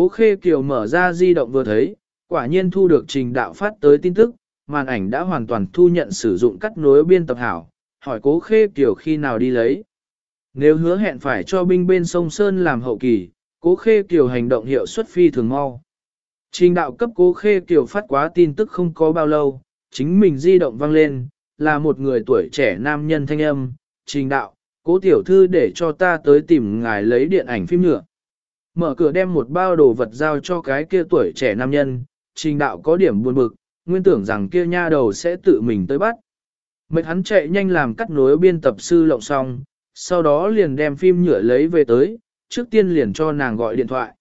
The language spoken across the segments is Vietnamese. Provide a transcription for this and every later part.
Cố khê kiều mở ra di động vừa thấy, quả nhiên thu được trình đạo phát tới tin tức, màn ảnh đã hoàn toàn thu nhận sử dụng cắt nối biên tập hảo, hỏi cố khê kiều khi nào đi lấy. Nếu hứa hẹn phải cho binh bên sông Sơn làm hậu kỳ, cố khê kiều hành động hiệu suất phi thường mau. Trình đạo cấp cố khê kiều phát quá tin tức không có bao lâu, chính mình di động vang lên, là một người tuổi trẻ nam nhân thanh âm, trình đạo, cố tiểu thư để cho ta tới tìm ngài lấy điện ảnh phim nhựa. Mở cửa đem một bao đồ vật giao cho cái kia tuổi trẻ nam nhân, trình đạo có điểm buồn bực, nguyên tưởng rằng kia nha đầu sẽ tự mình tới bắt. Mệt hắn chạy nhanh làm cắt nối biên tập sư lộng xong, sau đó liền đem phim nhựa lấy về tới, trước tiên liền cho nàng gọi điện thoại.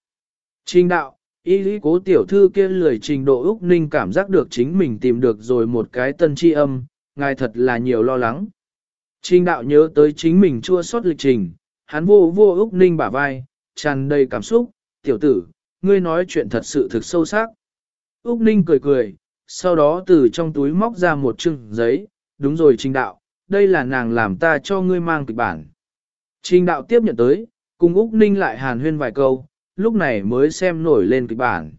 Trình đạo, y lý cố tiểu thư kia lười trình độ Úc Ninh cảm giác được chính mình tìm được rồi một cái tân tri âm, ngài thật là nhiều lo lắng. Trình đạo nhớ tới chính mình chua sót lịch trình, hắn vô vô Úc Ninh bả vai, tràn đầy cảm xúc, tiểu tử, ngươi nói chuyện thật sự thực sâu sắc. Úc Ninh cười cười, sau đó từ trong túi móc ra một chừng giấy, đúng rồi trình đạo, đây là nàng làm ta cho ngươi mang kịch bản. Trình đạo tiếp nhận tới, cùng Úc Ninh lại hàn huyên vài câu, lúc này mới xem nổi lên kịch bản.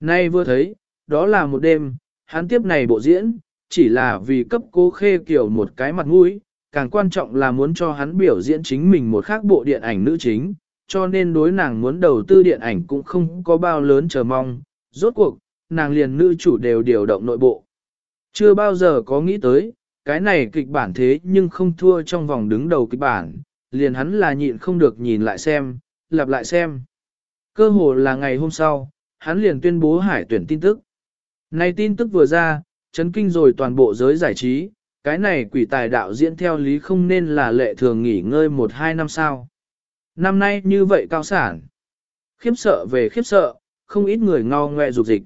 Nay vừa thấy, đó là một đêm, hắn tiếp này bộ diễn, chỉ là vì cấp cố khê kiểu một cái mặt mũi, càng quan trọng là muốn cho hắn biểu diễn chính mình một khác bộ điện ảnh nữ chính, cho nên đối nàng muốn đầu tư điện ảnh cũng không có bao lớn chờ mong, rốt cuộc, nàng liền nữ chủ đều điều động nội bộ. Chưa bao giờ có nghĩ tới, cái này kịch bản thế nhưng không thua trong vòng đứng đầu kịch bản, liền hắn là nhịn không được nhìn lại xem, lặp lại xem. Cơ hồ là ngày hôm sau, hắn liền tuyên bố hải tuyển tin tức. Này tin tức vừa ra, chấn kinh rồi toàn bộ giới giải trí, cái này quỷ tài đạo diễn theo lý không nên là lệ thường nghỉ ngơi một hai năm sau. Năm nay như vậy cao sản. Khiếp sợ về khiếp sợ, không ít người ngao ngoe dục dịch.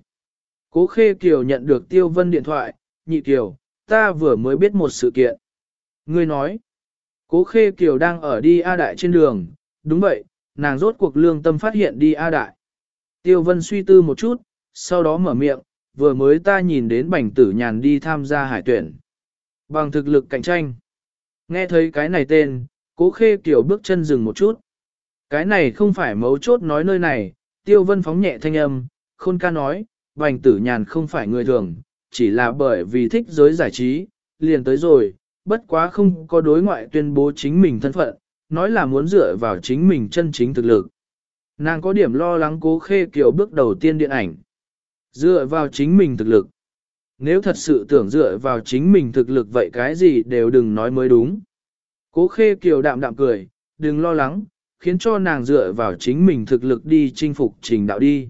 Cố Khê Kiều nhận được Tiêu Vân điện thoại, nhị Kiều, ta vừa mới biết một sự kiện. Ngươi nói, Cố Khê Kiều đang ở đi A Đại trên đường, đúng vậy, nàng rốt cuộc lương tâm phát hiện đi A Đại. Tiêu Vân suy tư một chút, sau đó mở miệng, vừa mới ta nhìn đến bảnh tử nhàn đi tham gia hải tuyển. Bằng thực lực cạnh tranh. Nghe thấy cái này tên, cố khê Kiều bước chân dừng một chút. Cái này không phải mấu chốt nói nơi này, tiêu vân phóng nhẹ thanh âm, khôn ca nói, bành tử nhàn không phải người thường, chỉ là bởi vì thích giới giải trí, liền tới rồi, bất quá không có đối ngoại tuyên bố chính mình thân phận, nói là muốn dựa vào chính mình chân chính thực lực. Nàng có điểm lo lắng cố khê kiểu bước đầu tiên điện ảnh. Dựa vào chính mình thực lực. Nếu thật sự tưởng dựa vào chính mình thực lực vậy cái gì đều đừng nói mới đúng. Cố khê kiều đạm đạm cười, đừng lo lắng, khiến cho nàng dựa vào chính mình thực lực đi chinh phục trình đạo đi.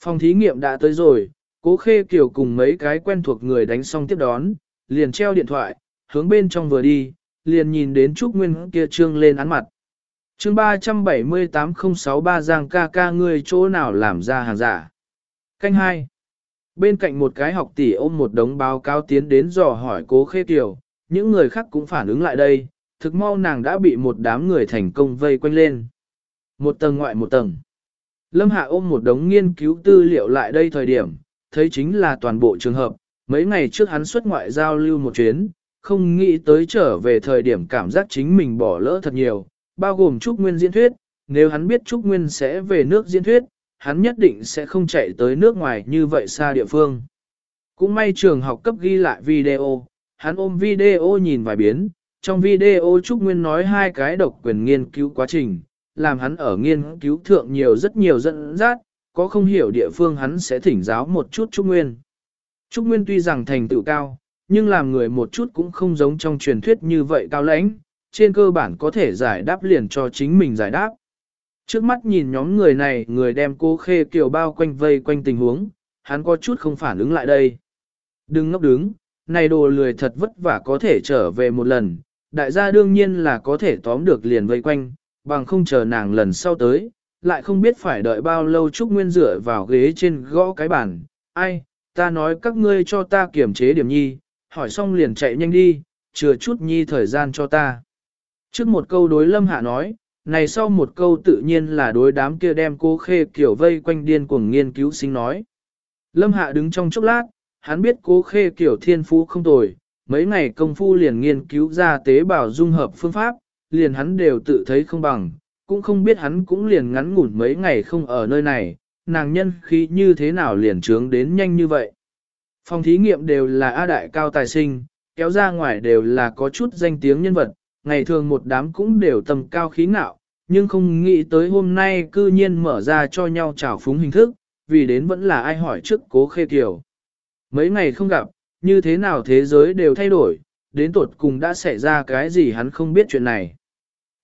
Phòng thí nghiệm đã tới rồi, cố khê kiều cùng mấy cái quen thuộc người đánh xong tiếp đón, liền treo điện thoại, hướng bên trong vừa đi, liền nhìn đến Trúc Nguyên kia trương lên án mặt. chương 378063 Giang ca ca ngươi chỗ nào làm ra hàng giả. Canh 2. Bên cạnh một cái học tỷ ôm một đống báo cáo tiến đến dò hỏi cố khê kiều, những người khác cũng phản ứng lại đây, thực mau nàng đã bị một đám người thành công vây quanh lên. Một tầng ngoại một tầng. Lâm Hạ ôm một đống nghiên cứu tư liệu lại đây thời điểm, thấy chính là toàn bộ trường hợp, mấy ngày trước hắn xuất ngoại giao lưu một chuyến, không nghĩ tới trở về thời điểm cảm giác chính mình bỏ lỡ thật nhiều, bao gồm Trúc Nguyên diễn thuyết, nếu hắn biết Trúc Nguyên sẽ về nước diễn thuyết, hắn nhất định sẽ không chạy tới nước ngoài như vậy xa địa phương. Cũng may trường học cấp ghi lại video, hắn ôm video nhìn vài biến, trong video Trúc Nguyên nói hai cái độc quyền nghiên cứu quá trình, làm hắn ở nghiên cứu thượng nhiều rất nhiều dẫn dắt, có không hiểu địa phương hắn sẽ thỉnh giáo một chút Trúc Nguyên. Trúc Nguyên tuy rằng thành tựu cao, nhưng làm người một chút cũng không giống trong truyền thuyết như vậy cao lãnh, trên cơ bản có thể giải đáp liền cho chính mình giải đáp. Trước mắt nhìn nhóm người này người đem cô khê kiều bao quanh vây quanh tình huống, hắn có chút không phản ứng lại đây. Đừng ngốc đứng, này đồ lười thật vất vả có thể trở về một lần, đại gia đương nhiên là có thể tóm được liền vây quanh, bằng không chờ nàng lần sau tới, lại không biết phải đợi bao lâu Trúc Nguyên dựa vào ghế trên gõ cái bàn. Ai, ta nói các ngươi cho ta kiểm chế điểm nhi, hỏi xong liền chạy nhanh đi, chừa chút nhi thời gian cho ta. Trước một câu đối Lâm Hạ nói, này sau một câu tự nhiên là đối đám kia đem cô khê kiểu vây quanh điên cuồng nghiên cứu sinh nói. Lâm Hạ đứng trong chốc lát, hắn biết cố khê kiểu thiên phú không tồi, mấy ngày công phu liền nghiên cứu ra tế bào dung hợp phương pháp, liền hắn đều tự thấy không bằng, cũng không biết hắn cũng liền ngắn ngủn mấy ngày không ở nơi này, nàng nhân khí như thế nào liền trướng đến nhanh như vậy. Phòng thí nghiệm đều là A đại cao tài sinh, kéo ra ngoài đều là có chút danh tiếng nhân vật, ngày thường một đám cũng đều tầm cao khí ngạo, nhưng không nghĩ tới hôm nay cư nhiên mở ra cho nhau trào phúng hình thức, vì đến vẫn là ai hỏi trước cố khê kiểu. Mấy ngày không gặp, như thế nào thế giới đều thay đổi, đến tuột cùng đã xảy ra cái gì hắn không biết chuyện này.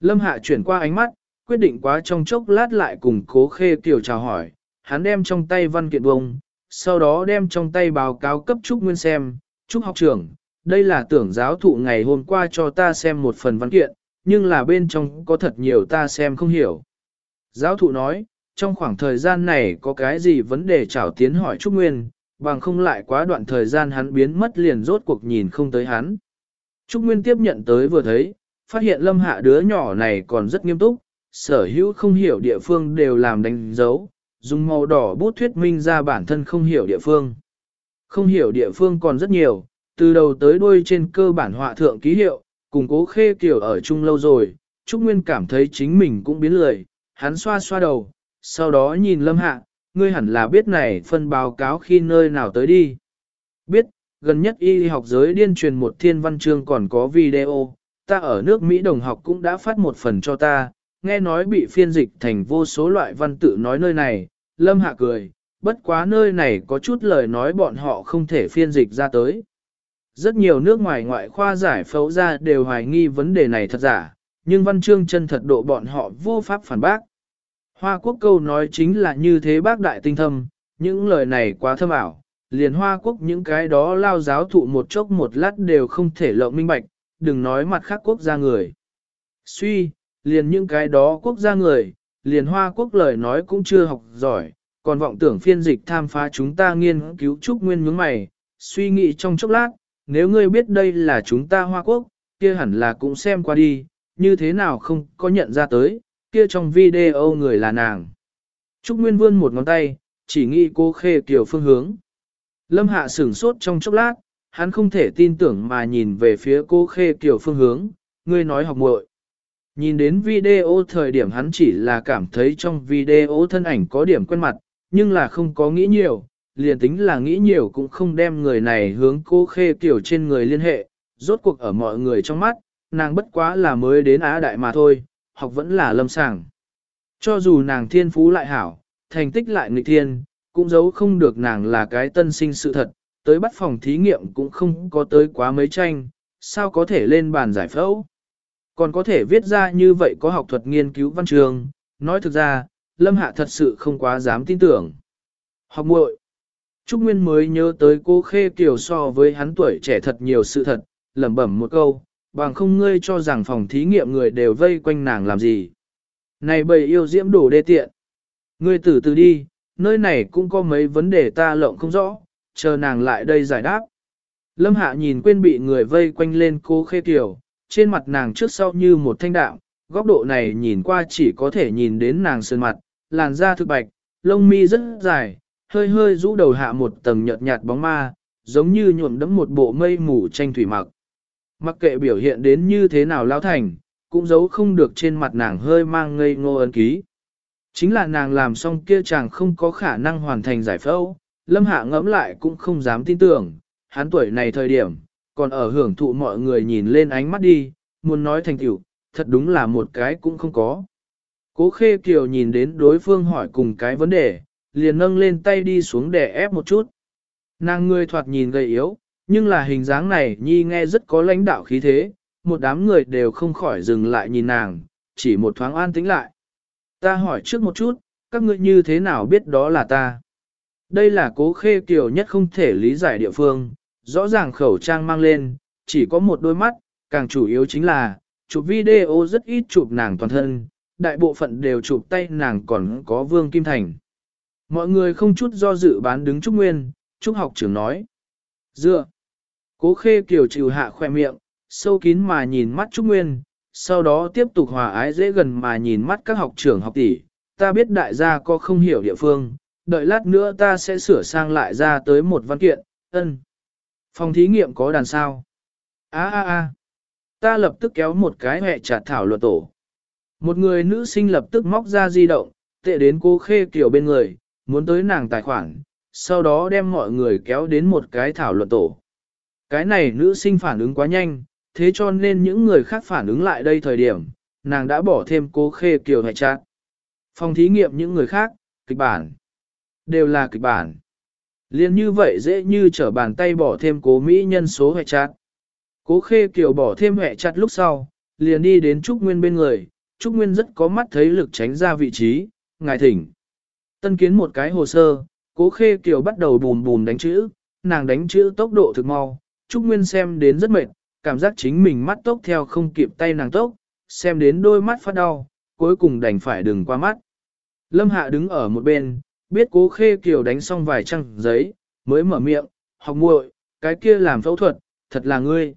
Lâm Hạ chuyển qua ánh mắt, quyết định quá trong chốc lát lại cùng cố khê tiểu chào hỏi, hắn đem trong tay văn kiện bông, sau đó đem trong tay báo cáo cấp Trúc Nguyên xem, Trúc học trưởng, đây là tưởng giáo thụ ngày hôm qua cho ta xem một phần văn kiện, nhưng là bên trong có thật nhiều ta xem không hiểu. Giáo thụ nói, trong khoảng thời gian này có cái gì vấn đề trảo tiến hỏi Trúc Nguyên, bằng không lại quá đoạn thời gian hắn biến mất liền rốt cuộc nhìn không tới hắn. Trúc Nguyên tiếp nhận tới vừa thấy, phát hiện lâm hạ đứa nhỏ này còn rất nghiêm túc, sở hữu không hiểu địa phương đều làm đánh dấu, dùng màu đỏ bút thuyết minh ra bản thân không hiểu địa phương. Không hiểu địa phương còn rất nhiều, từ đầu tới đuôi trên cơ bản họa thượng ký hiệu, cùng cố khê kiểu ở chung lâu rồi, Trúc Nguyên cảm thấy chính mình cũng biến lười, hắn xoa xoa đầu, sau đó nhìn lâm hạ, ngươi hẳn là biết này phân báo cáo khi nơi nào tới đi. Biết, gần nhất y học giới điên truyền một thiên văn chương còn có video, ta ở nước Mỹ đồng học cũng đã phát một phần cho ta, nghe nói bị phiên dịch thành vô số loại văn tự nói nơi này, lâm hạ cười, bất quá nơi này có chút lời nói bọn họ không thể phiên dịch ra tới. Rất nhiều nước ngoài ngoại khoa giải phẫu ra đều hoài nghi vấn đề này thật giả, nhưng văn chương chân thật độ bọn họ vô pháp phản bác. Hoa quốc câu nói chính là như thế bác đại tinh thâm, những lời này quá thâm ảo, liền hoa quốc những cái đó lao giáo thụ một chốc một lát đều không thể lộng minh bạch, đừng nói mặt khác quốc gia người. Suy, liền những cái đó quốc gia người, liền hoa quốc lời nói cũng chưa học giỏi, còn vọng tưởng phiên dịch tham phá chúng ta nghiên cứu trúc nguyên nhướng mày, suy nghĩ trong chốc lát, nếu ngươi biết đây là chúng ta hoa quốc, kia hẳn là cũng xem qua đi, như thế nào không có nhận ra tới, kia trong video người là nàng. Trúc Nguyên vươn một ngón tay, chỉ nghĩ cô khê kiểu phương hướng. Lâm Hạ sửng sốt trong chốc lát, hắn không thể tin tưởng mà nhìn về phía cô khê kiểu phương hướng, ngươi nói học muội. Nhìn đến video thời điểm hắn chỉ là cảm thấy trong video thân ảnh có điểm quen mặt, nhưng là không có nghĩ nhiều, liền tính là nghĩ nhiều cũng không đem người này hướng cô khê kiểu trên người liên hệ, rốt cuộc ở mọi người trong mắt, nàng bất quá là mới đến Á Đại mà thôi, học vẫn là lâm sàng. Cho dù nàng thiên phú lại hảo, thành tích lại nghịch thiên, cũng giấu không được nàng là cái tân sinh sự thật, tới bắt phòng thí nghiệm cũng không có tới quá mấy tranh, sao có thể lên bàn giải phẫu. Còn có thể viết ra như vậy có học thuật nghiên cứu văn trường, nói thực ra, Lâm Hạ thật sự không quá dám tin tưởng. Học muội Trúc Nguyên mới nhớ tới cô Khê Kiều so với hắn tuổi trẻ thật nhiều sự thật, lẩm bẩm một câu, bằng không ngươi cho rằng phòng thí nghiệm người đều vây quanh nàng làm gì. Này bầy yêu diễm đổ đê tiện. Ngươi từ từ đi, nơi này cũng có mấy vấn đề ta lộng không rõ, chờ nàng lại đây giải đáp. Lâm Hạ nhìn quên bị người vây quanh lên cô khê tiểu, trên mặt nàng trước sau như một thanh đạo, góc độ này nhìn qua chỉ có thể nhìn đến nàng sơn mặt, làn da thực bạch, lông mi rất dài, hơi hơi rũ đầu hạ một tầng nhợt nhạt bóng ma, giống như nhuộm đẫm một bộ mây mù tranh thủy mặc. Mặc kệ biểu hiện đến như thế nào lao thành, cũng giấu không được trên mặt nàng hơi mang ngây ngô ấn ký. Chính là nàng làm xong kia chàng không có khả năng hoàn thành giải phẫu, lâm hạ ngẫm lại cũng không dám tin tưởng, hắn tuổi này thời điểm, còn ở hưởng thụ mọi người nhìn lên ánh mắt đi, muốn nói thành tiểu, thật đúng là một cái cũng không có. Cố khê kiều nhìn đến đối phương hỏi cùng cái vấn đề, liền nâng lên tay đi xuống để ép một chút. Nàng người thoạt nhìn gầy yếu, nhưng là hình dáng này nhi nghe rất có lãnh đạo khí thế, một đám người đều không khỏi dừng lại nhìn nàng, chỉ một thoáng an tĩnh lại. Ta hỏi trước một chút, các ngươi như thế nào biết đó là ta? Đây là cố khê kiều nhất không thể lý giải địa phương, rõ ràng khẩu trang mang lên, chỉ có một đôi mắt, càng chủ yếu chính là, chụp video rất ít chụp nàng toàn thân, đại bộ phận đều chụp tay nàng còn có Vương Kim Thành. Mọi người không chút do dự bán đứng Trúc Nguyên, Trúc học trưởng nói. Dựa. Cố khê kiều trừ hạ khoe miệng, sâu kín mà nhìn mắt Trúc Nguyên, sau đó tiếp tục hòa ái dễ gần mà nhìn mắt các học trưởng học tỷ. Ta biết đại gia có không hiểu địa phương, đợi lát nữa ta sẽ sửa sang lại ra tới một văn kiện, ân. Phòng thí nghiệm có đàn sao? A a a. Ta lập tức kéo một cái hẹ chặt thảo luận tổ. Một người nữ sinh lập tức móc ra di động, tệ đến cô khê kiểu bên người, muốn tới nàng tài khoản, sau đó đem mọi người kéo đến một cái thảo luận tổ. Cái này nữ sinh phản ứng quá nhanh, thế cho nên những người khác phản ứng lại đây thời điểm, nàng đã bỏ thêm cố khê kiều hệ trạng. Phòng thí nghiệm những người khác, kịch bản, đều là kịch bản. Liên như vậy dễ như trở bàn tay bỏ thêm cố Mỹ nhân số hệ trạng. Cố khê kiều bỏ thêm hệ trạng lúc sau, liền đi đến Trúc Nguyên bên người, Trúc Nguyên rất có mắt thấy lực tránh ra vị trí, ngài thỉnh. Tân kiến một cái hồ sơ, cố khê kiều bắt đầu bùm bùm đánh chữ, nàng đánh chữ tốc độ thực mau, Trúc Nguyên xem đến rất mệt, cảm giác chính mình mắt tốc theo không kịp tay nàng tốc, xem đến đôi mắt phát đau, cuối cùng đành phải đừng qua mắt. Lâm Hạ đứng ở một bên, biết cố khê kiều đánh xong vài trang giấy, mới mở miệng, học muội, cái kia làm phẫu thuật, thật là ngươi.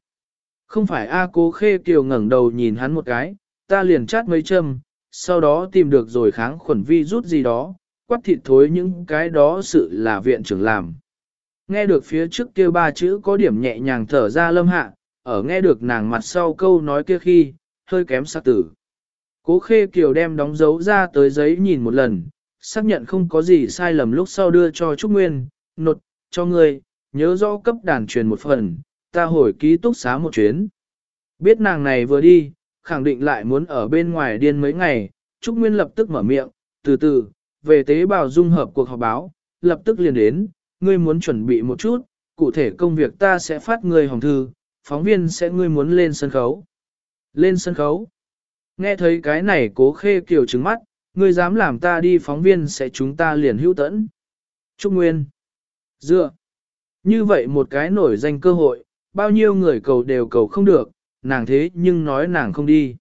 Không phải A cố khê kiều ngẩng đầu nhìn hắn một cái, ta liền chát mấy châm, sau đó tìm được rồi kháng khuẩn vi rút gì đó, quắt thịt thối những cái đó sự là viện trưởng làm. Nghe được phía trước kia ba chữ có điểm nhẹ nhàng thở ra lâm hạ, ở nghe được nàng mặt sau câu nói kia khi, hơi kém sắc tử. Cố khê kiều đem đóng dấu ra tới giấy nhìn một lần, xác nhận không có gì sai lầm lúc sau đưa cho Trúc Nguyên, nột, cho ngươi, nhớ rõ cấp đàn truyền một phần, ta hồi ký túc xá một chuyến. Biết nàng này vừa đi, khẳng định lại muốn ở bên ngoài điên mấy ngày, Trúc Nguyên lập tức mở miệng, từ từ, về tế bào dung hợp cuộc họp báo, lập tức liền đến, ngươi muốn chuẩn bị một chút, cụ thể công việc ta sẽ phát ngươi hồng thư, phóng viên sẽ ngươi muốn lên sân khấu. Lên sân khấu. Nghe thấy cái này cố khê kiều trứng mắt, ngươi dám làm ta đi phóng viên sẽ chúng ta liền hữu tẫn. Trúc Nguyên. Dựa. Như vậy một cái nổi danh cơ hội, bao nhiêu người cầu đều cầu không được, nàng thế nhưng nói nàng không đi.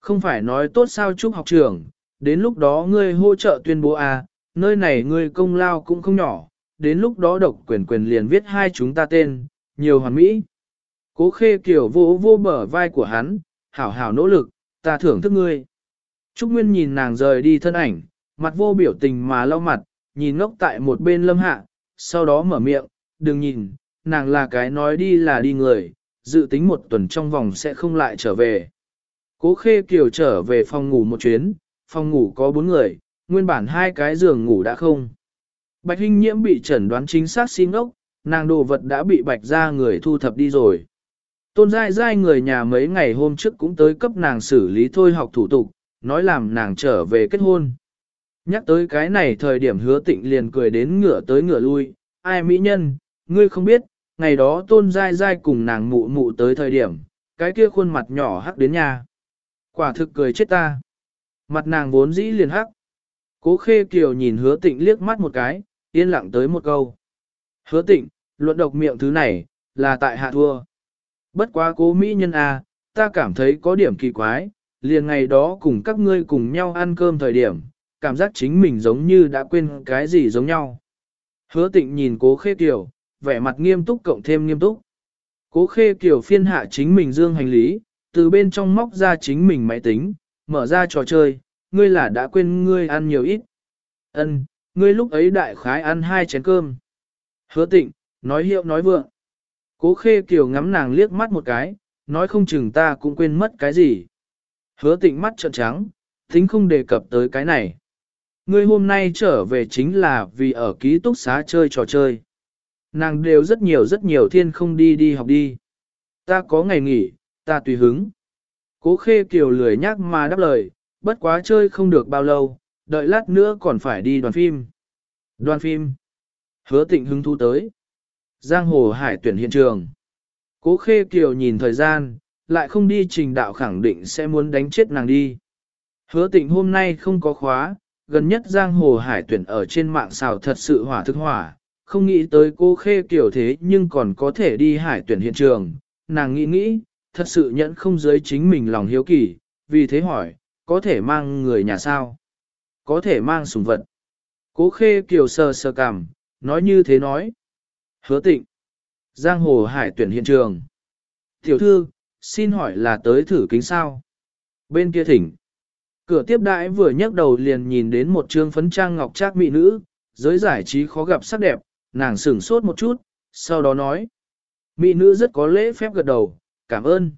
Không phải nói tốt sao Trúc học trưởng, đến lúc đó ngươi hỗ trợ tuyên bố à, nơi này ngươi công lao cũng không nhỏ, đến lúc đó độc quyền quyền liền viết hai chúng ta tên, nhiều hoàn mỹ. Cố khê kiểu vô vô bờ vai của hắn, hảo hảo nỗ lực, ta thưởng thức ngươi. Trúc Nguyên nhìn nàng rời đi thân ảnh, mặt vô biểu tình mà lau mặt, nhìn ngốc tại một bên lâm hạ, sau đó mở miệng, đừng nhìn, nàng là cái nói đi là đi người, dự tính một tuần trong vòng sẽ không lại trở về. Cố khê kiều trở về phòng ngủ một chuyến, phòng ngủ có bốn người, nguyên bản hai cái giường ngủ đã không. Bạch Hinh Nhiễm bị chẩn đoán chính xác xin ốc, nàng đồ vật đã bị bạch ra người thu thập đi rồi. Tôn dai dai người nhà mấy ngày hôm trước cũng tới cấp nàng xử lý thôi học thủ tục, nói làm nàng trở về kết hôn. Nhắc tới cái này thời điểm hứa tịnh liền cười đến ngửa tới ngửa lui, ai mỹ nhân, ngươi không biết, ngày đó tôn dai dai cùng nàng mụ mụ tới thời điểm, cái kia khuôn mặt nhỏ hắc đến nhà. Quả thực cười chết ta. Mặt nàng vốn dĩ liền hắc. Cố khê kiều nhìn hứa tịnh liếc mắt một cái, yên lặng tới một câu. Hứa tịnh, luận độc miệng thứ này, là tại hạ thua. Bất quá cố mỹ nhân A, à, ta cảm thấy có điểm kỳ quái, liền ngày đó cùng các ngươi cùng nhau ăn cơm thời điểm, cảm giác chính mình giống như đã quên cái gì giống nhau. Hứa tịnh nhìn cố khê kiểu, vẻ mặt nghiêm túc cộng thêm nghiêm túc. Cố khê kiểu phiên hạ chính mình dương hành lý, từ bên trong móc ra chính mình máy tính, mở ra trò chơi, ngươi là đã quên ngươi ăn nhiều ít. Ân, ngươi lúc ấy đại khái ăn hai chén cơm. Hứa tịnh, nói hiệu nói vượng. Cố khê kiều ngắm nàng liếc mắt một cái, nói không chừng ta cũng quên mất cái gì. Hứa tịnh mắt trợn trắng, tính không đề cập tới cái này. Ngươi hôm nay trở về chính là vì ở ký túc xá chơi trò chơi. Nàng đều rất nhiều rất nhiều thiên không đi đi học đi. Ta có ngày nghỉ, ta tùy hứng. Cố khê kiều lười nhắc mà đáp lời, bất quá chơi không được bao lâu, đợi lát nữa còn phải đi đoàn phim. Đoàn phim. Hứa tịnh hứng thú tới. Giang hồ hải tuyển hiện trường. Cố khê kiều nhìn thời gian, lại không đi trình đạo khẳng định sẽ muốn đánh chết nàng đi. Hứa tịnh hôm nay không có khóa, gần nhất giang hồ hải tuyển ở trên mạng xào thật sự hỏa thức hỏa, không nghĩ tới cô khê kiểu thế nhưng còn có thể đi hải tuyển hiện trường, nàng nghĩ nghĩ, thật sự nhẫn không giới chính mình lòng hiếu kỳ, vì thế hỏi, có thể mang người nhà sao? Có thể mang sùng vật. Cố khê kiều sờ sờ cảm, nói như thế nói. Hứa tịnh. Giang hồ hải tuyển hiện trường. Tiểu thư, xin hỏi là tới thử kính sao? Bên kia thỉnh. Cửa tiếp đãi vừa nhấc đầu liền nhìn đến một trương phấn trang ngọc trác mỹ nữ, giới giải trí khó gặp sắc đẹp, nàng sửng sốt một chút, sau đó nói. Mỹ nữ rất có lễ phép gật đầu, cảm ơn.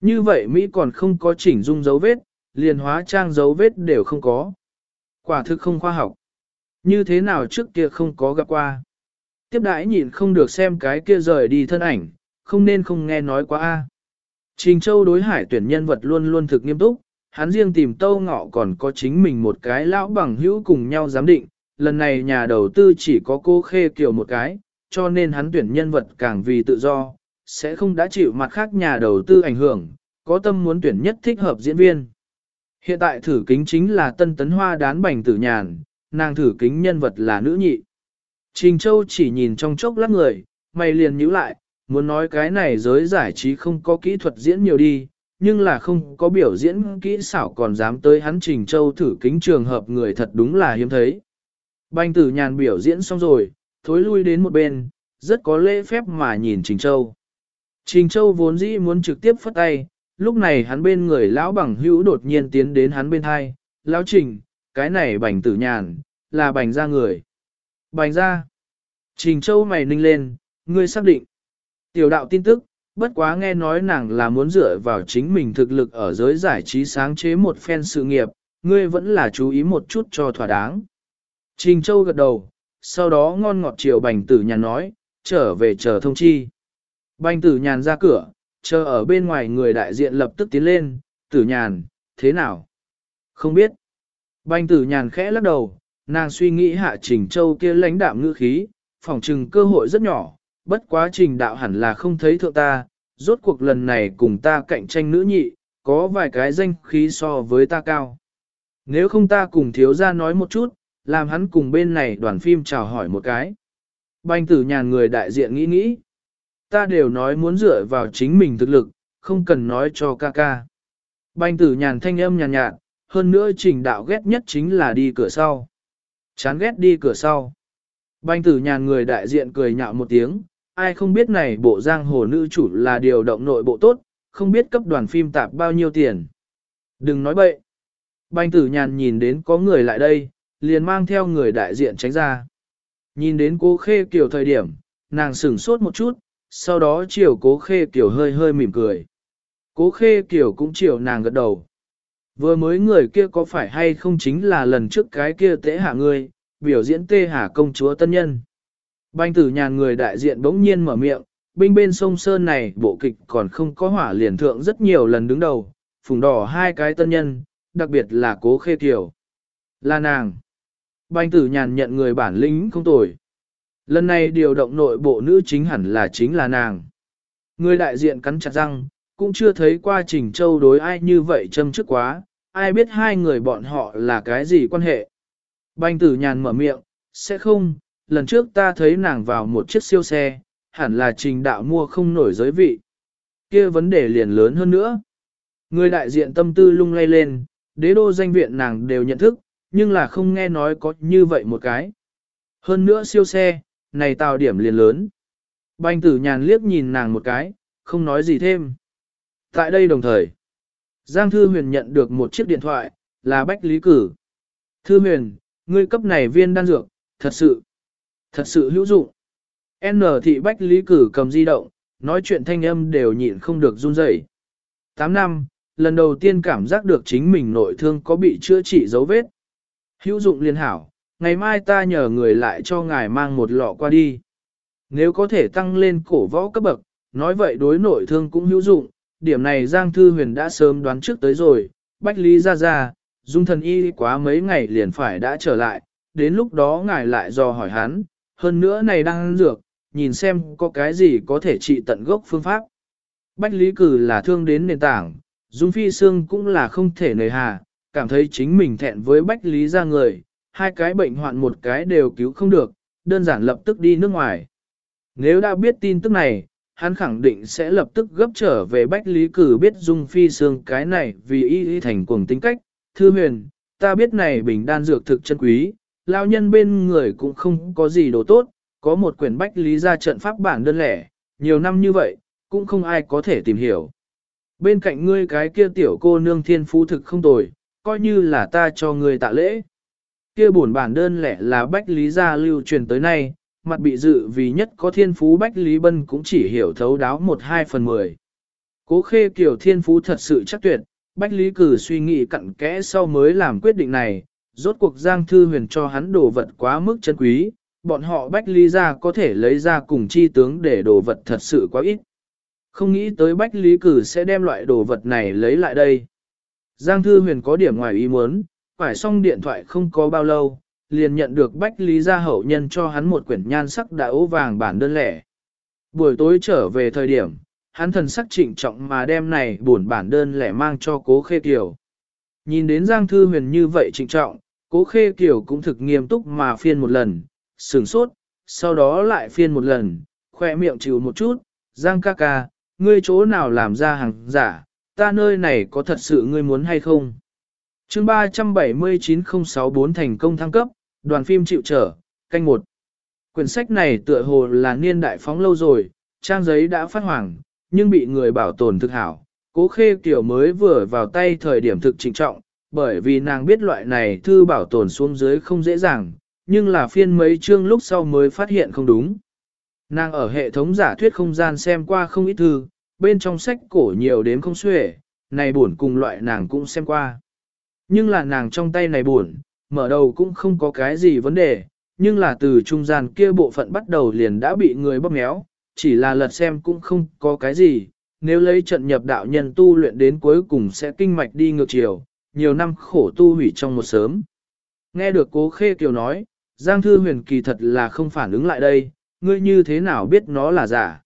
Như vậy Mỹ còn không có chỉnh dung dấu vết, liền hóa trang dấu vết đều không có. Quả thực không khoa học. Như thế nào trước kia không có gặp qua. Tiếp đãi nhịn không được xem cái kia rời đi thân ảnh, không nên không nghe nói quá a. Trình Châu đối hải tuyển nhân vật luôn luôn thực nghiêm túc, hắn riêng tìm tâu ngọ còn có chính mình một cái lão bằng hữu cùng nhau giám định, lần này nhà đầu tư chỉ có cô khê kiểu một cái, cho nên hắn tuyển nhân vật càng vì tự do, sẽ không đã chịu mặt khác nhà đầu tư ảnh hưởng, có tâm muốn tuyển nhất thích hợp diễn viên. Hiện tại thử kính chính là tân tấn hoa đán bành tử nhàn, nàng thử kính nhân vật là nữ nhị. Trình Châu chỉ nhìn trong chốc lát người, mày liền nhíu lại, muốn nói cái này giới giải trí không có kỹ thuật diễn nhiều đi, nhưng là không có biểu diễn kỹ xảo còn dám tới hắn Trình Châu thử kính trường hợp người thật đúng là hiếm thấy. Bành tử nhàn biểu diễn xong rồi, thối lui đến một bên, rất có lễ phép mà nhìn Trình Châu. Trình Châu vốn dĩ muốn trực tiếp phất tay, lúc này hắn bên người lão bằng hữu đột nhiên tiến đến hắn bên hai, lão Trình, cái này bành tử nhàn, là bành ra người. Bành ra. Trình Châu mày ninh lên, ngươi xác định. Tiểu đạo tin tức, bất quá nghe nói nàng là muốn dựa vào chính mình thực lực ở giới giải trí sáng chế một phen sự nghiệp, ngươi vẫn là chú ý một chút cho thỏa đáng. Trình Châu gật đầu, sau đó ngon ngọt chiều bành tử nhàn nói, trở về chờ thông chi. Bành tử nhàn ra cửa, chờ ở bên ngoài người đại diện lập tức tiến lên, tử nhàn, thế nào? Không biết. Bành tử nhàn khẽ lắc đầu, nàng suy nghĩ hạ trình châu kia lãnh đạm ngữ khí, phỏng trừng cơ hội rất nhỏ, bất quá trình đạo hẳn là không thấy thượng ta, rốt cuộc lần này cùng ta cạnh tranh nữ nhị, có vài cái danh khí so với ta cao. Nếu không ta cùng thiếu ra nói một chút, làm hắn cùng bên này đoàn phim chào hỏi một cái. Bành tử nhàn người đại diện nghĩ nghĩ. Ta đều nói muốn dựa vào chính mình thực lực, không cần nói cho ca ca. Banh tử nhàn thanh âm nhàn nhạt, hơn nữa trình đạo ghét nhất chính là đi cửa sau. Chán ghét đi cửa sau. Banh tử nhàn người đại diện cười nhạo một tiếng, ai không biết này bộ giang hồ nữ chủ là điều động nội bộ tốt, không biết cấp đoàn phim tạp bao nhiêu tiền. Đừng nói bậy. Banh tử nhàn nhìn đến có người lại đây, liền mang theo người đại diện tránh ra. Nhìn đến cô khê kiểu thời điểm, nàng sửng sốt một chút, sau đó chiều cố khê kiểu hơi hơi mỉm cười. Cố khê kiểu cũng chiều nàng gật đầu. Vừa mới người kia có phải hay không chính là lần trước cái kia tế hạ ngươi, biểu diễn tê hạ công chúa tân nhân. Banh tử nhàn người đại diện bỗng nhiên mở miệng, binh bên sông Sơn này bộ kịch còn không có hỏa liền thượng rất nhiều lần đứng đầu, phùng đỏ hai cái tân nhân, đặc biệt là cố khê kiểu. Là nàng. Banh tử nhàn nhận người bản lĩnh không tồi. Lần này điều động nội bộ nữ chính hẳn là chính là nàng. Người đại diện cắn chặt răng, cũng chưa thấy qua Trình Châu đối ai như vậy châm trước quá, ai biết hai người bọn họ là cái gì quan hệ. Banh tử nhàn mở miệng, sẽ không, lần trước ta thấy nàng vào một chiếc siêu xe, hẳn là trình đạo mua không nổi giới vị. kia vấn đề liền lớn hơn nữa. Người đại diện tâm tư lung lay lên, đế đô danh viện nàng đều nhận thức, nhưng là không nghe nói có như vậy một cái. Hơn nữa siêu xe, này tào điểm liền lớn. Banh tử nhàn liếc nhìn nàng một cái, không nói gì thêm. Tại đây đồng thời, Giang Thư Huyền nhận được một chiếc điện thoại, là Bách Lý Cử. Thư Huyền, ngươi cấp này viên đan dược, thật sự, thật sự hữu dụng. N thị Bách Lý Cử cầm di động, nói chuyện thanh âm đều nhịn không được run rẩy. 8 năm, lần đầu tiên cảm giác được chính mình nội thương có bị chữa trị dấu vết. Hữu dụng liên hảo, ngày mai ta nhờ người lại cho ngài mang một lọ qua đi. Nếu có thể tăng lên cổ võ cấp bậc, nói vậy đối nội thương cũng hữu dụng, điểm này Giang Thư Huyền đã sớm đoán trước tới rồi, Bách Lý ra ra, dung thần y quá mấy ngày liền phải đã trở lại, đến lúc đó ngài lại dò hỏi hắn, hơn nữa này đang ăn dược, nhìn xem có cái gì có thể trị tận gốc phương pháp. Bách Lý Cử là thương đến nền tảng, Dung Phi Sương cũng là không thể nề hà, cảm thấy chính mình thẹn với Bách Lý ra người, hai cái bệnh hoạn một cái đều cứu không được, đơn giản lập tức đi nước ngoài. Nếu đã biết tin tức này, hắn khẳng định sẽ lập tức gấp trở về Bách Lý Cử biết Dung Phi Sương cái này vì y y thành cuồng tính cách. Thư huyền, ta biết này bình đan dược thực chân quý, lao nhân bên người cũng không có gì đồ tốt, có một quyển Bách Lý ra trận pháp bản đơn lẻ, nhiều năm như vậy, cũng không ai có thể tìm hiểu. Bên cạnh ngươi cái kia tiểu cô nương thiên phú thực không tồi, coi như là ta cho ngươi tạ lễ. Kia bổn bản đơn lẻ là Bách Lý gia lưu truyền tới nay, mặt bị dự vì nhất có thiên phú Bách Lý Bân cũng chỉ hiểu thấu đáo một hai phần mười. Cố khê kiểu thiên phú thật sự chắc tuyệt, Bách Lý cử suy nghĩ cặn kẽ sau mới làm quyết định này, rốt cuộc Giang Thư Huyền cho hắn đồ vật quá mức chân quý, bọn họ Bách Lý ra có thể lấy ra cùng chi tướng để đồ vật thật sự quá ít. Không nghĩ tới Bách Lý Cử sẽ đem loại đồ vật này lấy lại đây. Giang Thư Huyền có điểm ngoài ý muốn, phải xong điện thoại không có bao lâu, liền nhận được Bách Lý gia hậu nhân cho hắn một quyển nhan sắc đã ố vàng bản đơn lẻ. Buổi tối trở về thời điểm, hắn thần sắc trịnh trọng mà đem này buồn bản đơn lẻ mang cho cố khê kiều. Nhìn đến Giang Thư Huyền như vậy trịnh trọng, cố khê kiều cũng thực nghiêm túc mà phiên một lần, sửng sốt, sau đó lại phiên một lần, khoe miệng chịu một chút, Giang ca ca, ngươi chỗ nào làm ra hàng giả, ta nơi này có thật sự ngươi muốn hay không? Chương 379064 thành công thăng cấp, đoàn phim chịu trở, canh một. Quyển sách này tựa hồ là niên đại phóng lâu rồi, trang giấy đã phát hoàng, nhưng bị người bảo tồn thực hảo. Cố khê kiểu mới vừa vào tay thời điểm thực trịnh trọng, bởi vì nàng biết loại này thư bảo tồn xuống dưới không dễ dàng, nhưng là phiên mấy chương lúc sau mới phát hiện không đúng. Nàng ở hệ thống giả thuyết không gian xem qua không ít thư, bên trong sách cổ nhiều đến không xuể, này buồn cùng loại nàng cũng xem qua. Nhưng là nàng trong tay này buồn, mở đầu cũng không có cái gì vấn đề, nhưng là từ trung gian kia bộ phận bắt đầu liền đã bị người bóp méo, chỉ là lật xem cũng không có cái gì, nếu lấy trận nhập đạo nhân tu luyện đến cuối cùng sẽ kinh mạch đi ngược chiều, nhiều năm khổ tu hủy trong một sớm. Nghe được cố khê kiều nói, Giang Thư Huyền kỳ thật là không phản ứng lại đây, ngươi như thế nào biết nó là giả.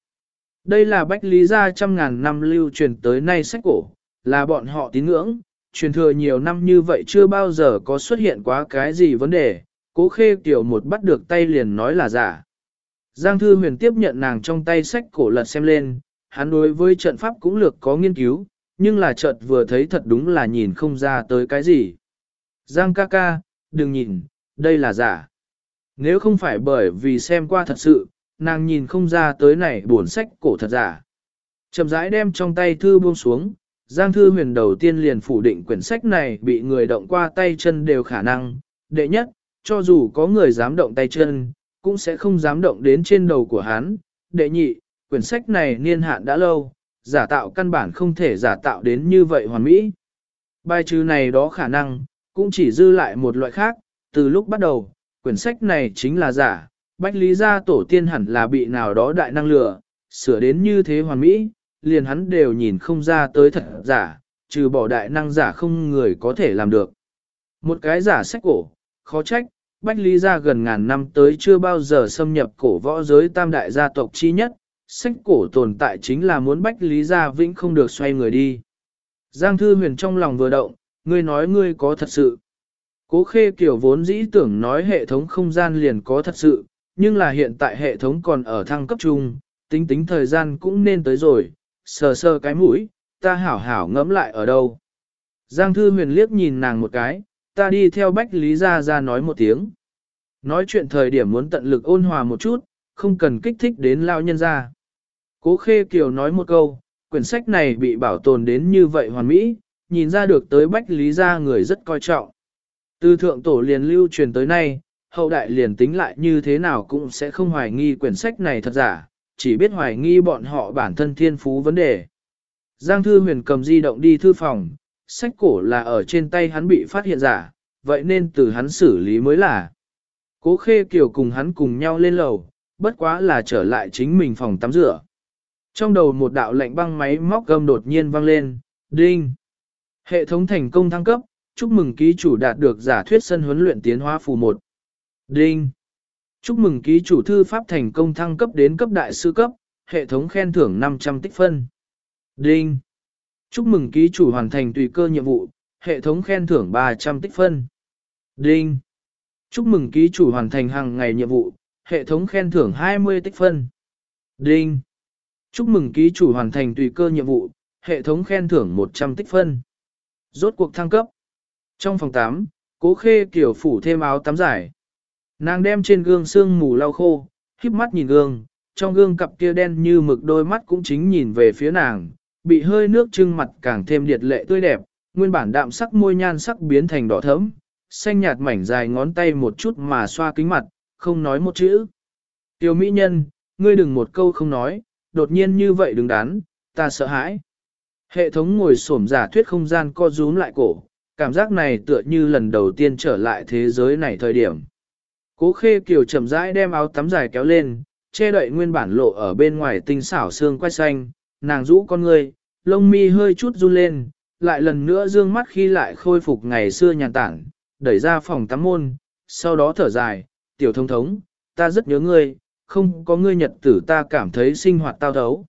Đây là bách lý gia trăm ngàn năm lưu truyền tới nay sách cổ, là bọn họ tín ngưỡng, truyền thừa nhiều năm như vậy chưa bao giờ có xuất hiện quá cái gì vấn đề, cố khê tiểu một bắt được tay liền nói là giả. Giang Thư Huyền tiếp nhận nàng trong tay sách cổ lật xem lên, hắn đối với trận pháp cũng lược có nghiên cứu, nhưng là chợt vừa thấy thật đúng là nhìn không ra tới cái gì. Giang ca ca, đừng nhìn, đây là giả. Nếu không phải bởi vì xem qua thật sự, nàng nhìn không ra tới này buồn sách cổ thật giả. Chậm rãi đem trong tay thư buông xuống, Giang Thư Huyền đầu tiên liền phủ định quyển sách này bị người động qua tay chân đều khả năng. Đệ nhất, cho dù có người dám động tay chân, cũng sẽ không dám động đến trên đầu của hắn. Đệ nhị, quyển sách này niên hạn đã lâu, giả tạo căn bản không thể giả tạo đến như vậy hoàn mỹ. Bài trừ này đó khả năng, cũng chỉ dư lại một loại khác, từ lúc bắt đầu, quyển sách này chính là giả, Bách Lý gia tổ tiên hẳn là bị nào đó đại năng lừa, sửa đến như thế hoàn mỹ, liền hắn đều nhìn không ra tới thật giả, trừ bỏ đại năng giả không người có thể làm được. Một cái giả sách cổ, khó trách, Bách Lý gia gần ngàn năm tới chưa bao giờ xâm nhập cổ võ giới tam đại gia tộc chi nhất, sách cổ tồn tại chính là muốn Bách Lý gia vĩnh không được xoay người đi. Giang Thư Huyền trong lòng vừa động, ngươi nói ngươi có thật sự. Cố khê kiểu vốn dĩ tưởng nói hệ thống không gian liền có thật sự, nhưng là hiện tại hệ thống còn ở thăng cấp chung, tính tính thời gian cũng nên tới rồi, sờ sờ cái mũi, ta hảo hảo ngẫm lại ở đâu. Giang Thư Huyền liếc nhìn nàng một cái, ta đi theo Bách Lý Gia ra nói một tiếng. Nói chuyện thời điểm muốn tận lực ôn hòa một chút, không cần kích thích đến lao nhân ra. Cố Khê Kiều nói một câu, quyển sách này bị bảo tồn đến như vậy hoàn mỹ, nhìn ra được tới Bách Lý Gia người rất coi trọng. Từ thượng tổ liền lưu truyền tới nay, hậu đại liền tính lại như thế nào cũng sẽ không hoài nghi quyển sách này thật giả, chỉ biết hoài nghi bọn họ bản thân thiên phú vấn đề. Giang Thư Huyền cầm di động đi thư phòng, sách cổ là ở trên tay hắn bị phát hiện giả, vậy nên từ hắn xử lý mới là. Cố Khê Kiều cùng hắn cùng nhau lên lầu, bất quá là trở lại chính mình phòng tắm rửa. Trong đầu một đạo lệnh băng máy móc gầm đột nhiên vang lên, đinh. Hệ thống thành công thăng cấp, chúc mừng ký chủ đạt được giả thuyết sân huấn luyện tiến hóa phù 1. Đinh. Chúc mừng ký chủ thư pháp thành công thăng cấp đến cấp đại sư cấp, hệ thống khen thưởng 500 tích phân. Đinh. Chúc mừng ký chủ hoàn thành tùy cơ nhiệm vụ, hệ thống khen thưởng 300 tích phân. Đinh. Chúc mừng ký chủ hoàn thành hàng ngày nhiệm vụ, hệ thống khen thưởng 20 tích phân. Đinh. Chúc mừng ký chủ hoàn thành tùy cơ nhiệm vụ, hệ thống khen thưởng 100 tích phân. Rốt cuộc thăng cấp. Trong phòng 8, cố khê kiểu phủ thêm áo tắm dài. Nàng đem trên gương xương mù lau khô, híp mắt nhìn gương, trong gương cặp kia đen như mực đôi mắt cũng chính nhìn về phía nàng, bị hơi nước trưng mặt càng thêm điệt lệ tươi đẹp, nguyên bản đạm sắc môi nhan sắc biến thành đỏ thẫm, xanh nhạt mảnh dài ngón tay một chút mà xoa kính mặt, không nói một chữ. Tiểu mỹ nhân, ngươi đừng một câu không nói, đột nhiên như vậy đừng đắn, ta sợ hãi. Hệ thống ngồi xổm giả thuyết không gian co rúm lại cổ, cảm giác này tựa như lần đầu tiên trở lại thế giới này thời điểm. Cố khê kiều chậm rãi đem áo tắm dài kéo lên, che đậy nguyên bản lộ ở bên ngoài tinh xảo xương quai xanh, nàng rũ con người, lông mi hơi chút run lên, lại lần nữa dương mắt khi lại khôi phục ngày xưa nhàn tản, đẩy ra phòng tắm môn, sau đó thở dài, tiểu thông thống, ta rất nhớ ngươi, không có ngươi nhật tử ta cảm thấy sinh hoạt tao thấu.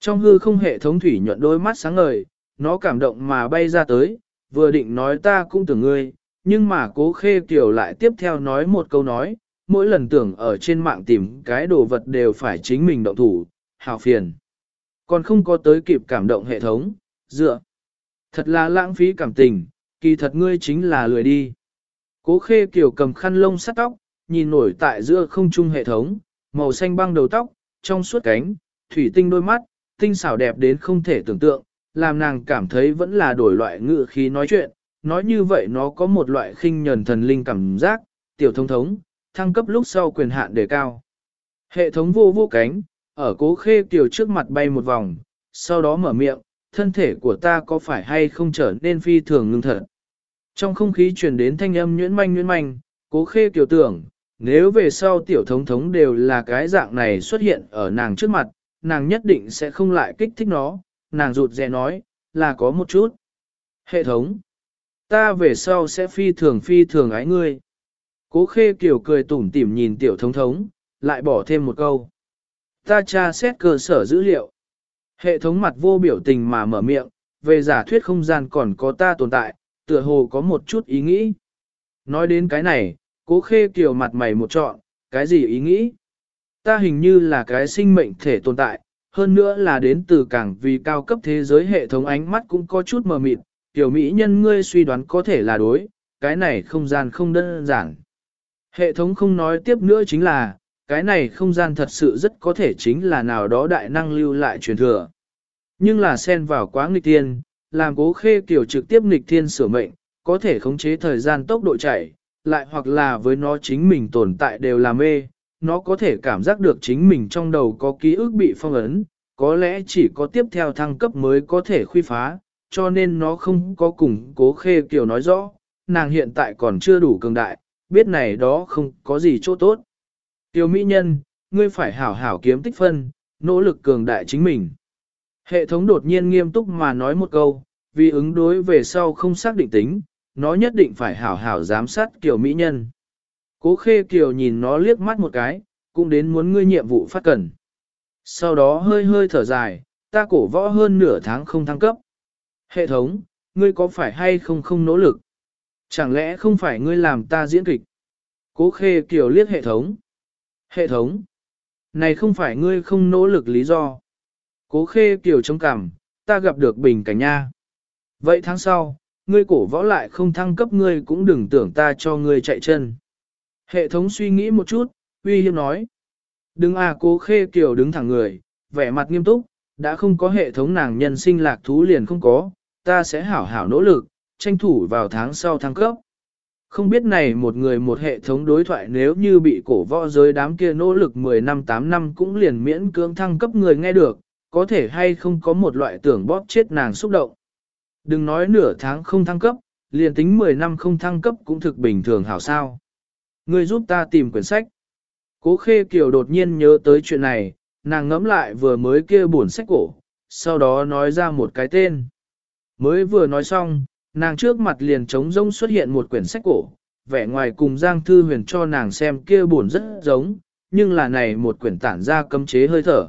Trong hư không hệ thống thủy nhuận đôi mắt sáng ngời, nó cảm động mà bay ra tới, vừa định nói ta cũng tưởng ngươi, nhưng mà cố khê kiều lại tiếp theo nói một câu nói, mỗi lần tưởng ở trên mạng tìm cái đồ vật đều phải chính mình động thủ, hào phiền. Còn không có tới kịp cảm động hệ thống, dựa. Thật là lãng phí cảm tình, kỳ thật ngươi chính là lười đi. Cố khê kiều cầm khăn lông sắt tóc, nhìn nổi tại giữa không trung hệ thống, màu xanh băng đầu tóc, trong suốt cánh, thủy tinh đôi mắt, tinh xảo đẹp đến không thể tưởng tượng, làm nàng cảm thấy vẫn là đổi loại ngữ khí nói chuyện, nói như vậy nó có một loại khinh nhờn thần linh cảm giác, tiểu thông thống, thăng cấp lúc sau quyền hạn đề cao. Hệ thống vô vô cánh, ở cố khê kiều trước mặt bay một vòng, sau đó mở miệng, thân thể của ta có phải hay không trở nên phi thường ngưng thật. Trong không khí truyền đến thanh âm nhuyễn manh nhuyễn manh, cố khê kiều tưởng, nếu về sau tiểu thống thống đều là cái dạng này xuất hiện ở nàng trước mặt, nàng nhất định sẽ không lại kích thích nó, nàng rụt rè nói, là có một chút. Hệ thống, ta về sau sẽ phi thường phi thường ái ngươi. Cố khê kiều cười tủm tỉm nhìn tiểu thống thống, lại bỏ thêm một câu. Ta tra xét cơ sở dữ liệu. Hệ thống mặt vô biểu tình mà mở miệng, về giả thuyết không gian còn có ta tồn tại, tựa hồ có một chút ý nghĩ. Nói đến cái này, cố khê kiều mặt mày một trọn, cái gì ý nghĩ? Ta hình như là cái sinh mệnh thể tồn tại, hơn nữa là đến từ càng vì cao cấp thế giới hệ thống ánh mắt cũng có chút mờ mịt, tiểu mỹ nhân ngươi suy đoán có thể là đối, cái này không gian không đơn giản. Hệ thống không nói tiếp nữa chính là, cái này không gian thật sự rất có thể chính là nào đó đại năng lưu lại truyền thừa. Nhưng là xen vào quá nghịch thiên, làm cố khê kiểu trực tiếp nghịch thiên sửa mệnh, có thể khống chế thời gian tốc độ chạy, lại hoặc là với nó chính mình tồn tại đều là mê, nó có thể cảm giác được chính mình trong đầu có ký ức bị phong ấn, có lẽ chỉ có tiếp theo thăng cấp mới có thể khuy phá, cho nên nó không có cùng cố khê kiểu nói rõ, nàng hiện tại còn chưa đủ cường đại, biết này đó không có gì chỗ tốt. Tiểu mỹ nhân, ngươi phải hảo hảo kiếm tích phân, nỗ lực cường đại chính mình. Hệ thống đột nhiên nghiêm túc mà nói một câu, vì ứng đối về sau không xác định tính, nó nhất định phải hảo hảo giám sát kiểu mỹ nhân. Cố khê kiều nhìn nó liếc mắt một cái, cũng đến muốn ngươi nhiệm vụ phát cần. Sau đó hơi hơi thở dài, ta cổ võ hơn nửa tháng không thăng cấp. Hệ thống, ngươi có phải hay không không nỗ lực? Chẳng lẽ không phải ngươi làm ta diễn kịch? Cố khê kiều liếc hệ thống. Hệ thống, này không phải ngươi không nỗ lực lý do. Cố khê kiều trông cảm, ta gặp được bình cảnh nha. Vậy tháng sau, ngươi cổ võ lại không thăng cấp ngươi cũng đừng tưởng ta cho ngươi chạy chân. Hệ thống suy nghĩ một chút, uy hiếp nói. Đừng à cố khê kiều đứng thẳng người, vẻ mặt nghiêm túc, đã không có hệ thống nàng nhân sinh lạc thú liền không có, ta sẽ hảo hảo nỗ lực, tranh thủ vào tháng sau thăng cấp. Không biết này một người một hệ thống đối thoại nếu như bị cổ võ giới đám kia nỗ lực 10 năm 8 năm cũng liền miễn cưỡng thăng cấp người nghe được, có thể hay không có một loại tưởng bóp chết nàng xúc động. Đừng nói nửa tháng không thăng cấp, liền tính 10 năm không thăng cấp cũng thực bình thường hảo sao. Người giúp ta tìm quyển sách. Cố khê kiều đột nhiên nhớ tới chuyện này, nàng ngẫm lại vừa mới kia buồn sách cổ, sau đó nói ra một cái tên. Mới vừa nói xong, nàng trước mặt liền trống rông xuất hiện một quyển sách cổ, vẻ ngoài cùng Giang Thư Huyền cho nàng xem kia buồn rất giống, nhưng là này một quyển tản ra cấm chế hơi thở.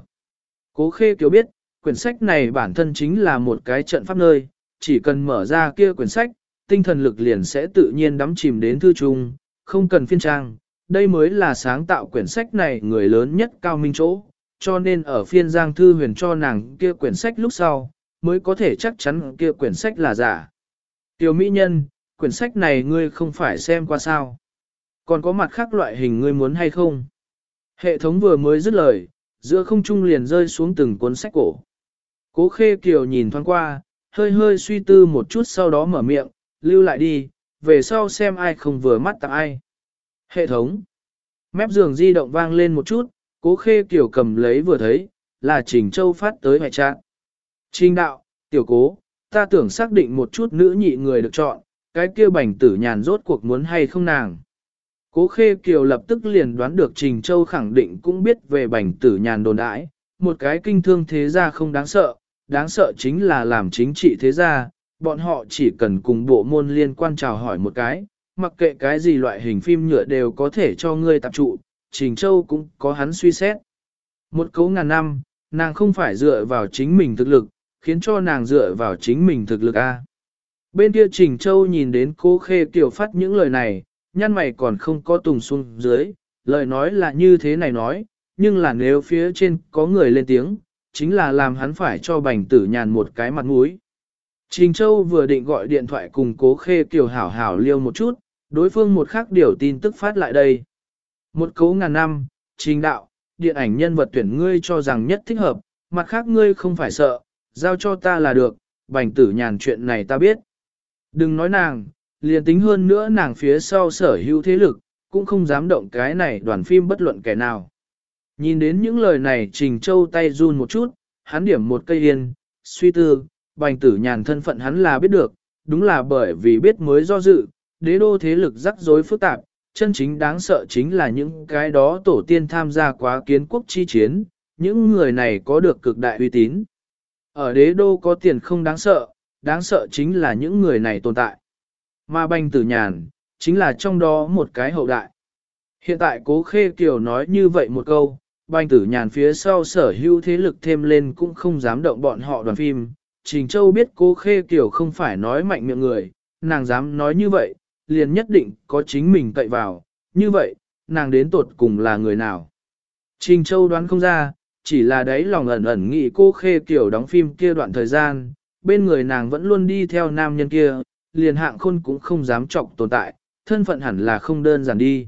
Cố khê kiều biết, quyển sách này bản thân chính là một cái trận pháp nơi, chỉ cần mở ra kia quyển sách, tinh thần lực liền sẽ tự nhiên đắm chìm đến thư trung, không cần phiên trang. Đây mới là sáng tạo quyển sách này người lớn nhất cao minh chỗ, cho nên ở phiên giang thư huyền cho nàng kia quyển sách lúc sau, mới có thể chắc chắn kia quyển sách là giả. Tiểu mỹ nhân, quyển sách này ngươi không phải xem qua sao. Còn có mặt khác loại hình ngươi muốn hay không? Hệ thống vừa mới dứt lời, giữa không trung liền rơi xuống từng cuốn sách cổ. Cố khê kiều nhìn thoáng qua, hơi hơi suy tư một chút sau đó mở miệng, lưu lại đi, về sau xem ai không vừa mắt tặng ai. Hệ thống. Mép giường di động vang lên một chút, cố khê kiểu cầm lấy vừa thấy, là Trình Châu phát tới hoại trạng. Trình đạo, tiểu cố, ta tưởng xác định một chút nữ nhị người được chọn, cái kia bành tử nhàn rốt cuộc muốn hay không nàng. Cố Khê Kiều lập tức liền đoán được Trình Châu khẳng định cũng biết về bành tử nhàn đồn đãi, một cái kinh thương thế gia không đáng sợ, đáng sợ chính là làm chính trị thế gia, bọn họ chỉ cần cùng bộ môn liên quan chào hỏi một cái, mặc kệ cái gì loại hình phim nhựa đều có thể cho ngươi tập trụ, Trình Châu cũng có hắn suy xét. Một cấu ngàn năm, nàng không phải dựa vào chính mình thực lực, khiến cho nàng dựa vào chính mình thực lực A. Bên kia Trình Châu nhìn đến cố khê tiểu phát những lời này, nhăn mày còn không có tùng xuống dưới, lời nói là như thế này nói, nhưng là nếu phía trên có người lên tiếng, chính là làm hắn phải cho bành tử nhàn một cái mặt mũi. Trình Châu vừa định gọi điện thoại cùng cố khê kiều hảo hảo liêu một chút, đối phương một khắc điều tin tức phát lại đây. Một cấu ngàn năm, trình đạo, điện ảnh nhân vật tuyển ngươi cho rằng nhất thích hợp, mặt khác ngươi không phải sợ, giao cho ta là được, bành tử nhàn chuyện này ta biết. Đừng nói nàng, liền tính hơn nữa nàng phía sau sở hữu thế lực, cũng không dám động cái này đoàn phim bất luận kẻ nào. Nhìn đến những lời này Trình Châu tay run một chút, hắn điểm một cây yên, suy tư, bành tử nhàn thân phận hắn là biết được, đúng là bởi vì biết mới do dự, đế đô thế lực rắc rối phức tạp, chân chính đáng sợ chính là những cái đó tổ tiên tham gia quá kiến quốc chi chiến, những người này có được cực đại uy tín. Ở đế đô có tiền không đáng sợ, đáng sợ chính là những người này tồn tại. Mà Banh tử nhàn, chính là trong đó một cái hậu đại. Hiện tại cố khê kiều nói như vậy một câu, Banh tử nhàn phía sau sở hữu thế lực thêm lên cũng không dám động bọn họ đoàn phim. Trình Châu biết cố khê kiều không phải nói mạnh miệng người, nàng dám nói như vậy, liền nhất định có chính mình cậy vào, như vậy, nàng đến tột cùng là người nào. Trình Châu đoán không ra, chỉ là đấy lòng ẩn ẩn nghĩ cô khê kiểu đóng phim kia đoạn thời gian, bên người nàng vẫn luôn đi theo nam nhân kia, liền hạng khôn cũng không dám trọng tồn tại, thân phận hẳn là không đơn giản đi.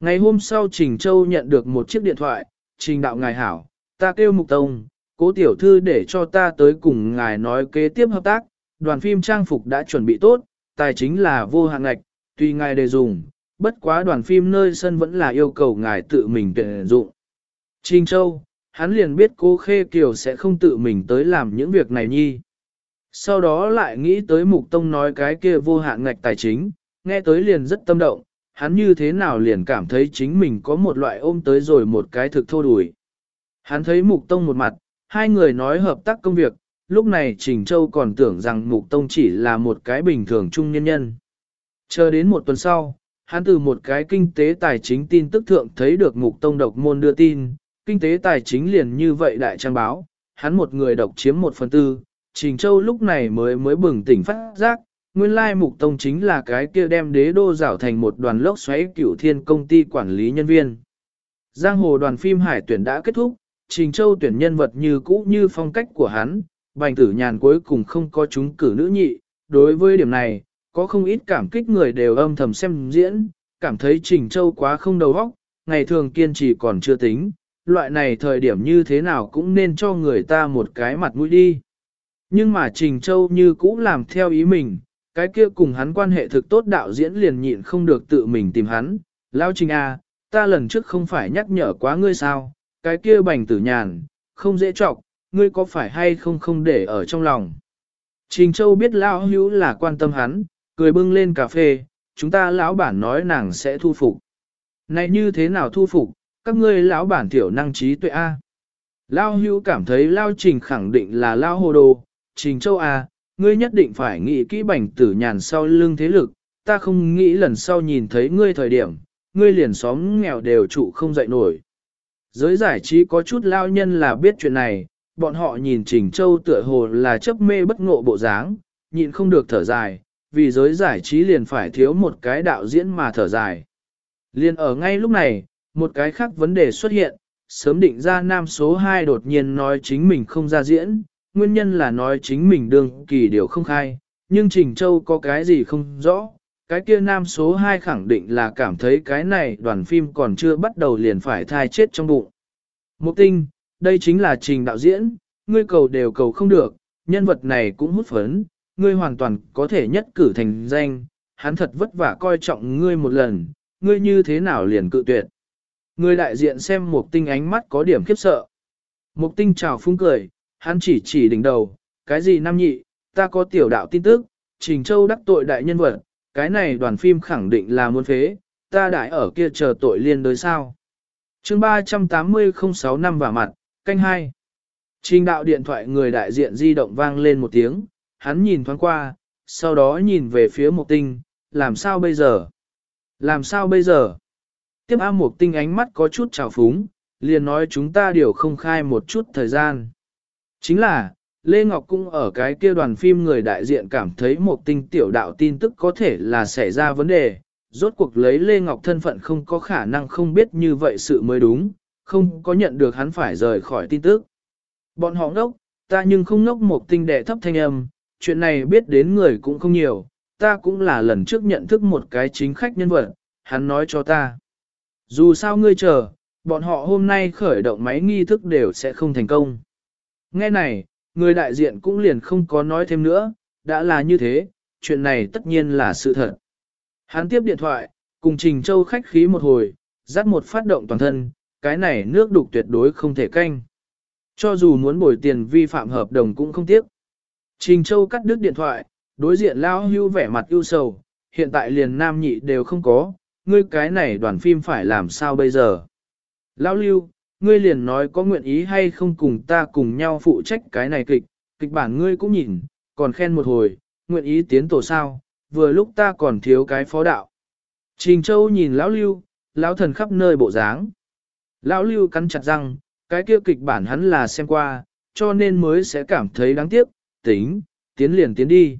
Ngày hôm sau Trình Châu nhận được một chiếc điện thoại, Trình đạo ngài hảo, ta kêu Mục Tông, cố tiểu thư để cho ta tới cùng ngài nói kế tiếp hợp tác, đoàn phim trang phục đã chuẩn bị tốt, tài chính là vô hạn ngạch, tuy ngài đề dùng, bất quá đoàn phim nơi sân vẫn là yêu cầu ngài tự mình tuyển dụng. Trình Châu, hắn liền biết cô Khê Kiều sẽ không tự mình tới làm những việc này nhi. Sau đó lại nghĩ tới Mục Tông nói cái kia vô hạn ngạch tài chính, nghe tới liền rất tâm động, hắn như thế nào liền cảm thấy chính mình có một loại ôm tới rồi một cái thực thô đùi. Hắn thấy Mục Tông một mặt, hai người nói hợp tác công việc, lúc này Trình Châu còn tưởng rằng Mục Tông chỉ là một cái bình thường trung nhân nhân. Chờ đến một tuần sau, hắn từ một cái kinh tế tài chính tin tức thượng thấy được Mục Tông độc môn đưa tin, kinh tế tài chính liền như vậy đại trang báo, hắn một người độc chiếm một phần tư, Trình Châu lúc này mới mới bừng tỉnh phát giác, nguyên lai Mục Tông chính là cái kia đem đế đô rảo thành một đoàn lốc xoáy cửu thiên công ty quản lý nhân viên. Giang hồ đoàn phim hải tuyển đã kết thúc, Trình Châu tuyển nhân vật như cũ như phong cách của hắn, bành tử nhàn cuối cùng không có chúng cử nữ nhị, đối với điểm này, có không ít cảm kích người đều âm thầm xem diễn, cảm thấy Trình Châu quá không đầu óc, ngày thường kiên trì còn chưa tính, loại này thời điểm như thế nào cũng nên cho người ta một cái mặt mũi đi. Nhưng mà Trình Châu như cũ làm theo ý mình, cái kia cùng hắn quan hệ thực tốt đạo diễn liền nhịn không được tự mình tìm hắn, Lao Trình A, ta lần trước không phải nhắc nhở quá ngươi sao, cái kia bành tử nhàn, không dễ trọng, ngươi có phải hay không không để ở trong lòng. Trình Châu biết Lão Hữu là quan tâm hắn, cười bưng lên cà phê, chúng ta lão bản nói nàng sẽ thu phục. Này như thế nào thu phục, các ngươi lão bản tiểu năng trí tuệ A. Lao hưu cảm thấy Lao Trình khẳng định là Lao hồ đồ, Trình Châu A, ngươi nhất định phải nghĩ kỹ bảnh tử nhàn sau lưng thế lực, ta không nghĩ lần sau nhìn thấy ngươi thời điểm, ngươi liền xóm nghèo đều trụ không dậy nổi. Giới giải trí có chút lao nhân là biết chuyện này, bọn họ nhìn Trình Châu tựa hồ là chấp mê bất ngộ bộ dáng, nhịn không được thở dài, vì giới giải trí liền phải thiếu một cái đạo diễn mà thở dài. Liền ở ngay lúc này, một cái khác vấn đề xuất hiện, sớm định ra nam số 2 đột nhiên nói chính mình không ra diễn, nguyên nhân là nói chính mình đương kỳ điều không khai, nhưng Trình Châu có cái gì không rõ, cái kia nam số 2 khẳng định là cảm thấy cái này đoàn phim còn chưa bắt đầu liền phải thai chết trong bụng. Mục tinh, đây chính là trình đạo diễn, ngươi cầu đều cầu không được, nhân vật này cũng hút phấn, ngươi hoàn toàn có thể nhất cử thành danh, hắn thật vất vả coi trọng ngươi một lần, ngươi như thế nào liền cự tuyệt. Người đại diện xem mục tinh ánh mắt có điểm khiếp sợ. Mục tinh chào phúng cười, hắn chỉ chỉ đỉnh đầu, cái gì nam nhị, ta có tiểu đạo tin tức, Trình Châu đắc tội đại nhân vật, cái này đoàn phim khẳng định là muốn phế, ta đại ở kia chờ tội liên đối sao. chương 380 06 năm và mặt, canh 2. Trình đạo điện thoại người đại diện di động vang lên một tiếng, hắn nhìn thoáng qua, sau đó nhìn về phía Mục Tinh, làm sao bây giờ? Làm sao bây giờ? Tiếp A Mục Tinh ánh mắt có chút trào phúng, liền nói chúng ta điều không khai một chút thời gian. Chính là, Lê Ngọc cũng ở cái kia đoàn phim người đại diện cảm thấy Mục Tinh tiểu đạo tin tức có thể là xảy ra vấn đề, rốt cuộc lấy Lê Ngọc thân phận không có khả năng không biết như vậy sự mới đúng, không có nhận được hắn phải rời khỏi tin tức. Bọn họ ngốc, ta nhưng không ngốc một tinh đệ thấp thanh âm, chuyện này biết đến người cũng không nhiều, ta cũng là lần trước nhận thức một cái chính khách nhân vật, hắn nói cho ta. Dù sao ngươi chờ, bọn họ hôm nay khởi động máy nghi thức đều sẽ không thành công. Nghe này, người đại diện cũng liền không có nói thêm nữa, đã là như thế, chuyện này tất nhiên là sự thật. Hắn tiếp điện thoại, cùng Trình Châu khách khí một hồi, dắt một phát động toàn thân, cái này nước đục tuyệt đối không thể canh. Cho dù muốn bồi tiền vi phạm hợp đồng cũng không tiếc. Trình Châu cắt đứt điện thoại, đối diện lao hưu vẻ mặt ưu sầu, hiện tại liền nam nhị đều không có, ngươi cái này đoàn phim phải làm sao bây giờ. Lao lưu, ngươi liền nói có nguyện ý hay không cùng ta cùng nhau phụ trách cái này kịch, kịch bản ngươi cũng nhìn, còn khen một hồi, nguyện ý tiến tổ sao, vừa lúc ta còn thiếu cái phó đạo. Trình Châu nhìn lão lưu, lão thần khắp nơi bộ dáng. Lão lưu cắn chặt răng, cái kia kịch bản hắn là xem qua, cho nên mới sẽ cảm thấy đáng tiếc, tính, tiến liền tiến đi.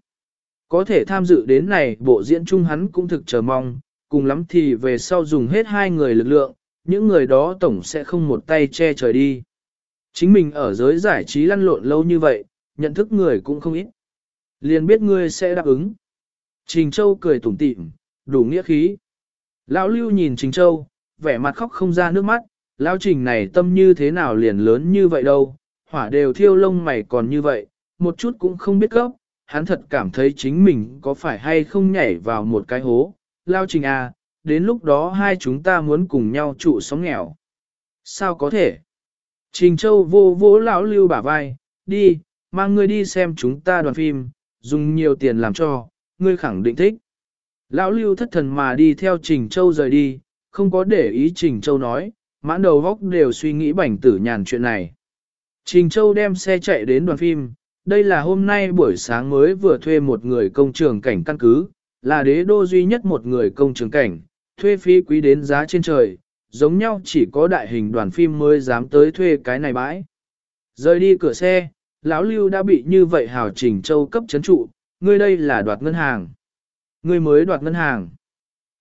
Có thể tham dự đến này bộ diễn chung hắn cũng thực chờ mong, cùng lắm thì về sau dùng hết hai người lực lượng, những người đó tổng sẽ không một tay che trời đi. Chính mình ở giới giải trí lăn lộn lâu như vậy, nhận thức người cũng không ít. Liền biết ngươi sẽ đáp ứng. Trình Châu cười tủm tỉm, đủ nghĩa khí. Lão Lưu nhìn Trình Châu, vẻ mặt khóc không ra nước mắt, Lão Trình này tâm như thế nào liền lớn như vậy đâu, hỏa đều thiêu lông mày còn như vậy, một chút cũng không biết gốc, hắn thật cảm thấy chính mình có phải hay không nhảy vào một cái hố. Lão Trình à, đến lúc đó hai chúng ta muốn cùng nhau trụ sống nghèo. Sao có thể? Trình Châu vô vỗ lão Lưu bả vai, đi, mang ngươi đi xem chúng ta đoàn phim, dùng nhiều tiền làm cho, ngươi khẳng định thích. Lão Lưu thất thần mà đi theo Trình Châu rời đi, không có để ý Trình Châu nói, mãn đầu góc đều suy nghĩ bảnh tử nhàn chuyện này. Trình Châu đem xe chạy đến đoàn phim, đây là hôm nay buổi sáng mới vừa thuê một người công trường cảnh căn cứ, là đế đô duy nhất một người công trường cảnh, thuê phí quý đến giá trên trời, giống nhau chỉ có đại hình đoàn phim mới dám tới thuê cái này bãi. Rời đi cửa xe, lão Lưu đã bị như vậy hào Trình Châu cấp chấn trụ, ngươi đây là đoạt ngân hàng. Ngươi mới đoạt ngân hàng.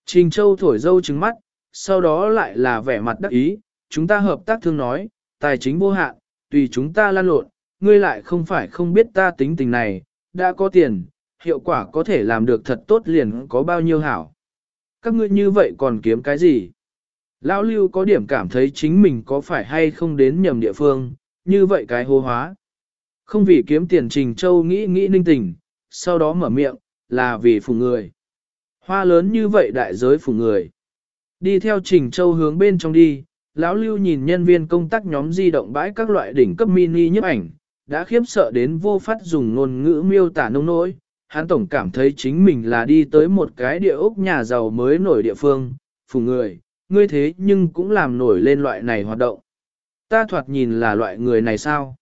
Trình Châu thổi dâu trứng mắt, sau đó lại là vẻ mặt đắc ý, chúng ta hợp tác thương nói, tài chính vô hạn, tùy chúng ta lan lộn, ngươi lại không phải không biết ta tính tình này, đã có tiền, hiệu quả có thể làm được thật tốt liền có bao nhiêu hảo. Các ngươi như vậy còn kiếm cái gì? Lão Lưu có điểm cảm thấy chính mình có phải hay không đến nhầm địa phương, như vậy cái hô hóa. Không vì kiếm tiền Trình Châu nghĩ nghĩ ninh tình, sau đó mở miệng, là vì phụ người. Hoa lớn như vậy đại giới phụ người. Đi theo Trình Châu hướng bên trong đi, lão lưu nhìn nhân viên công tác nhóm di động bãi các loại đỉnh cấp mini nhấp ảnh, đã khiếp sợ đến vô phát dùng ngôn ngữ miêu tả nông nỗi. Hắn tổng cảm thấy chính mình là đi tới một cái địa ốc nhà giàu mới nổi địa phương, phủ người, ngươi thế nhưng cũng làm nổi lên loại này hoạt động. Ta thoạt nhìn là loại người này sao?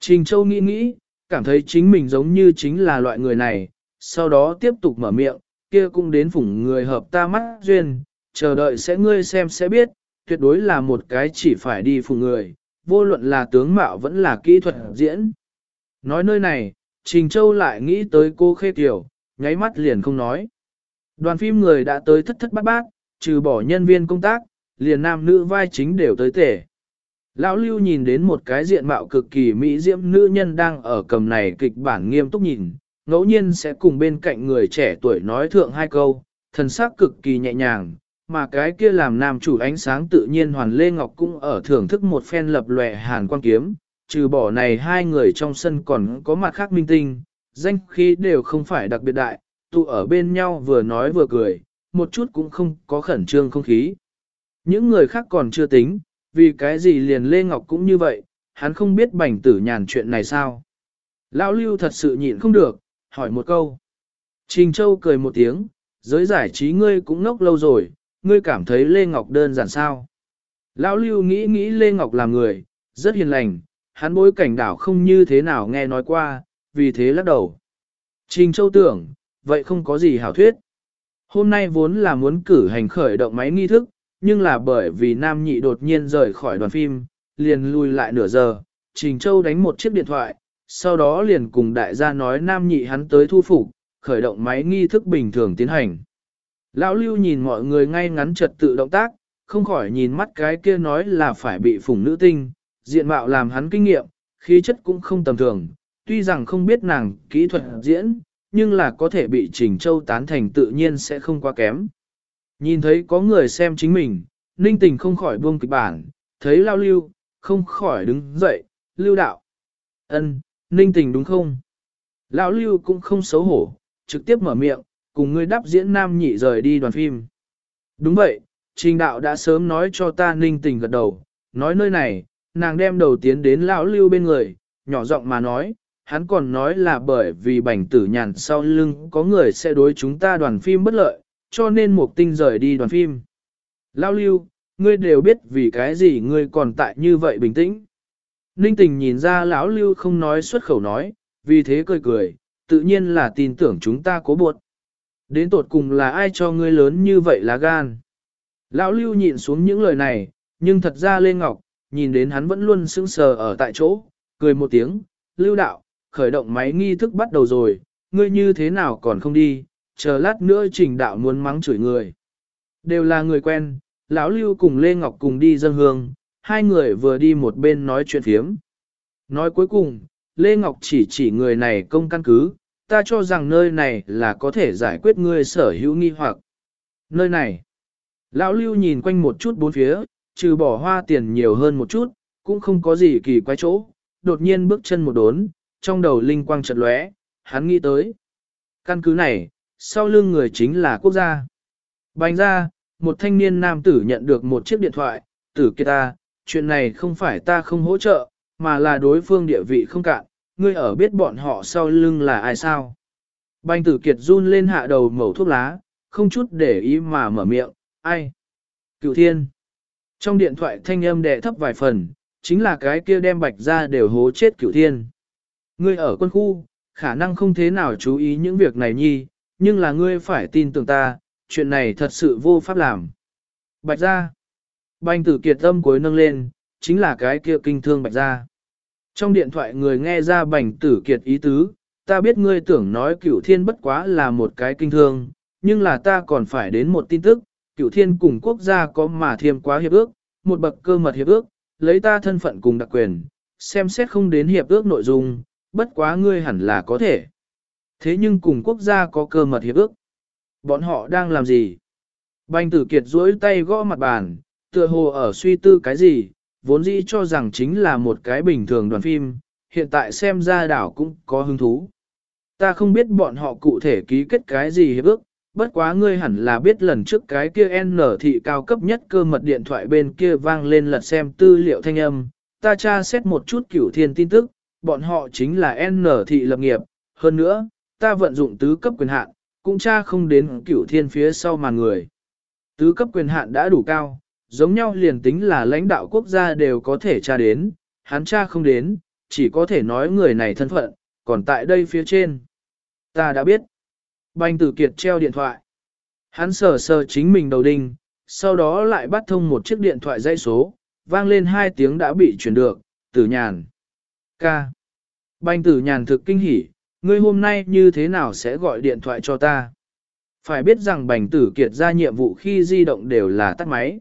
Trình Châu nghĩ nghĩ, cảm thấy chính mình giống như chính là loại người này, sau đó tiếp tục mở miệng, kia cũng đến phủng người hợp ta mắt duyên, chờ đợi sẽ ngươi xem sẽ biết, tuyệt đối là một cái chỉ phải đi phụ người, vô luận là tướng mạo vẫn là kỹ thuật diễn. Nói nơi này, Trình Châu lại nghĩ tới cô Khê Kiều, nháy mắt liền không nói. Đoàn phim người đã tới thất thất bát bát, trừ bỏ nhân viên công tác, liền nam nữ vai chính đều tới tể. Lão Lưu nhìn đến một cái diện mạo cực kỳ mỹ diễm nữ nhân đang ở cầm này kịch bản nghiêm túc nhìn, ngẫu nhiên sẽ cùng bên cạnh người trẻ tuổi nói thượng hai câu, thần sắc cực kỳ nhẹ nhàng, mà cái kia làm nam chủ ánh sáng tự nhiên Hoàn Lê Ngọc cũng ở thưởng thức một phen lập lòe hàn quan kiếm, trừ bỏ này hai người trong sân còn có mặt khác minh tinh, danh khí đều không phải đặc biệt đại, tụ ở bên nhau vừa nói vừa cười, một chút cũng không có khẩn trương không khí. Những người khác còn chưa tính, vì cái gì liền Lê Ngọc cũng như vậy, hắn không biết bảnh tử nhàn chuyện này sao. Lão Lưu thật sự nhịn không được, hỏi một câu. Trình Châu cười một tiếng, Giới giải trí ngươi cũng ngốc lâu rồi, ngươi cảm thấy Lê Ngọc đơn giản sao. Lão Lưu nghĩ nghĩ Lê Ngọc là người, rất hiền lành, hắn bối cảnh đảo không như thế nào nghe nói qua, vì thế lắc đầu. Trình Châu tưởng, vậy không có gì hảo thuyết. Hôm nay vốn là muốn cử hành khởi động máy nghi thức, nhưng là bởi vì Nam Nhị đột nhiên rời khỏi đoàn phim, liền lùi lại nửa giờ, Trình Châu đánh một chiếc điện thoại, sau đó liền cùng đại gia nói Nam Nhị hắn tới thu phục, khởi động máy nghi thức bình thường tiến hành. Lão Lưu nhìn mọi người ngay ngắn trật tự động tác, không khỏi nhìn mắt cái kia nói là phải bị phủng nữ tinh, diện mạo làm hắn kinh nghiệm, khí chất cũng không tầm thường, tuy rằng không biết nàng kỹ thuật diễn, nhưng là có thể bị Trình Châu tán thành tự nhiên sẽ không quá kém. Nhìn thấy có người xem chính mình, ninh tình không khỏi buông kịch bản, thấy lao lưu, không khỏi đứng dậy, lưu đạo. ân ninh tình đúng không? Lão lưu cũng không xấu hổ, trực tiếp mở miệng, cùng ngươi đáp diễn nam nhị rời đi đoàn phim. Đúng vậy, trình đạo đã sớm nói cho ta ninh tình gật đầu, nói nơi này, nàng đem đầu tiến đến lão lưu bên người, nhỏ giọng mà nói, hắn còn nói là bởi vì bảnh tử nhàn sau lưng có người sẽ đối chúng ta đoàn phim bất lợi, cho nên Mục Tinh rời đi đoàn phim. Lao lưu, ngươi đều biết vì cái gì ngươi còn tại như vậy bình tĩnh. Ninh tình nhìn ra lão lưu không nói xuất khẩu nói, vì thế cười cười, tự nhiên là tin tưởng chúng ta cố buộc. Đến tột cùng là ai cho ngươi lớn như vậy là gan. Lão lưu nhịn xuống những lời này, nhưng thật ra Lê Ngọc, nhìn đến hắn vẫn luôn sững sờ ở tại chỗ, cười một tiếng, lưu đạo, khởi động máy nghi thức bắt đầu rồi, ngươi như thế nào còn không đi, chờ lát nữa trình đạo muốn mắng chửi người. Đều là người quen, lão lưu cùng Lê Ngọc cùng đi dân hương, hai người vừa đi một bên nói chuyện phiếm. Nói cuối cùng, Lê Ngọc chỉ chỉ người này công căn cứ, ta cho rằng nơi này là có thể giải quyết ngươi sở hữu nghi hoặc. Nơi này, lão lưu nhìn quanh một chút bốn phía, trừ bỏ hoa tiền nhiều hơn một chút, cũng không có gì kỳ quái chỗ, đột nhiên bước chân một đốn, trong đầu linh quang chợt lóe, hắn nghĩ tới. Căn cứ này, sau lưng người chính là quốc gia. Bành ra, một thanh niên nam tử nhận được một chiếc điện thoại, tử kia ta, chuyện này không phải ta không hỗ trợ, mà là đối phương địa vị không cạn, ngươi ở biết bọn họ sau lưng là ai sao. Bành tử kiệt run lên hạ đầu mẩu thuốc lá, không chút để ý mà mở miệng, ai? Cựu thiên. Trong điện thoại thanh âm đệ thấp vài phần, chính là cái kia đem bạch ra đều hố chết cựu thiên. Ngươi ở quân khu, khả năng không thế nào chú ý những việc này nhi, nhưng là ngươi phải tin tưởng ta, chuyện này thật sự vô pháp làm. Bạch ra. Bành tử kiệt tâm cuối nâng lên, chính là cái kia kinh thương bạch ra. Trong điện thoại người nghe ra bành tử kiệt ý tứ, ta biết ngươi tưởng nói cửu thiên bất quá là một cái kinh thương, nhưng là ta còn phải đến một tin tức, cửu thiên cùng quốc gia có mà thiêm quá hiệp ước, một bậc cơ mật hiệp ước, lấy ta thân phận cùng đặc quyền, xem xét không đến hiệp ước nội dung, bất quá ngươi hẳn là có thể. Thế nhưng cùng quốc gia có cơ mật hiệp ước. Bọn họ đang làm gì? Bành tử kiệt duỗi tay gõ mặt bàn, tựa hồ ở suy tư cái gì, vốn dĩ cho rằng chính là một cái bình thường đoàn phim, hiện tại xem ra đảo cũng có hứng thú. Ta không biết bọn họ cụ thể ký kết cái gì hiệp ước, bất quá ngươi hẳn là biết lần trước cái kia N thị cao cấp nhất cơ mật điện thoại bên kia vang lên lật xem tư liệu thanh âm, ta tra xét một chút cửu thiên tin tức, bọn họ chính là N thị lập nghiệp, hơn nữa, ta vận dụng tứ cấp quyền hạn, cũng tra không đến cửu thiên phía sau màn người. Tứ cấp quyền hạn đã đủ cao, giống nhau liền tính là lãnh đạo quốc gia đều có thể tra đến, hắn tra không đến, chỉ có thể nói người này thân phận, còn tại đây phía trên. Ta đã biết. Bành tử kiệt treo điện thoại. Hắn sờ sờ chính mình đầu đinh, sau đó lại bắt thông một chiếc điện thoại dây số, vang lên hai tiếng đã bị chuyển được, tử nhàn. Ca. Bành tử nhàn thực kinh hỉ, ngươi hôm nay như thế nào sẽ gọi điện thoại cho ta? Phải biết rằng bành tử kiệt ra nhiệm vụ khi di động đều là tắt máy.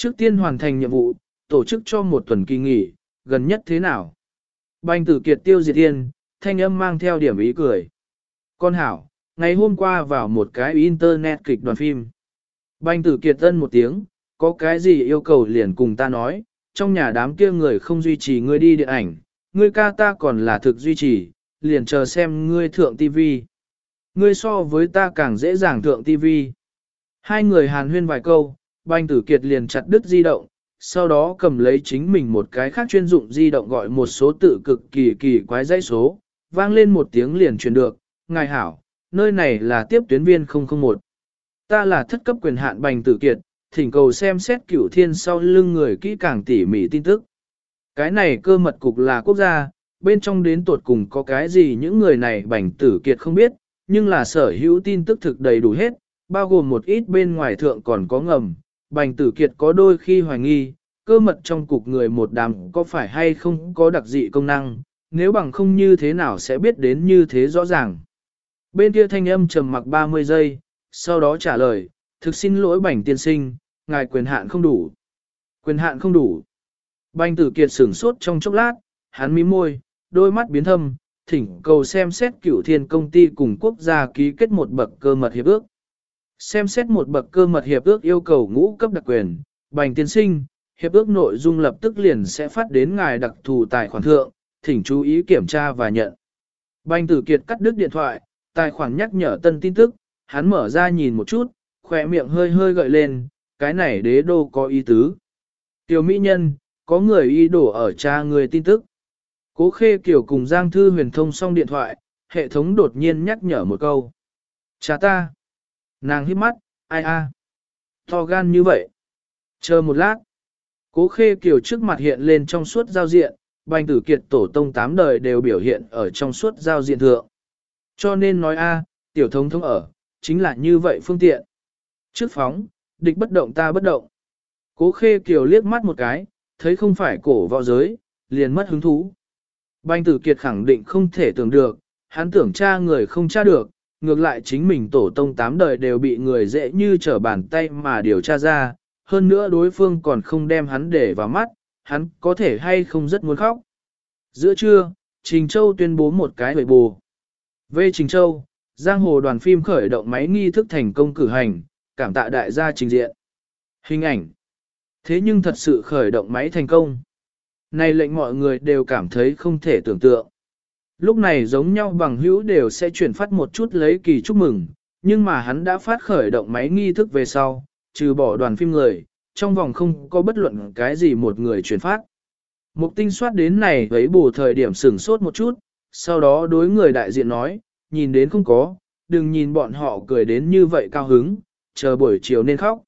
Trước tiên hoàn thành nhiệm vụ, tổ chức cho một tuần kỳ nghỉ, gần nhất thế nào? Bành tử kiệt tiêu diệt yên, thanh âm mang theo điểm ý cười. Con hảo, ngày hôm qua vào một cái internet kịch đoàn phim. Bành tử kiệt tân một tiếng, có cái gì yêu cầu liền cùng ta nói, trong nhà đám kia người không duy trì ngươi đi điện ảnh, ngươi ca ta còn là thực duy trì, liền chờ xem ngươi thượng tivi. Ngươi so với ta càng dễ dàng thượng tivi. Hai người hàn huyên vài câu, Bành tử kiệt liền chặt đứt di động, sau đó cầm lấy chính mình một cái khác chuyên dụng di động gọi một số tự cực kỳ kỳ quái dãy số, vang lên một tiếng liền truyền được, ngài hảo, nơi này là tiếp tuyến viên 001. Ta là thất cấp quyền hạn bành tử kiệt, thỉnh cầu xem xét cửu thiên sau lưng người kỹ càng tỉ mỉ tin tức. Cái này cơ mật cục là quốc gia, bên trong đến tuột cùng có cái gì những người này bành tử kiệt không biết, nhưng là sở hữu tin tức thực đầy đủ hết, bao gồm một ít bên ngoài thượng còn có ngầm. Bành tử kiệt có đôi khi hoài nghi, cơ mật trong cục người một đám có phải hay không có đặc dị công năng, nếu bằng không như thế nào sẽ biết đến như thế rõ ràng. Bên kia thanh âm trầm mặc 30 giây, sau đó trả lời, thực xin lỗi bành tiên sinh, ngài quyền hạn không đủ. Quyền hạn không đủ. Bành tử kiệt sửng sốt trong chốc lát, hắn mím môi, đôi mắt biến thâm, thỉnh cầu xem xét cửu thiên công ty cùng quốc gia ký kết một bậc cơ mật hiệp ước. Xem xét một bậc cơ mật hiệp ước yêu cầu ngũ cấp đặc quyền, bành tiên sinh, hiệp ước nội dung lập tức liền sẽ phát đến ngài đặc thù tài khoản thượng, thỉnh chú ý kiểm tra và nhận. Bành tử kiệt cắt đứt điện thoại, tài khoản nhắc nhở tân tin tức, hắn mở ra nhìn một chút, khỏe miệng hơi hơi gợi lên, cái này đế đô có ý tứ. Tiểu mỹ nhân, có người y đổ ở cha người tin tức. Cố khê kiểu cùng Giang Thư huyền thông xong điện thoại, hệ thống đột nhiên nhắc nhở một câu. Cha ta. Nàng hít mắt, ai a, To gan như vậy. Chờ một lát. Cố khê kiều trước mặt hiện lên trong suốt giao diện, bành tử kiệt tổ tông tám đời đều biểu hiện ở trong suốt giao diện thượng. Cho nên nói a, tiểu thống thống ở, chính là như vậy phương tiện. Trước phóng, địch bất động ta bất động. Cố khê kiều liếc mắt một cái, thấy không phải cổ vào giới, liền mất hứng thú. Bành tử kiệt khẳng định không thể tưởng được, hắn tưởng tra người không tra được, ngược lại chính mình tổ tông tám đời đều bị người dễ như trở bàn tay mà điều tra ra, hơn nữa đối phương còn không đem hắn để vào mắt, hắn có thể hay không rất muốn khóc. Giữa trưa, Trình Châu tuyên bố một cái hội bù. Về Trình Châu, Giang Hồ đoàn phim khởi động máy nghi thức thành công cử hành, cảm tạ đại gia trình diện. Hình ảnh. Thế nhưng thật sự khởi động máy thành công. Này lệnh mọi người đều cảm thấy không thể tưởng tượng. Lúc này giống nhau bằng hữu đều sẽ chuyển phát một chút lấy kỳ chúc mừng, nhưng mà hắn đã phát khởi động máy nghi thức về sau, trừ bỏ đoàn phim người, trong vòng không có bất luận cái gì một người chuyển phát. Mục tinh soát đến này với bù thời điểm sửng sốt một chút, sau đó đối người đại diện nói, nhìn đến không có, đừng nhìn bọn họ cười đến như vậy cao hứng, chờ buổi chiều nên khóc.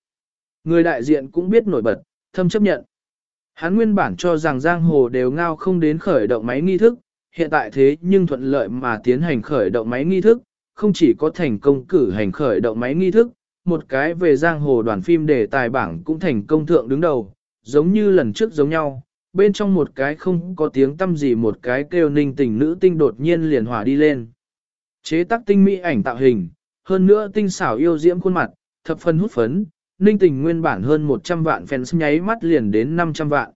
Người đại diện cũng biết nổi bật, thâm chấp nhận. Hắn nguyên bản cho rằng giang hồ đều ngao không đến khởi động máy nghi thức, hiện tại thế nhưng thuận lợi mà tiến hành khởi động máy nghi thức, không chỉ có thành công cử hành khởi động máy nghi thức, một cái về giang hồ đoàn phim đề tài bảng cũng thành công thượng đứng đầu, giống như lần trước giống nhau, bên trong một cái không có tiếng tâm gì một cái kêu ninh tình nữ tinh đột nhiên liền hỏa đi lên. Chế tác tinh mỹ ảnh tạo hình, hơn nữa tinh xảo yêu diễm khuôn mặt, thập phần hút phấn, ninh tình nguyên bản hơn 100 vạn fans nháy mắt liền đến 500 vạn.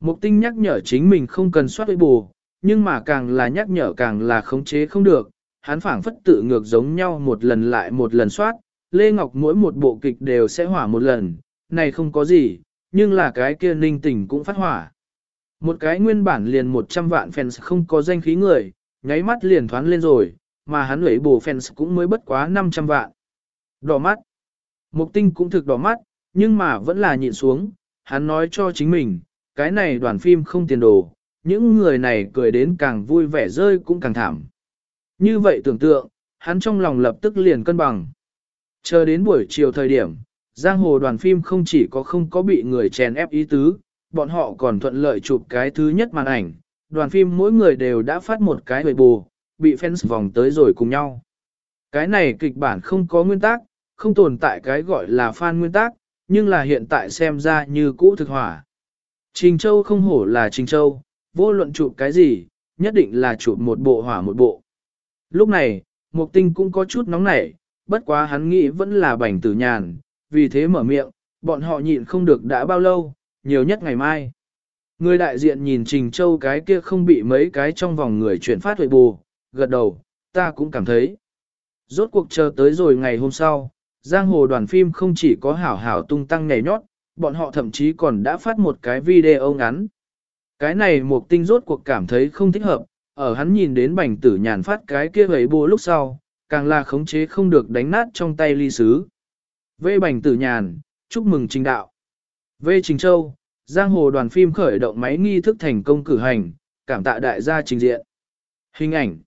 Mục tinh nhắc nhở chính mình không cần soát bù, nhưng mà càng là nhắc nhở càng là khống chế không được, hắn phảng phất tự ngược giống nhau một lần lại một lần soát, Lê Ngọc mỗi một bộ kịch đều sẽ hỏa một lần, này không có gì, nhưng là cái kia ninh tình cũng phát hỏa. Một cái nguyên bản liền 100 vạn fans không có danh khí người, nháy mắt liền thoán lên rồi, mà hắn lấy bổ fans cũng mới bất quá 500 vạn. Đỏ mắt. Mục tinh cũng thực đỏ mắt, nhưng mà vẫn là nhịn xuống, hắn nói cho chính mình, cái này đoàn phim không tiền đồ, những người này cười đến càng vui vẻ rơi cũng càng thảm. Như vậy tưởng tượng, hắn trong lòng lập tức liền cân bằng. Chờ đến buổi chiều thời điểm, giang hồ đoàn phim không chỉ có không có bị người chèn ép ý tứ, bọn họ còn thuận lợi chụp cái thứ nhất màn ảnh, đoàn phim mỗi người đều đã phát một cái hồi bù, bị fans vòng tới rồi cùng nhau. Cái này kịch bản không có nguyên tắc, không tồn tại cái gọi là fan nguyên tắc, nhưng là hiện tại xem ra như cũ thực hỏa. Trình Châu không hổ là Trình Châu, vô luận chụp cái gì, nhất định là chụp một bộ hỏa một bộ. Lúc này, Mục Tinh cũng có chút nóng nảy, bất quá hắn nghĩ vẫn là bảnh tử nhàn, vì thế mở miệng, bọn họ nhịn không được đã bao lâu, nhiều nhất ngày mai. Người đại diện nhìn Trình Châu cái kia không bị mấy cái trong vòng người chuyển phát huệ bù, gật đầu, ta cũng cảm thấy. Rốt cuộc chờ tới rồi ngày hôm sau, giang hồ đoàn phim không chỉ có hảo hảo tung tăng nhảy nhót, bọn họ thậm chí còn đã phát một cái video ngắn. Cái này một tinh rốt cuộc cảm thấy không thích hợp, ở hắn nhìn đến bành tử nhàn phát cái kia ấy bố lúc sau, càng là khống chế không được đánh nát trong tay ly sứ. Vê bành tử nhàn, chúc mừng trình đạo. Vê Trình Châu, giang hồ đoàn phim khởi động máy nghi thức thành công cử hành, cảm tạ đại gia trình diện. Hình ảnh.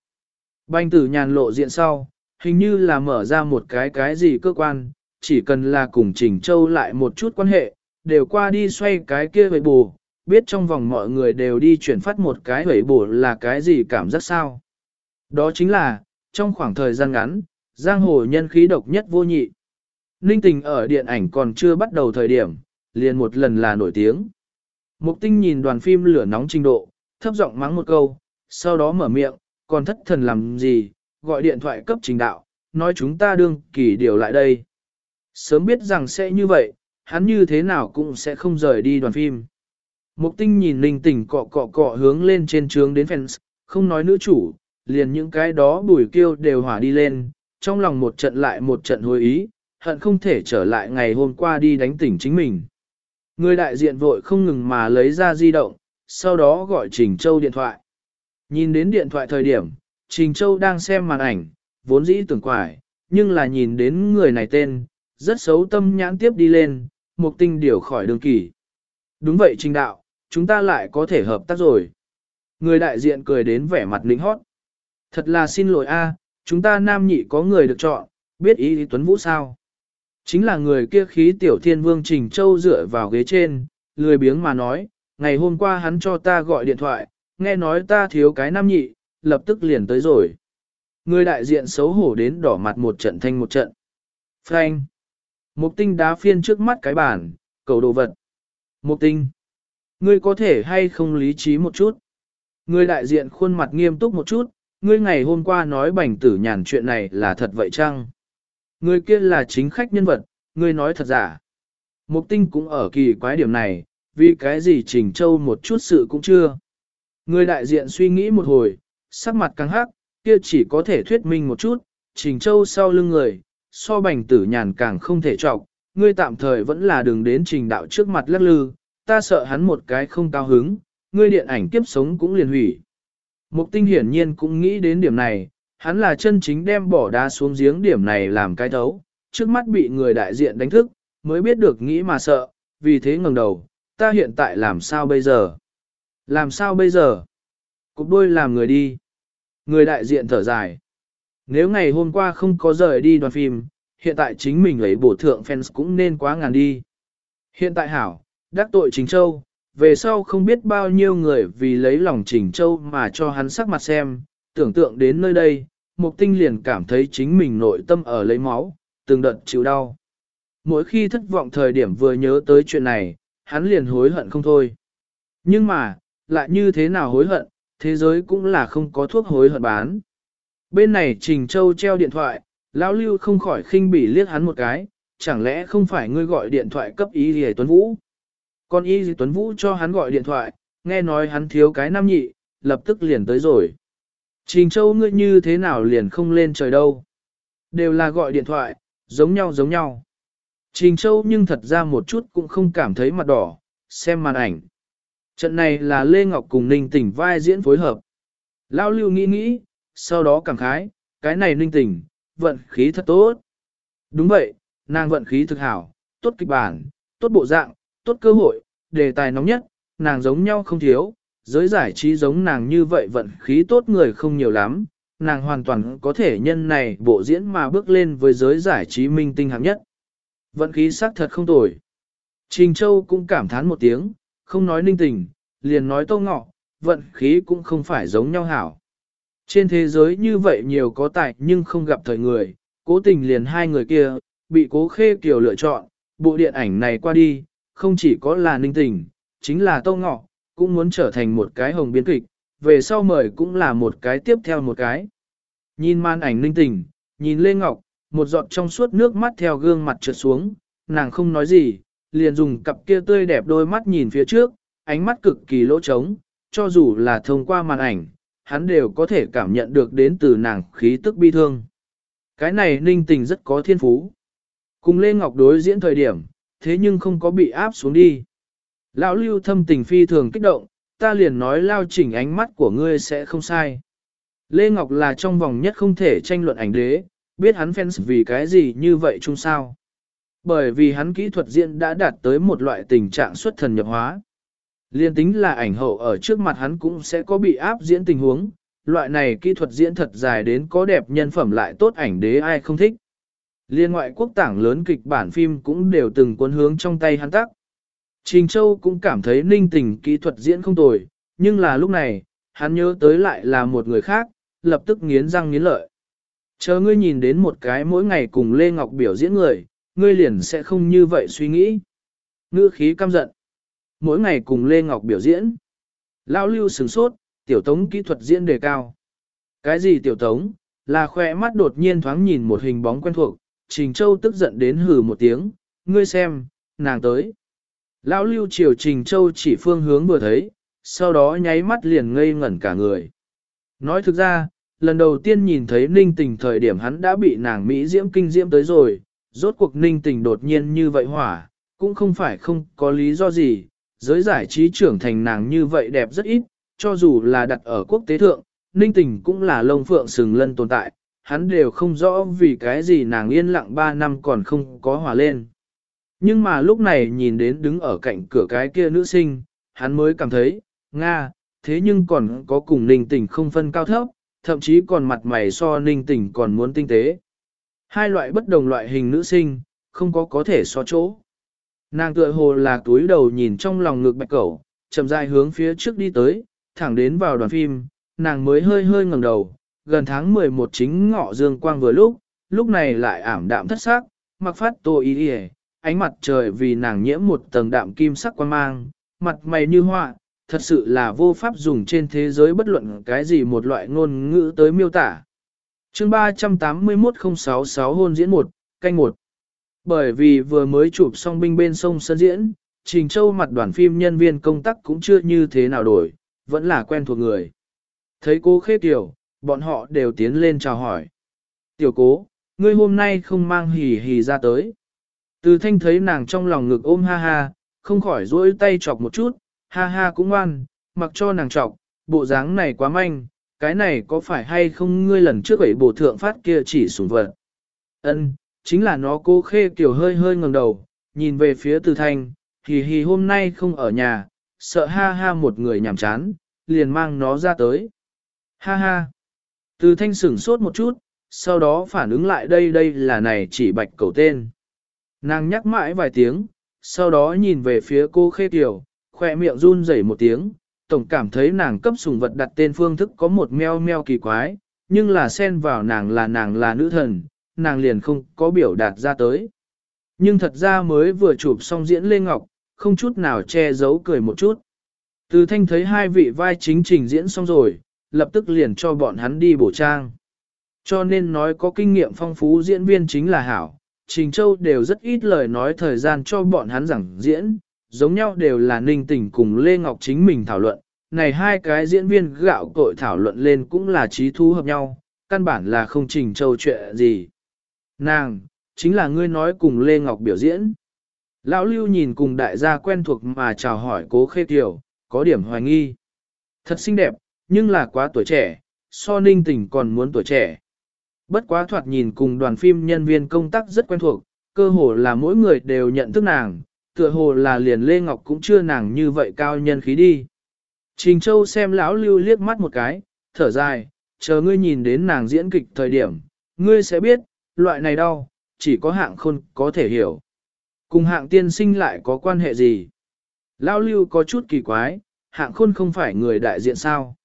Bành tử nhàn lộ diện sau, hình như là mở ra một cái cái gì cơ quan, chỉ cần là cùng Trình Châu lại một chút quan hệ, đều qua đi xoay cái kia với bù, biết trong vòng mọi người đều đi chuyển phát một cái hủy bổ là cái gì cảm giác sao. Đó chính là, trong khoảng thời gian ngắn, giang hồ nhân khí độc nhất vô nhị. Ninh tình ở điện ảnh còn chưa bắt đầu thời điểm, liền một lần là nổi tiếng. Mục tinh nhìn đoàn phim lửa nóng trình độ, thấp giọng mắng một câu, sau đó mở miệng, còn thất thần làm gì, gọi điện thoại cấp trình đạo, nói chúng ta đương kỳ điều lại đây. Sớm biết rằng sẽ như vậy, hắn như thế nào cũng sẽ không rời đi đoàn phim. Mục tinh nhìn linh tình cọ cọ cọ hướng lên trên trướng đến fans, không nói nữ chủ, liền những cái đó bùi kêu đều hỏa đi lên, trong lòng một trận lại một trận hồi ý, hận không thể trở lại ngày hôm qua đi đánh tỉnh chính mình. Người đại diện vội không ngừng mà lấy ra di động, sau đó gọi Trình Châu điện thoại. Nhìn đến điện thoại thời điểm, Trình Châu đang xem màn ảnh, vốn dĩ tưởng quải, nhưng là nhìn đến người này tên, rất xấu tâm nhãn tiếp đi lên, mục tinh điều khỏi đường kỳ. Đúng vậy Trình Đạo, chúng ta lại có thể hợp tác rồi. Người đại diện cười đến vẻ mặt lính hót. Thật là xin lỗi a, chúng ta nam nhị có người được chọn, biết ý lý Tuấn Vũ sao. Chính là người kia khí tiểu thiên vương Trình Châu dựa vào ghế trên, lười biếng mà nói, ngày hôm qua hắn cho ta gọi điện thoại, nghe nói ta thiếu cái nam nhị, lập tức liền tới rồi. Người đại diện xấu hổ đến đỏ mặt một trận thanh một trận. Frank. Mục tinh đá phiên trước mắt cái bàn, cầu đồ vật. Mục tinh. Ngươi có thể hay không lý trí một chút. Ngươi đại diện khuôn mặt nghiêm túc một chút, ngươi ngày hôm qua nói bành tử nhàn chuyện này là thật vậy chăng? Ngươi kia là chính khách nhân vật, ngươi nói thật giả. Mục tinh cũng ở kỳ quái điểm này, vì cái gì Trình Châu một chút sự cũng chưa. Người đại diện suy nghĩ một hồi, sắc mặt căng hắc, kia chỉ có thể thuyết minh một chút, Trình Châu sau lưng người, so bành tử nhàn càng không thể trọng, ngươi tạm thời vẫn là đường đến trình đạo trước mặt lắc lư, ta sợ hắn một cái không cao hứng, ngươi điện ảnh kiếp sống cũng liền hủy. Mục tinh hiển nhiên cũng nghĩ đến điểm này, hắn là chân chính đem bỏ đá xuống giếng điểm này làm cái thấu, trước mắt bị người đại diện đánh thức, mới biết được nghĩ mà sợ, vì thế ngẩng đầu, ta hiện tại làm sao bây giờ? Làm sao bây giờ? Cục đôi làm người đi. Người đại diện thở dài. Nếu ngày hôm qua không có rời đi đoàn phim, hiện tại chính mình ấy bổ thượng fans cũng nên quá ngàn đi. Hiện tại hảo, đắc tội Trình Châu, về sau không biết bao nhiêu người vì lấy lòng Trình Châu mà cho hắn sắc mặt xem, tưởng tượng đến nơi đây, Mục Tinh liền cảm thấy chính mình nội tâm ở lấy máu, từng đợt chịu đau. Mỗi khi thất vọng thời điểm vừa nhớ tới chuyện này, hắn liền hối hận không thôi. Nhưng mà, lại như thế nào hối hận, thế giới cũng là không có thuốc hối hận bán. Bên này Trình Châu treo điện thoại, Lão Lưu không khỏi khinh bỉ liếc hắn một cái, chẳng lẽ không phải ngươi gọi điện thoại cấp ý gì Tuấn Vũ? Con y gì Tuấn Vũ cho hắn gọi điện thoại, nghe nói hắn thiếu cái nam nhị, lập tức liền tới rồi. Trình Châu ngươi như thế nào liền không lên trời đâu? Đều là gọi điện thoại, giống nhau giống nhau. Trình Châu nhưng thật ra một chút cũng không cảm thấy mặt đỏ, xem màn ảnh. Trận này là Lê Ngọc cùng Ninh Tỉnh vai diễn phối hợp. Lao lưu nghĩ nghĩ, sau đó cảm khái, cái này Ninh Tỉnh, vận khí thật tốt. Đúng vậy, nàng vận khí thực hảo, tốt kịch bản, tốt bộ dạng, tốt cơ hội, đề tài nóng nhất, nàng giống nhau không thiếu, giới giải trí giống nàng như vậy vận khí tốt người không nhiều lắm, nàng hoàn toàn có thể nhân này bộ diễn mà bước lên với giới giải trí minh tinh hạng nhất. Vận khí xác thật không tồi. Trình Châu cũng cảm thán một tiếng, không nói ninh tình, liền nói tô ngọ, vận khí cũng không phải giống nhau hảo. Trên thế giới như vậy nhiều có tài nhưng không gặp thời người, cố tình liền hai người kia, bị cố khê kiểu lựa chọn, bộ điện ảnh này qua đi, không chỉ có là ninh tình, chính là tâu ngọ, cũng muốn trở thành một cái hồng biến kịch, về sau mời cũng là một cái tiếp theo một cái. Nhìn màn ảnh ninh tình, nhìn Lê Ngọc, một giọt trong suốt nước mắt theo gương mặt trượt xuống, nàng không nói gì, liền dùng cặp kia tươi đẹp đôi mắt nhìn phía trước, ánh mắt cực kỳ lỗ trống, cho dù là thông qua màn ảnh, hắn đều có thể cảm nhận được đến từ nàng khí tức bi thương. Cái này ninh tình rất có thiên phú. Cùng Lê Ngọc đối diễn thời điểm, thế nhưng không có bị áp xuống đi. Lão lưu thâm tình phi thường kích động, ta liền nói lao chỉnh ánh mắt của ngươi sẽ không sai. Lê Ngọc là trong vòng nhất không thể tranh luận ảnh đế, biết hắn fans vì cái gì như vậy chung sao. Bởi vì hắn kỹ thuật diễn đã đạt tới một loại tình trạng xuất thần nhập hóa. Liên tính là ảnh hậu ở trước mặt hắn cũng sẽ có bị áp diễn tình huống, loại này kỹ thuật diễn thật dài đến có đẹp nhân phẩm lại tốt ảnh đế ai không thích. Liên ngoại quốc tảng lớn kịch bản phim cũng đều từng cuốn hướng trong tay hắn tắc. Trình Châu cũng cảm thấy ninh tình kỹ thuật diễn không tồi, nhưng là lúc này, hắn nhớ tới lại là một người khác, lập tức nghiến răng nghiến lợi. Chờ ngươi nhìn đến một cái mỗi ngày cùng Lê Ngọc biểu diễn người, ngươi liền sẽ không như vậy suy nghĩ. Ngữ khí căm giận. Mỗi ngày cùng Lê Ngọc biểu diễn. Lão lưu sừng sốt, tiểu tống kỹ thuật diễn đề cao. Cái gì tiểu tống? Là khoe mắt đột nhiên thoáng nhìn một hình bóng quen thuộc, Trình Châu tức giận đến hừ một tiếng, ngươi xem, nàng tới. Lão lưu Triều Trình Châu chỉ phương hướng vừa thấy, sau đó nháy mắt liền ngây ngẩn cả người. Nói thực ra, lần đầu tiên nhìn thấy ninh tình thời điểm hắn đã bị nàng Mỹ diễm kinh diễm tới rồi, rốt cuộc ninh tình đột nhiên như vậy hỏa, cũng không phải không có lý do gì, giới giải trí trưởng thành nàng như vậy đẹp rất ít, cho dù là đặt ở quốc tế thượng, ninh tình cũng là lông phượng sừng lân tồn tại, hắn đều không rõ vì cái gì nàng yên lặng 3 năm còn không có hòa lên. Nhưng mà lúc này nhìn đến đứng ở cạnh cửa cái kia nữ sinh, hắn mới cảm thấy, Nga, thế nhưng còn có cùng ninh tình không phân cao thấp, thậm chí còn mặt mày so ninh tình còn muốn tinh tế. Hai loại bất đồng loại hình nữ sinh, không có có thể so chỗ. Nàng tựa hồ là túi đầu nhìn trong lòng ngực bạch cẩu, chậm rãi hướng phía trước đi tới, thẳng đến vào đoàn phim, nàng mới hơi hơi ngẩng đầu, gần tháng 11 chính ngọ dương quang vừa lúc, lúc này lại ảm đạm thất sắc, mặc phát tô ý đi ánh mặt trời vì nàng nhiễm một tầng đạm kim sắc quan mang, mặt mày như họa, thật sự là vô pháp dùng trên thế giới bất luận cái gì một loại ngôn ngữ tới miêu tả. chương 381-066 hôn diễn 1, canh 1 Bởi vì vừa mới chụp xong binh bên sông sân diễn, Trình Châu mặt đoàn phim nhân viên công tác cũng chưa như thế nào đổi, vẫn là quen thuộc người. Thấy cô khê tiểu, bọn họ đều tiến lên chào hỏi. Tiểu cố, ngươi hôm nay không mang hì hì ra tới. Từ thanh thấy nàng trong lòng ngực ôm ha ha, không khỏi duỗi tay chọc một chút, ha ha cũng ngoan, mặc cho nàng chọc, bộ dáng này quá manh, cái này có phải hay không ngươi lần trước ấy bộ thượng phát kia chỉ sủng vật. Ân, chính là nó cô khê kiểu hơi hơi ngẩng đầu, nhìn về phía từ thanh, hì hì hôm nay không ở nhà, sợ ha ha một người nhảm chán, liền mang nó ra tới. Ha ha. Từ thanh sửng sốt một chút, sau đó phản ứng lại đây đây là này chỉ bạch cầu tên. Nàng nhắc mãi vài tiếng, sau đó nhìn về phía cô khê tiểu, khoe miệng run rẩy một tiếng, tổng cảm thấy nàng cấp sùng vật đặt tên phương thức có một meo meo kỳ quái, nhưng là xen vào nàng là nàng là nữ thần, nàng liền không có biểu đạt ra tới. Nhưng thật ra mới vừa chụp xong diễn Lê Ngọc, không chút nào che giấu cười một chút. Từ thanh thấy hai vị vai chính trình diễn xong rồi, lập tức liền cho bọn hắn đi bổ trang. Cho nên nói có kinh nghiệm phong phú diễn viên chính là hảo, Trình Châu đều rất ít lời nói thời gian cho bọn hắn giảng diễn, giống nhau đều là ninh tình cùng Lê Ngọc chính mình thảo luận. Này hai cái diễn viên gạo cội thảo luận lên cũng là trí thú hợp nhau, căn bản là không Trình Châu chuyện gì. Nàng, chính là ngươi nói cùng Lê Ngọc biểu diễn. Lão Lưu nhìn cùng đại gia quen thuộc mà chào hỏi cố khê tiểu, có điểm hoài nghi. Thật xinh đẹp, nhưng là quá tuổi trẻ, so ninh tình còn muốn tuổi trẻ. Bất quá thoạt nhìn cùng đoàn phim nhân viên công tác rất quen thuộc, cơ hồ là mỗi người đều nhận thức nàng, tựa hồ là liền Lê Ngọc cũng chưa nàng như vậy cao nhân khí đi. Trình Châu xem lão lưu liếc mắt một cái, thở dài, chờ ngươi nhìn đến nàng diễn kịch thời điểm, ngươi sẽ biết, loại này đau, chỉ có hạng khôn có thể hiểu. Cùng hạng tiên sinh lại có quan hệ gì? Lão lưu có chút kỳ quái, hạng khôn không phải người đại diện sao?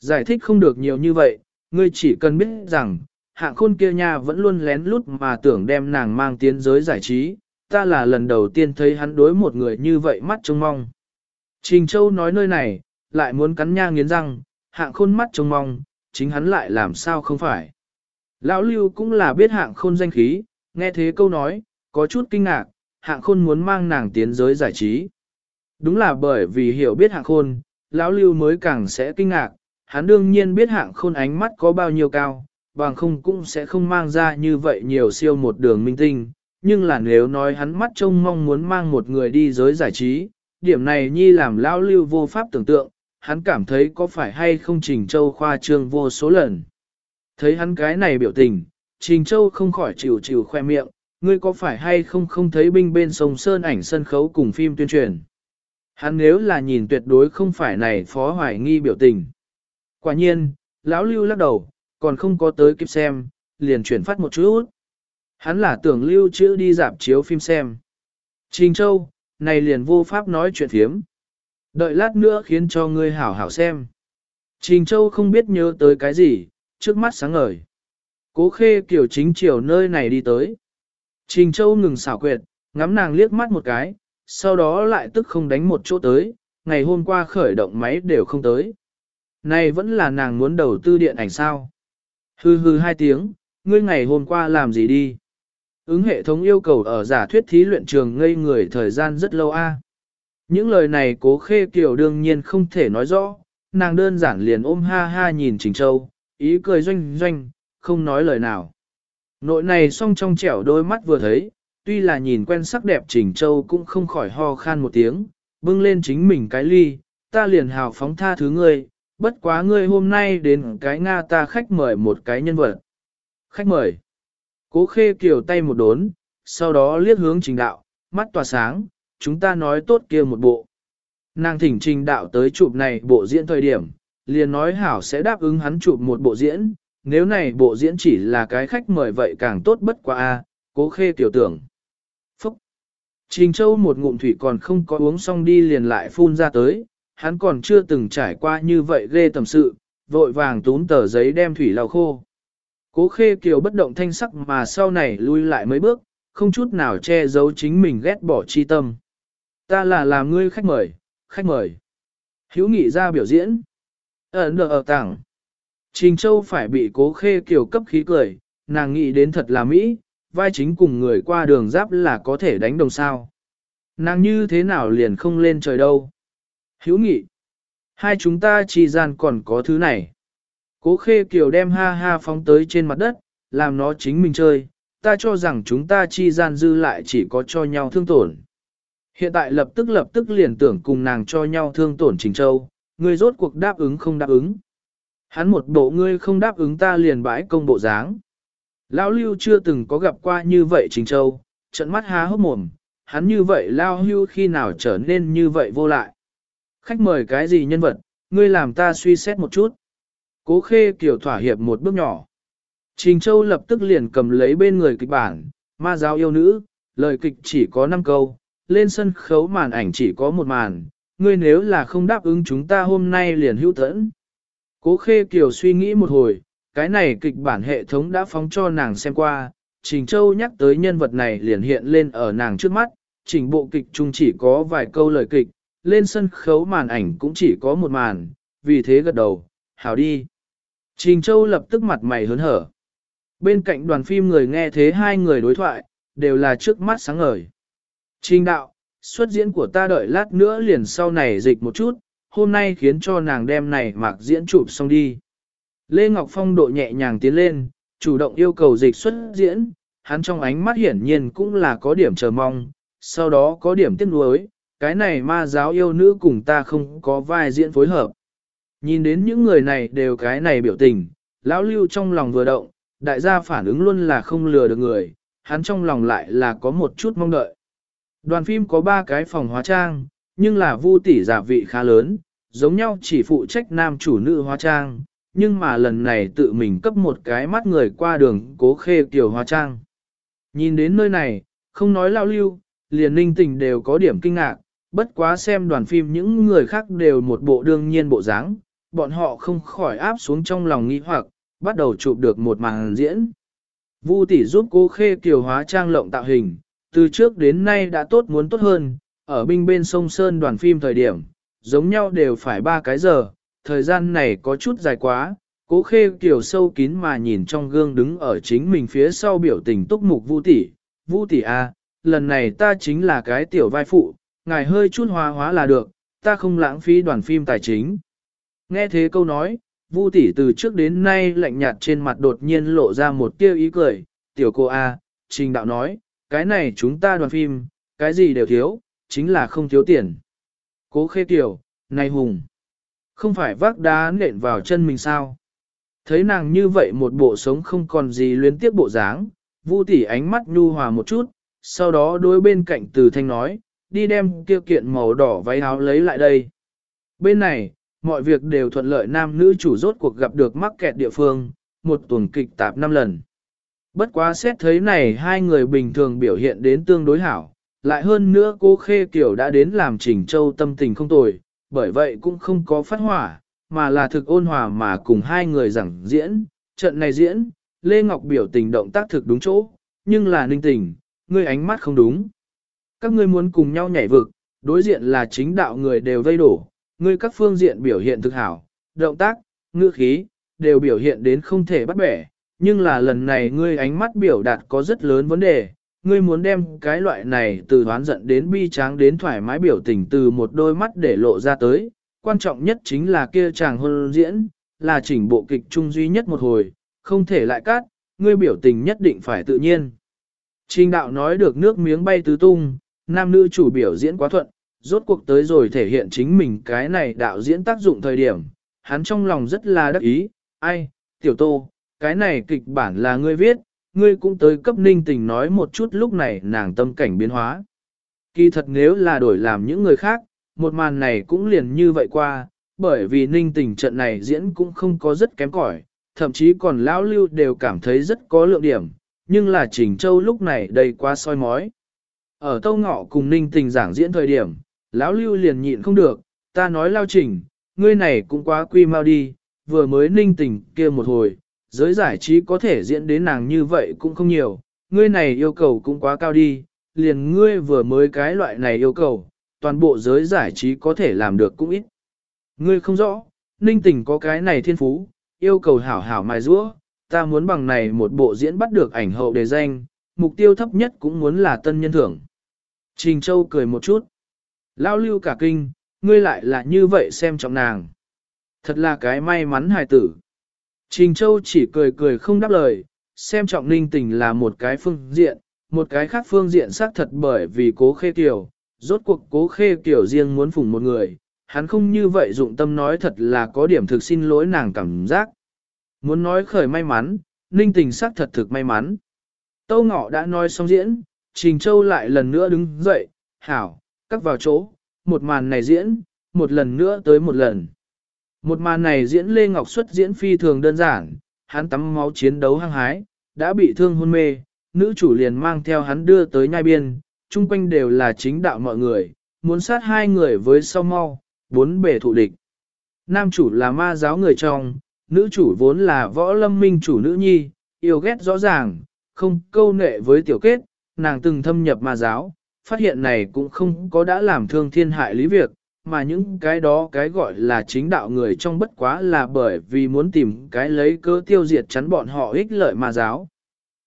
Giải thích không được nhiều như vậy, ngươi chỉ cần biết rằng, hạng khôn kia nha vẫn luôn lén lút mà tưởng đem nàng mang tiến giới giải trí, ta là lần đầu tiên thấy hắn đối một người như vậy mắt trông mong. Trình Châu nói nơi này, lại muốn cắn nha nghiến răng, hạng khôn mắt trông mong, chính hắn lại làm sao không phải. Lão Lưu cũng là biết hạng khôn danh khí, nghe thế câu nói, có chút kinh ngạc, hạng khôn muốn mang nàng tiến giới giải trí. Đúng là bởi vì hiểu biết hạng khôn, lão Lưu mới càng sẽ kinh ngạc, hắn đương nhiên biết hạng khôn ánh mắt có bao nhiêu cao, bằng không cũng sẽ không mang ra như vậy nhiều siêu một đường minh tinh. Nhưng là nếu nói hắn mắt trông mong muốn mang một người đi giới giải trí, điểm này nhi làm lão lưu vô pháp tưởng tượng, hắn cảm thấy có phải hay không Trình Châu khoa trương vô số lần. Thấy hắn cái này biểu tình, Trình Châu không khỏi chịu chịu khoe miệng, ngươi có phải hay không không thấy binh bên sông Sơn ảnh sân khấu cùng phim tuyên truyền. Hắn nếu là nhìn tuyệt đối không phải này phó hoài nghi biểu tình. Quả nhiên, lão lưu lắc đầu, còn không có tới kịp xem, liền chuyển phát một chút. Hắn là tưởng lưu trữ đi dạp chiếu phim xem. Trình Châu, này liền vô pháp nói chuyện thiếm. Đợi lát nữa khiến cho ngươi hảo hảo xem. Trình Châu không biết nhớ tới cái gì, trước mắt sáng ngời. Cố khê kiểu chính chiều nơi này đi tới. Trình Châu ngừng xảo quyệt, ngắm nàng liếc mắt một cái, sau đó lại tức không đánh một chỗ tới, ngày hôm qua khởi động máy đều không tới. Này vẫn là nàng muốn đầu tư điện ảnh sao. Hư hư hai tiếng, ngươi ngày hôm qua làm gì đi? Ứng hệ thống yêu cầu ở giả thuyết thí luyện trường ngây người thời gian rất lâu a. Những lời này cố khê kiều đương nhiên không thể nói rõ, nàng đơn giản liền ôm ha ha nhìn Trình Châu, ý cười doanh doanh, không nói lời nào. Nội này song trong trẻo đôi mắt vừa thấy, tuy là nhìn quen sắc đẹp Trình Châu cũng không khỏi ho khan một tiếng, bưng lên chính mình cái ly, ta liền hào phóng tha thứ ngươi, bất quá ngươi hôm nay đến cái Nga ta khách mời một cái nhân vật. Khách mời. Cố khê kiều tay một đốn, sau đó liếc hướng trình đạo, mắt tỏa sáng, chúng ta nói tốt kia một bộ. Nàng thỉnh trình đạo tới chụp này bộ diễn thời điểm, liền nói hảo sẽ đáp ứng hắn chụp một bộ diễn, nếu này bộ diễn chỉ là cái khách mời vậy càng tốt bất quá a. cố khê tiểu tưởng. Phúc! Trình Châu một ngụm thủy còn không có uống xong đi liền lại phun ra tới, hắn còn chưa từng trải qua như vậy ghê tầm sự, vội vàng tún tờ giấy đem thủy lau khô. Cố khê kiều bất động thanh sắc mà sau này lui lại mấy bước, không chút nào che giấu chính mình ghét bỏ chi tâm. Ta là làm ngươi khách mời, khách mời. Hiếu nghị ra biểu diễn. Ấn được ở tảng. Trình Châu phải bị cố khê kiều cấp khí cười, nàng nghĩ đến thật là Mỹ, vai chính cùng người qua đường giáp là có thể đánh đồng sao. Nàng như thế nào liền không lên trời đâu. Hiếu nghị. Hai chúng ta chi gian còn có thứ này. Cố khê kiều đem ha ha phóng tới trên mặt đất, làm nó chính mình chơi, ta cho rằng chúng ta chi gian dư lại chỉ có cho nhau thương tổn. Hiện tại lập tức lập tức liền tưởng cùng nàng cho nhau thương tổn Trình Châu, ngươi rốt cuộc đáp ứng không đáp ứng. Hắn một bộ ngươi không đáp ứng ta liền bãi công bộ dáng. Lão Lưu chưa từng có gặp qua như vậy Trình Châu, trận mắt há hốc mồm, hắn như vậy Lao Hưu khi nào trở nên như vậy vô lại. Khách mời cái gì nhân vật, ngươi làm ta suy xét một chút. Cố khê kiểu thỏa hiệp một bước nhỏ. Trình Châu lập tức liền cầm lấy bên người kịch bản, ma giáo yêu nữ, lời kịch chỉ có 5 câu, lên sân khấu màn ảnh chỉ có một màn, ngươi nếu là không đáp ứng chúng ta hôm nay liền hữu tẫn. Cố khê kiều suy nghĩ một hồi, cái này kịch bản hệ thống đã phóng cho nàng xem qua, Trình Châu nhắc tới nhân vật này liền hiện lên ở nàng trước mắt, trình bộ kịch chung chỉ có vài câu lời kịch, lên sân khấu màn ảnh cũng chỉ có một màn, vì thế gật đầu, hảo đi. Trình Châu lập tức mặt mày hớn hở. Bên cạnh đoàn phim người nghe thế hai người đối thoại, đều là trước mắt sáng ngời. Trình đạo, xuất diễn của ta đợi lát nữa liền sau này dịch một chút, hôm nay khiến cho nàng đem này mặc diễn chụp xong đi. Lê Ngọc Phong độ nhẹ nhàng tiến lên, chủ động yêu cầu dịch xuất diễn, hắn trong ánh mắt hiển nhiên cũng là có điểm chờ mong, sau đó có điểm tiếc nuối, cái này ma giáo yêu nữ cùng ta không có vai diễn phối hợp. Nhìn đến những người này đều cái này biểu tình, lão lưu trong lòng vừa động, đại gia phản ứng luôn là không lừa được người, hắn trong lòng lại là có một chút mong đợi. Đoàn phim có ba cái phòng hóa trang, nhưng là vu tỷ giả vị khá lớn, giống nhau chỉ phụ trách nam chủ nữ hóa trang, nhưng mà lần này tự mình cấp một cái mắt người qua đường cố khê tiểu hóa trang. Nhìn đến nơi này, không nói lao lưu, liền ninh tình đều có điểm kinh ngạc, bất quá xem đoàn phim những người khác đều một bộ đương nhiên bộ dáng, bọn họ không khỏi áp xuống trong lòng nghĩ hoặc, bắt đầu chụp được một màn diễn. Vu tỷ giúp cô khê kiều hóa trang lộng tạo hình, từ trước đến nay đã tốt muốn tốt hơn, ở binh bên sông Sơn đoàn phim thời điểm, giống nhau đều phải ba cái giờ, thời gian này có chút dài quá, cố khê kiểu sâu kín mà nhìn trong gương đứng ở chính mình phía sau biểu tình túc mục Vu tỷ, Vu tỷ a, à, lần này ta chính là cái tiểu vai phụ, ngài hơi chút hóa hóa là được, ta không lãng phí đoàn phim tài chính. Nghe thế câu nói, Vu tỷ từ trước đến nay lạnh nhạt trên mặt đột nhiên lộ ra một tia ý cười, tiểu cô A, trình đạo nói, cái này chúng ta đoàn phim, cái gì đều thiếu, chính là không thiếu tiền. Cố khê tiểu, này hùng, không phải vác đá nện vào chân mình sao? Thấy nàng như vậy một bộ sống không còn gì luyến tiếc bộ dáng, Vu tỷ ánh mắt nhu hòa một chút, sau đó đối bên cạnh từ thanh nói, đi đem kia kiện màu đỏ váy áo lấy lại đây. Bên này, mọi việc đều thuận lợi nam nữ chủ rốt cuộc gặp được mắc kẹt địa phương, một tuần kịch tạp năm lần. Bất quá xét thấy này hai người bình thường biểu hiện đến tương đối hảo, lại hơn nữa cô Khê Kiều đã đến làm Trình Châu tâm tình không tồi, bởi vậy cũng không có phát hỏa, mà là thực ôn hòa mà cùng hai người giảng diễn, trận này diễn, Lê Ngọc biểu tình động tác thực đúng chỗ, nhưng là ninh tình, ngươi ánh mắt không đúng. Các ngươi muốn cùng nhau nhảy vực, đối diện là chính đạo người đều vây đổ, ngươi các phương diện biểu hiện thực hảo, động tác, ngữ khí, đều biểu hiện đến không thể bắt bẻ, nhưng là lần này ngươi ánh mắt biểu đạt có rất lớn vấn đề, ngươi muốn đem cái loại này từ hoán giận đến bi tráng đến thoải mái biểu tình từ một đôi mắt để lộ ra tới, quan trọng nhất chính là kia chàng hôn diễn, là chỉnh bộ kịch trung duy nhất một hồi, không thể lại cắt, ngươi biểu tình nhất định phải tự nhiên. Trình đạo nói được nước miếng bay tứ tung, nam nữ chủ biểu diễn quá thuận, rốt cuộc tới rồi thể hiện chính mình cái này đạo diễn tác dụng thời điểm, hắn trong lòng rất là đắc ý, ai, tiểu tô, cái này kịch bản là ngươi viết, ngươi cũng tới cấp ninh tình nói một chút lúc này nàng tâm cảnh biến hóa. Kỳ thật nếu là đổi làm những người khác, một màn này cũng liền như vậy qua, bởi vì ninh tình trận này diễn cũng không có rất kém cỏi, thậm chí còn lão lưu đều cảm thấy rất có lượng điểm, nhưng là Trình Châu lúc này đầy quá soi mói. Ở Tâu Ngọ cùng ninh tình giảng diễn thời điểm, lão lưu liền nhịn không được, ta nói lao trình, ngươi này cũng quá quy mau đi, vừa mới ninh tình kia một hồi, giới giải trí có thể diễn đến nàng như vậy cũng không nhiều, ngươi này yêu cầu cũng quá cao đi, liền ngươi vừa mới cái loại này yêu cầu, toàn bộ giới giải trí có thể làm được cũng ít. Ngươi không rõ, ninh tình có cái này thiên phú, yêu cầu hảo hảo mài rũa, ta muốn bằng này một bộ diễn bắt được ảnh hậu đề danh, mục tiêu thấp nhất cũng muốn là tân nhân thưởng. Trình Châu cười một chút. Lao lưu cả kinh, ngươi lại là như vậy xem trọng nàng. Thật là cái may mắn hài tử. Trình Châu chỉ cười cười không đáp lời, xem trọng ninh tình là một cái phương diện, một cái khác phương diện xác thật bởi vì cố khê tiểu, rốt cuộc cố khê tiểu riêng muốn phụng một người, hắn không như vậy dụng tâm nói thật là có điểm thực xin lỗi nàng cảm giác. Muốn nói khởi may mắn, ninh tình xác thật thực may mắn. Tâu Ngọ đã nói xong diễn, Trình Châu lại lần nữa đứng dậy, hảo, cắt vào chỗ, một màn này diễn, một lần nữa tới một lần. Một màn này diễn Lê Ngọc xuất diễn phi thường đơn giản, hắn tắm máu chiến đấu hăng hái, đã bị thương hôn mê, nữ chủ liền mang theo hắn đưa tới nhai biên, chung quanh đều là chính đạo mọi người, muốn sát hai người với sau mau, bốn bể thụ địch. Nam chủ là ma giáo người trong, nữ chủ vốn là võ lâm minh chủ nữ nhi, yêu ghét rõ ràng, không câu nệ với tiểu kết, nàng từng thâm nhập ma giáo, phát hiện này cũng không có đã làm thương thiên hại lý việc, mà những cái đó cái gọi là chính đạo người trong bất quá là bởi vì muốn tìm cái lấy cơ tiêu diệt chắn bọn họ ích lợi ma giáo.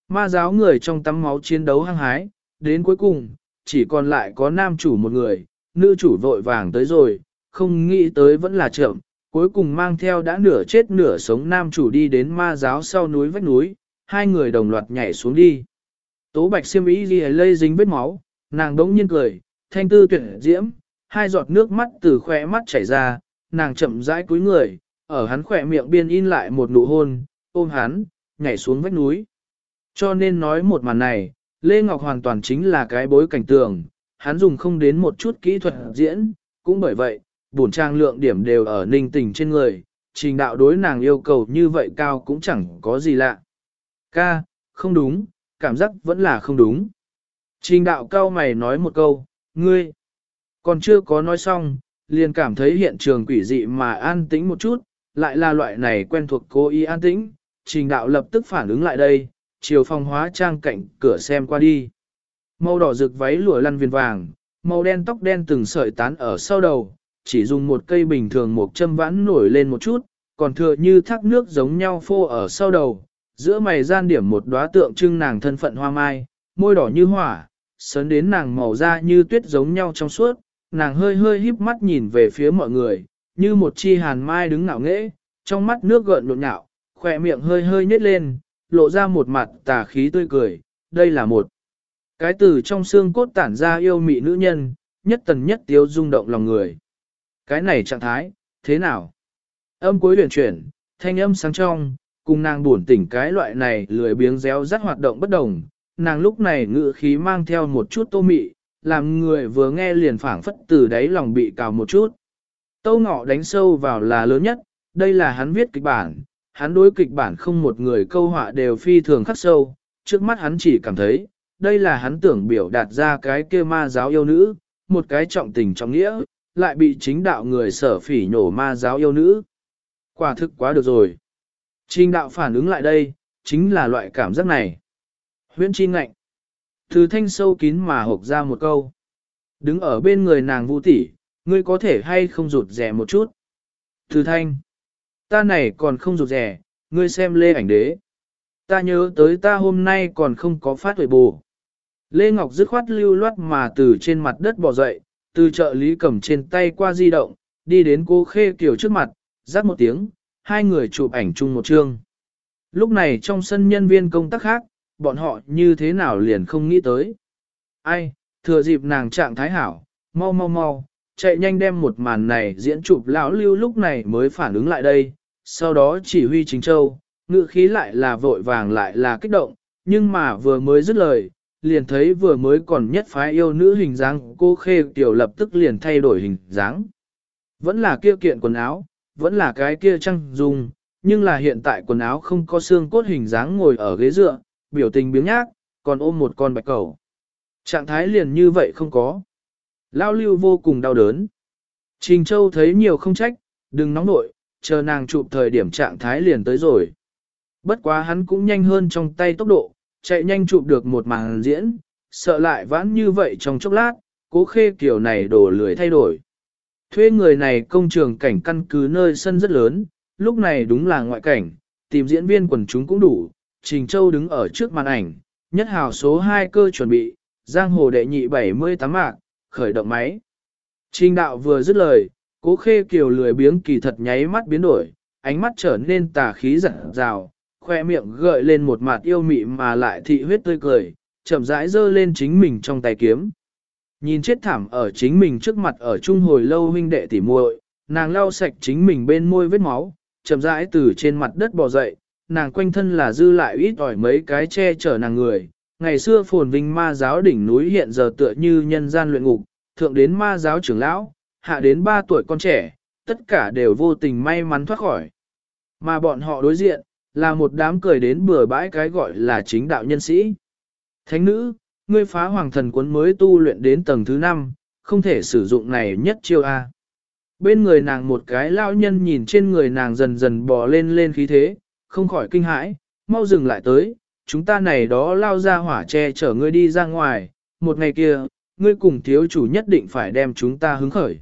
Ma giáo người trong tắm máu chiến đấu hăng hái, đến cuối cùng, chỉ còn lại có nam chủ một người, nữ chủ vội vàng tới rồi, không nghĩ tới vẫn là chậm, cuối cùng mang theo đã nửa chết nửa sống nam chủ đi đến ma giáo sau núi vách núi, hai người đồng loạt nhảy xuống đi. Tố bạch siêm ý ghi lây dính vết máu, nàng đống nhiên cười, thanh tư tuyệt diễm, hai giọt nước mắt từ khỏe mắt chảy ra, nàng chậm rãi cúi người, ở hắn khỏe miệng biên in lại một nụ hôn, ôm hắn, nhảy xuống vách núi. Cho nên nói một màn này, Lê Ngọc hoàn toàn chính là cái bối cảnh tường, hắn dùng không đến một chút kỹ thuật diễn, cũng bởi vậy, bổn trang lượng điểm đều ở ninh tình trên người, trình đạo đối nàng yêu cầu như vậy cao cũng chẳng có gì lạ. Ca, không đúng, cảm giác vẫn là không đúng. Trình đạo cao mày nói một câu, ngươi, còn chưa có nói xong, liền cảm thấy hiện trường quỷ dị mà an tĩnh một chút, lại là loại này quen thuộc cố ý an tĩnh, trình đạo lập tức phản ứng lại đây, chiều phong hóa trang cạnh cửa xem qua đi. Màu đỏ rực váy lụa lăn viền vàng, màu đen tóc đen từng sợi tán ở sau đầu, chỉ dùng một cây bình thường một châm vãn nổi lên một chút, còn thừa như thác nước giống nhau phô ở sau đầu, giữa mày gian điểm một đóa tượng trưng nàng thân phận hoa mai, môi đỏ như hỏa, sớn đến nàng màu da như tuyết giống nhau trong suốt, nàng hơi hơi híp mắt nhìn về phía mọi người, như một chi hàn mai đứng ngạo nghễ, trong mắt nước gợn nhộn nhạo, khỏe miệng hơi hơi nhếch lên, lộ ra một mặt tà khí tươi cười, đây là một cái từ trong xương cốt tản ra yêu mị nữ nhân, nhất tần nhất tiêu rung động lòng người. Cái này trạng thái, thế nào? Âm cuối huyền chuyển, thanh âm sáng trong, cùng nàng buồn tỉnh cái loại này lười biếng réo rắt hoạt động bất đồng, nàng lúc này ngự khí mang theo một chút tô mị, làm người vừa nghe liền phảng phất từ đáy lòng bị cào một chút. Tâu ngọ đánh sâu vào là lớn nhất, đây là hắn viết kịch bản, hắn đối kịch bản không một người câu họa đều phi thường khắc sâu, trước mắt hắn chỉ cảm thấy, đây là hắn tưởng biểu đạt ra cái kia ma giáo yêu nữ, một cái trọng tình trọng nghĩa, lại bị chính đạo người sở phỉ nhổ ma giáo yêu nữ. Quả thực quá được rồi. Trình đạo phản ứng lại đây, chính là loại cảm giác này. Huyễn chi ngạnh. Từ thanh sâu kín mà hộp ra một câu. Đứng ở bên người nàng vũ tỷ, ngươi có thể hay không rụt rẻ một chút. Từ thanh. Ta này còn không rụt rẻ, ngươi xem lê ảnh đế. Ta nhớ tới ta hôm nay còn không có phát huệ bù. Lê Ngọc dứt khoát lưu loát mà từ trên mặt đất bò dậy, từ trợ lý cầm trên tay qua di động, đi đến cô khê kiểu trước mặt, rắc một tiếng, hai người chụp ảnh chung một chương. Lúc này trong sân nhân viên công tác khác, bọn họ như thế nào liền không nghĩ tới. Ai, thừa dịp nàng trạng thái hảo, mau mau mau, chạy nhanh đem một màn này diễn chụp lão lưu lúc này mới phản ứng lại đây, sau đó chỉ huy chính châu, ngự khí lại là vội vàng lại là kích động, nhưng mà vừa mới dứt lời, liền thấy vừa mới còn nhất phái yêu nữ hình dáng cô khê tiểu lập tức liền thay đổi hình dáng. Vẫn là kia kiện quần áo, vẫn là cái kia trăng dùng, nhưng là hiện tại quần áo không có xương cốt hình dáng ngồi ở ghế dựa, biểu tình biếng nhác, còn ôm một con bạch cầu. Trạng thái liền như vậy không có. Lao lưu vô cùng đau đớn. Trình Châu thấy nhiều không trách, đừng nóng nội, chờ nàng chụp thời điểm trạng thái liền tới rồi. Bất quá hắn cũng nhanh hơn trong tay tốc độ, chạy nhanh chụp được một màn diễn, sợ lại vãn như vậy trong chốc lát, cố khê kiểu này đổ lười thay đổi. Thuê người này công trường cảnh căn cứ nơi sân rất lớn, lúc này đúng là ngoại cảnh, tìm diễn viên quần chúng cũng đủ, Trình Châu đứng ở trước màn ảnh, nhất hào số 2 cơ chuẩn bị, giang hồ đệ nhị 78 mạc, khởi động máy. Trình đạo vừa dứt lời, cố khê kiều lười biếng kỳ thật nháy mắt biến đổi, ánh mắt trở nên tà khí giận rào, khoe miệng gợi lên một mặt yêu mị mà lại thị huyết tươi cười, chậm rãi giơ lên chính mình trong tay kiếm. Nhìn chết thảm ở chính mình trước mặt ở chung hồi lâu huynh đệ tỉ muội, nàng lau sạch chính mình bên môi vết máu, chậm rãi từ trên mặt đất bò dậy, nàng quanh thân là dư lại ít ỏi mấy cái che chở nàng người. Ngày xưa phồn vinh ma giáo đỉnh núi hiện giờ tựa như nhân gian luyện ngục, thượng đến ma giáo trưởng lão, hạ đến ba tuổi con trẻ, tất cả đều vô tình may mắn thoát khỏi. Mà bọn họ đối diện, là một đám cười đến bừa bãi cái gọi là chính đạo nhân sĩ. Thánh nữ, ngươi phá hoàng thần cuốn mới tu luyện đến tầng thứ 5, không thể sử dụng này nhất chiêu A. Bên người nàng một cái lao nhân nhìn trên người nàng dần dần bò lên lên khí thế, không khỏi kinh hãi, mau dừng lại tới, chúng ta này đó lao ra hỏa che chở ngươi đi ra ngoài, một ngày kia, ngươi cùng thiếu chủ nhất định phải đem chúng ta hứng khởi.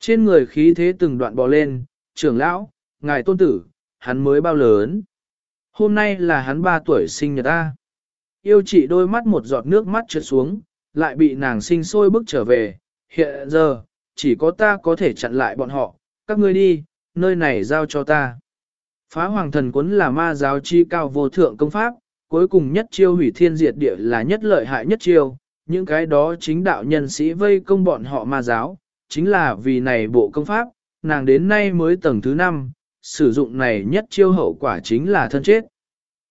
Trên người khí thế từng đoạn bò lên, trưởng lão, ngài tôn tử, hắn mới bao lớn. Hôm nay là hắn 3 tuổi sinh nhật ta. Yêu chị đôi mắt một giọt nước mắt trượt xuống, lại bị nàng sinh sôi bước trở về. Hiện giờ, chỉ có ta có thể chặn lại bọn họ, các ngươi đi, nơi này giao cho ta. Phá hoàng thần cuốn là ma giáo chi cao vô thượng công pháp, cuối cùng nhất chiêu hủy thiên diệt địa là nhất lợi hại nhất chiêu, những cái đó chính đạo nhân sĩ vây công bọn họ ma giáo, chính là vì này bộ công pháp, nàng đến nay mới tầng thứ 5, sử dụng này nhất chiêu hậu quả chính là thân chết.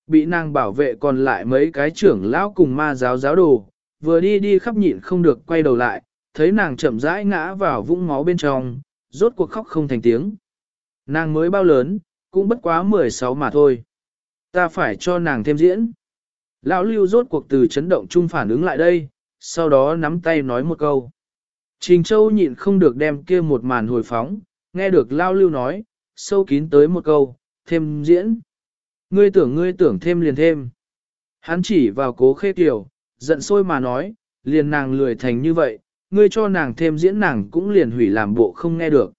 Bị nàng bảo vệ còn lại mấy cái trưởng lão cùng ma giáo giáo đồ, vừa đi đi khắp nhịn không được quay đầu lại, thấy nàng chậm rãi ngã vào vũng máu bên trong, rốt cuộc khóc không thành tiếng. Nàng mới bao lớn, cũng bất quá 16 mà thôi. Ta phải cho nàng thêm diễn. Lão lưu rốt cuộc từ chấn động chung phản ứng lại đây, sau đó nắm tay nói một câu. Trình Châu nhịn không được đem kia một màn hồi phóng, nghe được Lão lưu nói, sâu kín tới một câu, thêm diễn. Ngươi tưởng ngươi tưởng thêm liền thêm. Hắn chỉ vào cố khê tiểu, giận sôi mà nói, liền nàng lười thành như vậy, ngươi cho nàng thêm diễn nàng cũng liền hủy làm bộ không nghe được.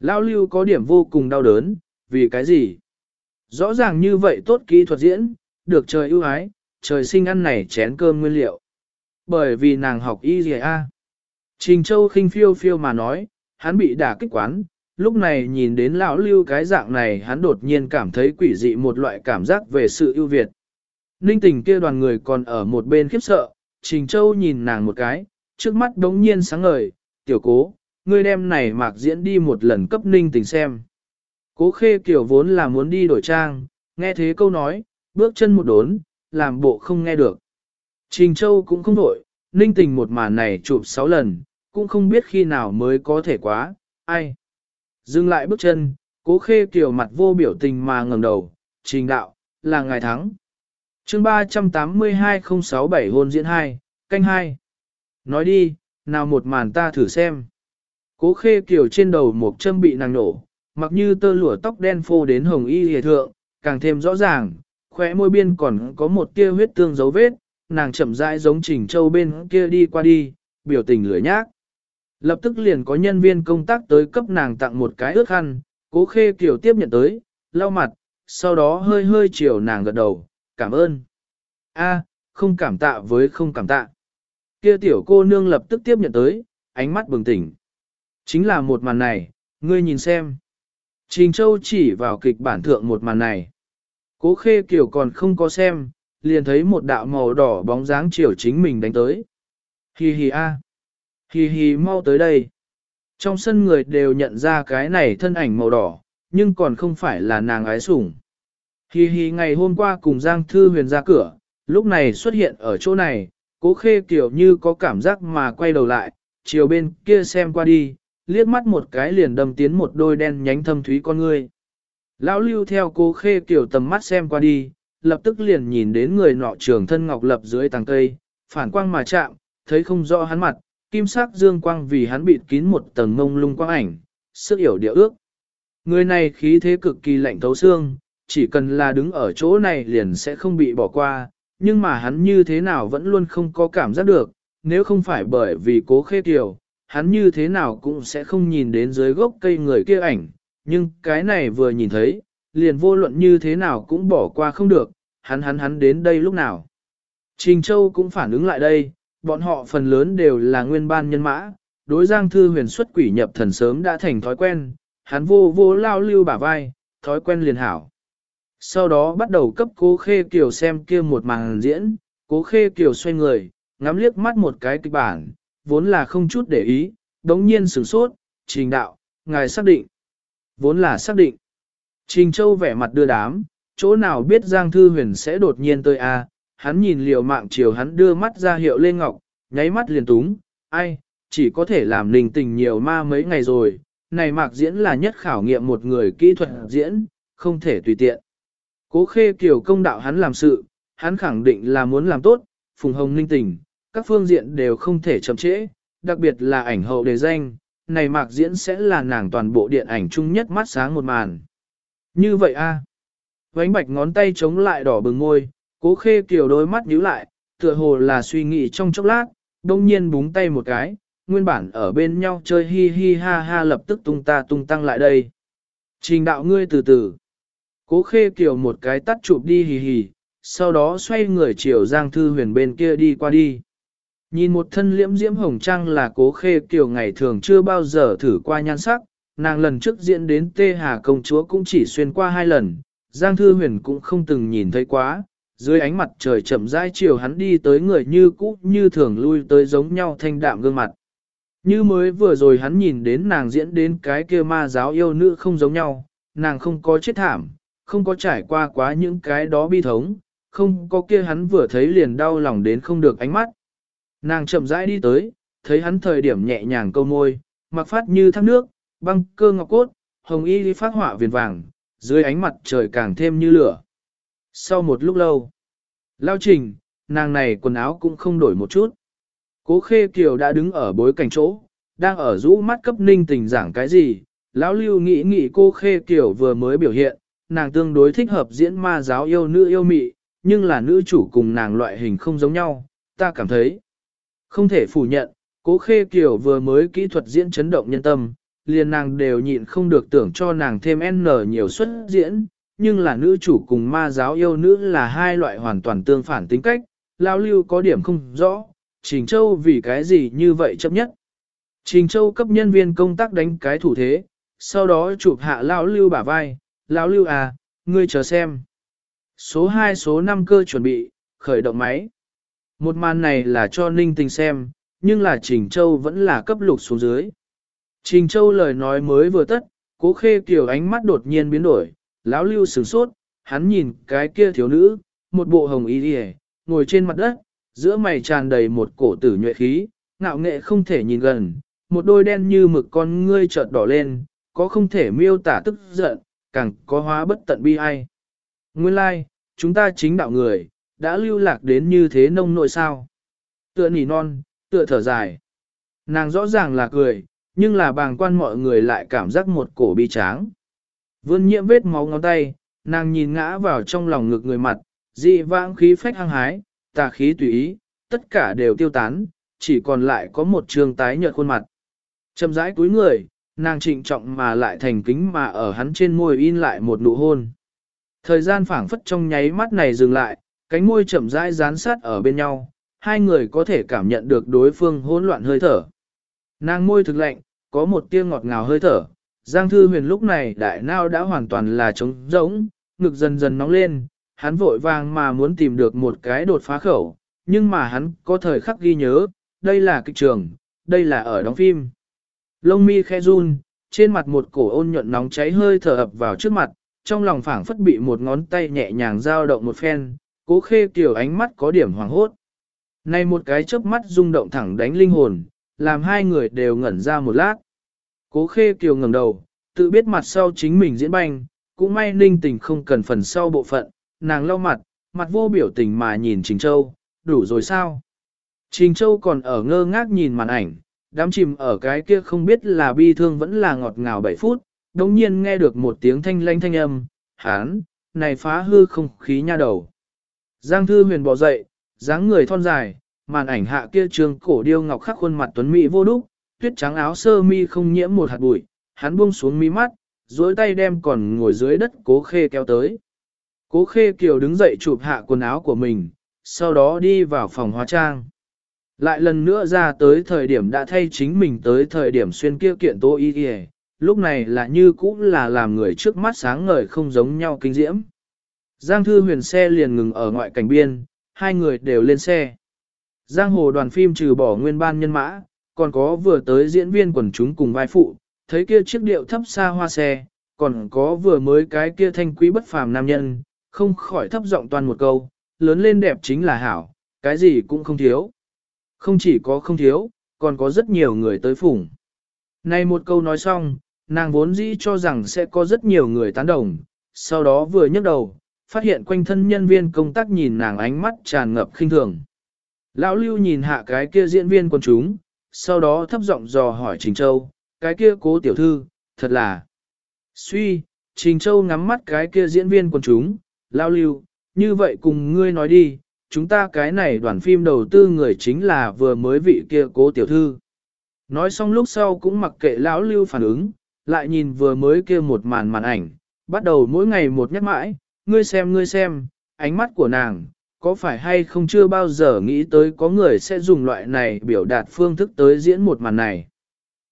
Lao lưu có điểm vô cùng đau đớn, vì cái gì? Rõ ràng như vậy tốt kỹ thuật diễn, được trời ưu ái, trời sinh ăn này chén cơm nguyên liệu. Bởi vì nàng học y gì a. Trình Châu khinh phiêu phiêu mà nói, hắn bị đả kích quán, lúc này nhìn đến lão lưu cái dạng này hắn đột nhiên cảm thấy quỷ dị một loại cảm giác về sự ưu việt. Ninh tình kia đoàn người còn ở một bên khiếp sợ, Trình Châu nhìn nàng một cái, trước mắt đống nhiên sáng ngời, tiểu cố, ngươi đem này mạc diễn đi một lần cấp ninh tình xem. Cố khê kiểu vốn là muốn đi đổi trang, nghe thế câu nói, bước chân một đốn, làm bộ không nghe được. Trình Châu cũng không đổi, ninh tình một màn này chụp sáu lần, cũng không biết khi nào mới có thể quá, ai. Dừng lại bước chân, cố khê kiểu mặt vô biểu tình mà ngẩng đầu, trình đạo, là ngài thắng. chương 382-067 hôn diễn 2, canh 2. Nói đi, nào một màn ta thử xem. Cố khê kiểu trên đầu một châm bị nàng nổ, mặc như tơ lụa tóc đen phô đến hồng y hề thượng, càng thêm rõ ràng, khóe môi biên còn có một tia huyết tương dấu vết, nàng chậm rãi giống trình châu bên kia đi qua đi, biểu tình lưỡi nhác. Lập tức liền có nhân viên công tác tới cấp nàng tặng một cái ước khăn, cố khê kiểu tiếp nhận tới, lau mặt, sau đó hơi hơi chiều nàng gật đầu, cảm ơn. A, không cảm tạ với không cảm tạ. Kia tiểu cô nương lập tức tiếp nhận tới, ánh mắt bừng tỉnh. Chính là một màn này, ngươi nhìn xem. Trình Châu chỉ vào kịch bản thượng một màn này. Cố khê kiểu còn không có xem, liền thấy một đạo màu đỏ bóng dáng chiều chính mình đánh tới. Hi hi a. Hì hì, mau tới đây. Trong sân người đều nhận ra cái này thân ảnh màu đỏ, nhưng còn không phải là nàng ái sủng. Hì hì, ngày hôm qua cùng Giang Thư Huyền ra cửa, lúc này xuất hiện ở chỗ này, cố khê kiểu như có cảm giác mà quay đầu lại, chiều bên kia xem qua đi, liếc mắt một cái liền đâm tiến một đôi đen nhánh thâm thúy con ngươi. Lão lưu theo cố khê kiểu tầm mắt xem qua đi, lập tức liền nhìn đến người nọ trường thân ngọc lập dưới tàng cây, phản quang mà chạm, thấy không rõ hắn mặt, kim sắc dương quang vì hắn bịt kín một tầng ngông lung quang ảnh, sức hiểu địa ước. Người này khí thế cực kỳ lạnh thấu xương, chỉ cần là đứng ở chỗ này liền sẽ không bị bỏ qua, nhưng mà hắn như thế nào vẫn luôn không có cảm giác được, nếu không phải bởi vì cố khê kiều, hắn như thế nào cũng sẽ không nhìn đến dưới gốc cây người kia ảnh, nhưng cái này vừa nhìn thấy, liền vô luận như thế nào cũng bỏ qua không được, hắn hắn hắn đến đây lúc nào. Trình Châu cũng phản ứng lại đây, bọn họ phần lớn đều là nguyên ban nhân mã, đối giang thư huyền xuất quỷ nhập thần sớm đã thành thói quen, hắn vô vô lao lưu bả vai, thói quen liền hảo. Sau đó bắt đầu cấp cố khê kiều xem kia một màn diễn, cố khê kiều xoay người, ngắm liếc mắt một cái kịch bản, vốn là không chút để ý, đống nhiên sửng sốt, trình đạo, ngài xác định. Vốn là xác định. Trình Châu vẻ mặt đưa đám, chỗ nào biết Giang Thư Huyền sẽ đột nhiên tới a? À, hắn nhìn liều mạng chiều hắn đưa mắt ra hiệu lên ngọc, nháy mắt liền túng, ai, chỉ có thể làm linh tình nhiều ma mấy ngày rồi, này mạc diễn là nhất khảo nghiệm một người kỹ thuật diễn, không thể tùy tiện. Cố khê kiểu công đạo hắn làm sự, hắn khẳng định là muốn làm tốt, phùng hồng linh tình, các phương diện đều không thể chậm trễ, đặc biệt là ảnh hậu đề danh, này mạc diễn sẽ là nàng toàn bộ điện ảnh chung nhất mắt sáng một màn. Như vậy a Vánh bạch ngón tay chống lại đỏ bừng môi cố khê kiều đôi mắt nhíu lại, tựa hồ là suy nghĩ trong chốc lát, đông nhiên búng tay một cái, nguyên bản ở bên nhau chơi hi hi ha ha lập tức tung ta tung tăng lại đây. Trình đạo ngươi từ từ. Cố khê kiều một cái tắt chụp đi hì hì, sau đó xoay người chiều Giang Thư Huyền bên kia đi qua đi. Nhìn một thân liễm diễm hồng trang là cố khê kiều ngày thường chưa bao giờ thử qua nhan sắc, nàng lần trước diễn đến Tê Hà công chúa cũng chỉ xuyên qua hai lần, Giang Thư Huyền cũng không từng nhìn thấy quá, dưới ánh mặt trời chậm rãi chiều hắn đi tới người như cũ như thường lui tới giống nhau thanh đạm gương mặt. Như mới vừa rồi hắn nhìn đến nàng diễn đến cái kia ma giáo yêu nữ không giống nhau, nàng không có chết thảm, không có trải qua quá những cái đó bi thống, không có kia hắn vừa thấy liền đau lòng đến không được ánh mắt. Nàng chậm rãi đi tới, thấy hắn thời điểm nhẹ nhàng câu môi, mặc phát như thác nước, băng cơ ngọc cốt, hồng y phát họa viền vàng, dưới ánh mặt trời càng thêm như lửa. Sau một lúc lâu, lao trình, nàng này quần áo cũng không đổi một chút. Cố khê kiều đã đứng ở bối cảnh chỗ, đang ở rũ mắt cấp ninh tình giảng cái gì. Lão lưu nghĩ nghĩ cô khê kiều vừa mới biểu hiện, nàng tương đối thích hợp diễn ma giáo yêu nữ yêu mị, nhưng là nữ chủ cùng nàng loại hình không giống nhau, ta cảm thấy. Không thể phủ nhận, cố khê kiều vừa mới kỹ thuật diễn chấn động nhân tâm, liền nàng đều nhịn không được tưởng cho nàng thêm N nhiều suất diễn, nhưng là nữ chủ cùng ma giáo yêu nữ là hai loại hoàn toàn tương phản tính cách, lao lưu có điểm không rõ, Trình Châu vì cái gì như vậy chấp nhất. Trình Châu cấp nhân viên công tác đánh cái thủ thế, sau đó chụp hạ lao lưu bả vai, lao lưu à, ngươi chờ xem. Số 2 số 5 cơ chuẩn bị, khởi động máy. Một màn này là cho Ninh Tình xem, nhưng là Trình Châu vẫn là cấp lục xuống dưới. Trình Châu lời nói mới vừa tất, cố khê kiểu ánh mắt đột nhiên biến đổi, lão lưu sửng sốt, hắn nhìn cái kia thiếu nữ, một bộ hồng y đi ngồi trên mặt đất, giữa mày tràn đầy một cổ tử nhuệ khí, ngạo nghệ không thể nhìn gần, một đôi đen như mực con ngươi chợt đỏ lên, có không thể miêu tả tức giận, càng có hóa bất tận bi ai. Nguyên lai, like, chúng ta chính đạo người, đã lưu lạc đến như thế nông nội sao. Tựa nỉ non, tựa thở dài. Nàng rõ ràng là cười, nhưng là bàng quan mọi người lại cảm giác một cổ bi tráng. Vươn nhiễm vết máu ngón tay, nàng nhìn ngã vào trong lòng ngực người mặt, dị vãng khí phách hăng hái, tà khí tùy ý, tất cả đều tiêu tán, chỉ còn lại có một trường tái nhợt khuôn mặt. Châm rãi cúi người, nàng trịnh trọng mà lại thành kính mà ở hắn trên môi in lại một nụ hôn. Thời gian phảng phất trong nháy mắt này dừng lại, cánh môi chậm rãi dán sát ở bên nhau, hai người có thể cảm nhận được đối phương hỗn loạn hơi thở. Nàng môi thực lạnh, có một tia ngọt ngào hơi thở. Giang Thư Huyền lúc này đại nao đã hoàn toàn là trống rỗng, ngực dần dần nóng lên, hắn vội vàng mà muốn tìm được một cái đột phá khẩu, nhưng mà hắn có thời khắc ghi nhớ, đây là kịch trường, đây là ở đóng phim. Lông mi khe run, trên mặt một cổ ôn nhuận nóng cháy hơi thở ập vào trước mặt, trong lòng phảng phất bị một ngón tay nhẹ nhàng dao động một phen, cố khê kiểu ánh mắt có điểm hoàng hốt. Này một cái chớp mắt rung động thẳng đánh linh hồn, làm hai người đều ngẩn ra một lát. Cố khê kiều ngẩng đầu, tự biết mặt sau chính mình diễn banh, cũng may ninh tình không cần phần sau bộ phận, nàng lau mặt, mặt vô biểu tình mà nhìn Trình Châu, đủ rồi sao? Trình Châu còn ở ngơ ngác nhìn màn ảnh, đám chìm ở cái kia không biết là bi thương vẫn là ngọt ngào 7 phút, đồng nhiên nghe được một tiếng thanh lanh thanh âm, hán, này phá hư không khí nha đầu. Giang Thư Huyền bò dậy, dáng người thon dài, màn ảnh hạ kia trường cổ điêu ngọc khắc khuôn mặt tuấn mỹ vô đúc, tuyết trắng áo sơ mi không nhiễm một hạt bụi, hắn buông xuống mi mắt, duỗi tay đem còn ngồi dưới đất cố khê kéo tới. Cố khê kiều đứng dậy chụp hạ quần áo của mình, sau đó đi vào phòng hóa trang. Lại lần nữa ra tới thời điểm đã thay chính mình tới thời điểm xuyên kia kiện tô y kìa, lúc này là như cũng là làm người trước mắt sáng ngời không giống nhau kinh diễm. Giang thư huyền xe liền ngừng ở ngoại cảnh biên, hai người đều lên xe. Giang hồ đoàn phim trừ bỏ nguyên ban nhân mã, còn có vừa tới diễn viên quần chúng cùng vai phụ, thấy kia chiếc điệu thấp xa hoa xe, còn có vừa mới cái kia thanh quý bất phàm nam nhân, không khỏi thấp giọng toàn một câu, lớn lên đẹp chính là hảo, cái gì cũng không thiếu. Không chỉ có không thiếu, còn có rất nhiều người tới phủng. Này một câu nói xong, nàng vốn dĩ cho rằng sẽ có rất nhiều người tán đồng, sau đó vừa nhấc đầu, phát hiện quanh thân nhân viên công tác nhìn nàng ánh mắt tràn ngập khinh thường. Lão Lưu nhìn hạ cái kia diễn viên quần chúng, sau đó thấp giọng dò hỏi Trình Châu, cái kia cố tiểu thư, thật là suy, Trình Châu ngắm mắt cái kia diễn viên quần chúng, Lão Lưu, như vậy cùng ngươi nói đi, chúng ta cái này đoàn phim đầu tư người chính là vừa mới vị kia cố tiểu thư. Nói xong lúc sau cũng mặc kệ Lão Lưu phản ứng, lại nhìn vừa mới kia một màn màn ảnh, bắt đầu mỗi ngày một nhắc mãi, ngươi xem ngươi xem, ánh mắt của nàng, có phải hay không chưa bao giờ nghĩ tới có người sẽ dùng loại này biểu đạt phương thức tới diễn một màn này.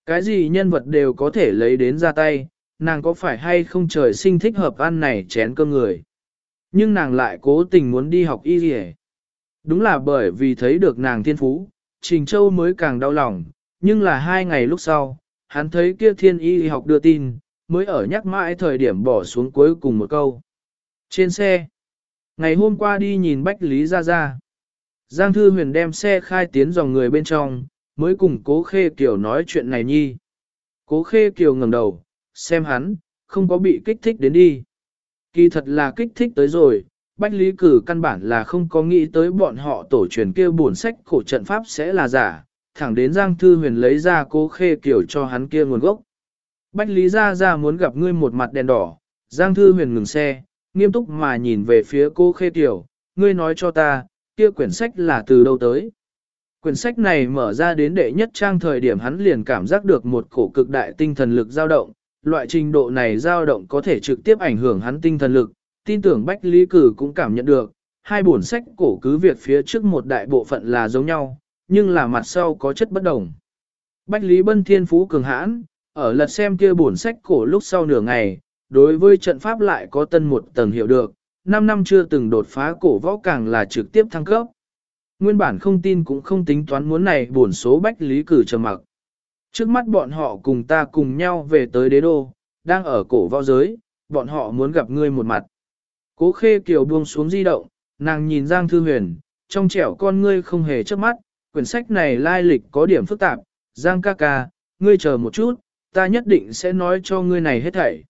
Cái gì nhân vật đều có thể lấy đến ra tay, nàng có phải hay không trời sinh thích hợp ăn này chén cơm người. Nhưng nàng lại cố tình muốn đi học y gì Đúng là bởi vì thấy được nàng thiên phú, Trình Châu mới càng đau lòng, nhưng là hai ngày lúc sau, hắn thấy kia thiên y học đưa tin, mới ở nhắc mãi thời điểm bỏ xuống cuối cùng một câu. Trên xe, Ngày hôm qua đi nhìn Bách Lý Gia Gia. Giang Thư Huyền đem xe khai tiến dòng người bên trong, mới cùng Cố Khê Kiều nói chuyện này nhi. Cố Khê Kiều ngẩng đầu, xem hắn, không có bị kích thích đến đi. Kỳ thật là kích thích tới rồi, Bách Lý Cử căn bản là không có nghĩ tới bọn họ tổ truyền kia bổn sách cổ trận pháp sẽ là giả, thẳng đến Giang Thư Huyền lấy ra Cố Khê Kiều cho hắn kia nguồn gốc. Bách Lý Gia Gia muốn gặp ngươi một mặt đèn đỏ, Giang Thư Huyền ngừng xe, nghiêm túc mà nhìn về phía cô Khê Tiểu, ngươi nói cho ta, kia quyển sách là từ đâu tới. Quyển sách này mở ra đến đệ nhất trang thời điểm hắn liền cảm giác được một cổ cực đại tinh thần lực dao động, loại trình độ này dao động có thể trực tiếp ảnh hưởng hắn tinh thần lực, tin tưởng Bách Lý Cử cũng cảm nhận được, hai bổn sách cổ cứ việc phía trước một đại bộ phận là giống nhau, nhưng là mặt sau có chất bất đồng. Bách Lý Bân Thiên Phú cường hãn, ở lật xem kia bổn sách cổ lúc sau nửa ngày, đối với trận pháp lại có tân một tầng hiểu được, 5 năm chưa từng đột phá cổ võ càng là trực tiếp thăng cấp. Nguyên bản không tin cũng không tính toán muốn này bổn số bách lý cử trầm mặc. Trước mắt bọn họ cùng ta cùng nhau về tới đế đô, đang ở cổ võ giới, bọn họ muốn gặp ngươi một mặt. Cố khê kiều buông xuống di động, nàng nhìn Giang Thư Huyền, trong trẻo con ngươi không hề chớp mắt, quyển sách này lai lịch có điểm phức tạp, Giang ca ca, ngươi chờ một chút, ta nhất định sẽ nói cho ngươi này hết thảy.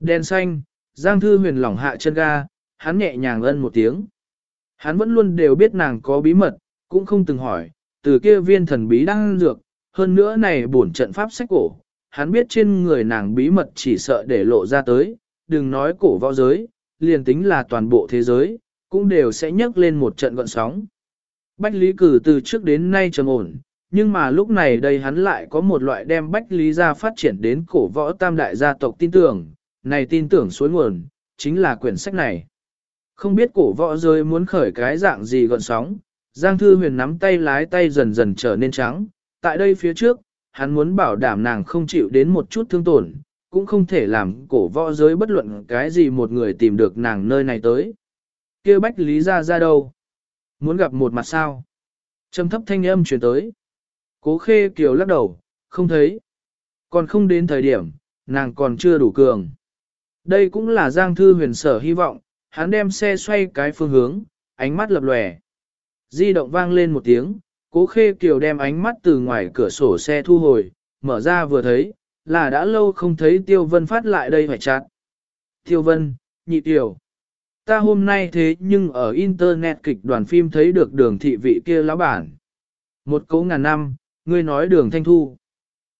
Đèn xanh, Giang Thư huyền lỏng hạ chân ga, hắn nhẹ nhàng ân một tiếng. Hắn vẫn luôn đều biết nàng có bí mật, cũng không từng hỏi, từ kia viên thần bí đang dược, hơn nữa này bổn trận pháp sách cổ, hắn biết trên người nàng bí mật chỉ sợ để lộ ra tới, đừng nói cổ võ giới, liền tính là toàn bộ thế giới, cũng đều sẽ nhấc lên một trận gọn sóng. Bách Lý Cử từ trước đến nay trầm ổn, nhưng mà lúc này đây hắn lại có một loại đem Bách Lý gia phát triển đến cổ võ tam đại gia tộc tin tưởng, này tin tưởng suối nguồn, chính là quyển sách này. Không biết cổ võ rơi muốn khởi cái dạng gì gọn sóng, Giang Thư Huyền nắm tay lái tay dần dần trở nên trắng, tại đây phía trước, hắn muốn bảo đảm nàng không chịu đến một chút thương tổn, cũng không thể làm cổ võ giới bất luận cái gì một người tìm được nàng nơi này tới. kia Bách Lý ra ra đâu? Muốn gặp một mặt sao? Trầm thấp thanh âm truyền tới. Cố khê kiều lắc đầu, không thấy. Còn không đến thời điểm, nàng còn chưa đủ cường. Đây cũng là Giang Thư huyền sở hy vọng, hắn đem xe xoay cái phương hướng, ánh mắt lập lòe. Di động vang lên một tiếng, cố khê kiều đem ánh mắt từ ngoài cửa sổ xe thu hồi, mở ra vừa thấy, là đã lâu không thấy Tiêu Vân phát lại đây hỏi chặt. Tiêu Vân, nhị tiểu. Ta hôm nay thế nhưng ở Internet kịch đoàn phim thấy được đường thị vị kia lão bản. Một cấu ngàn năm, ngươi nói đường thanh thu.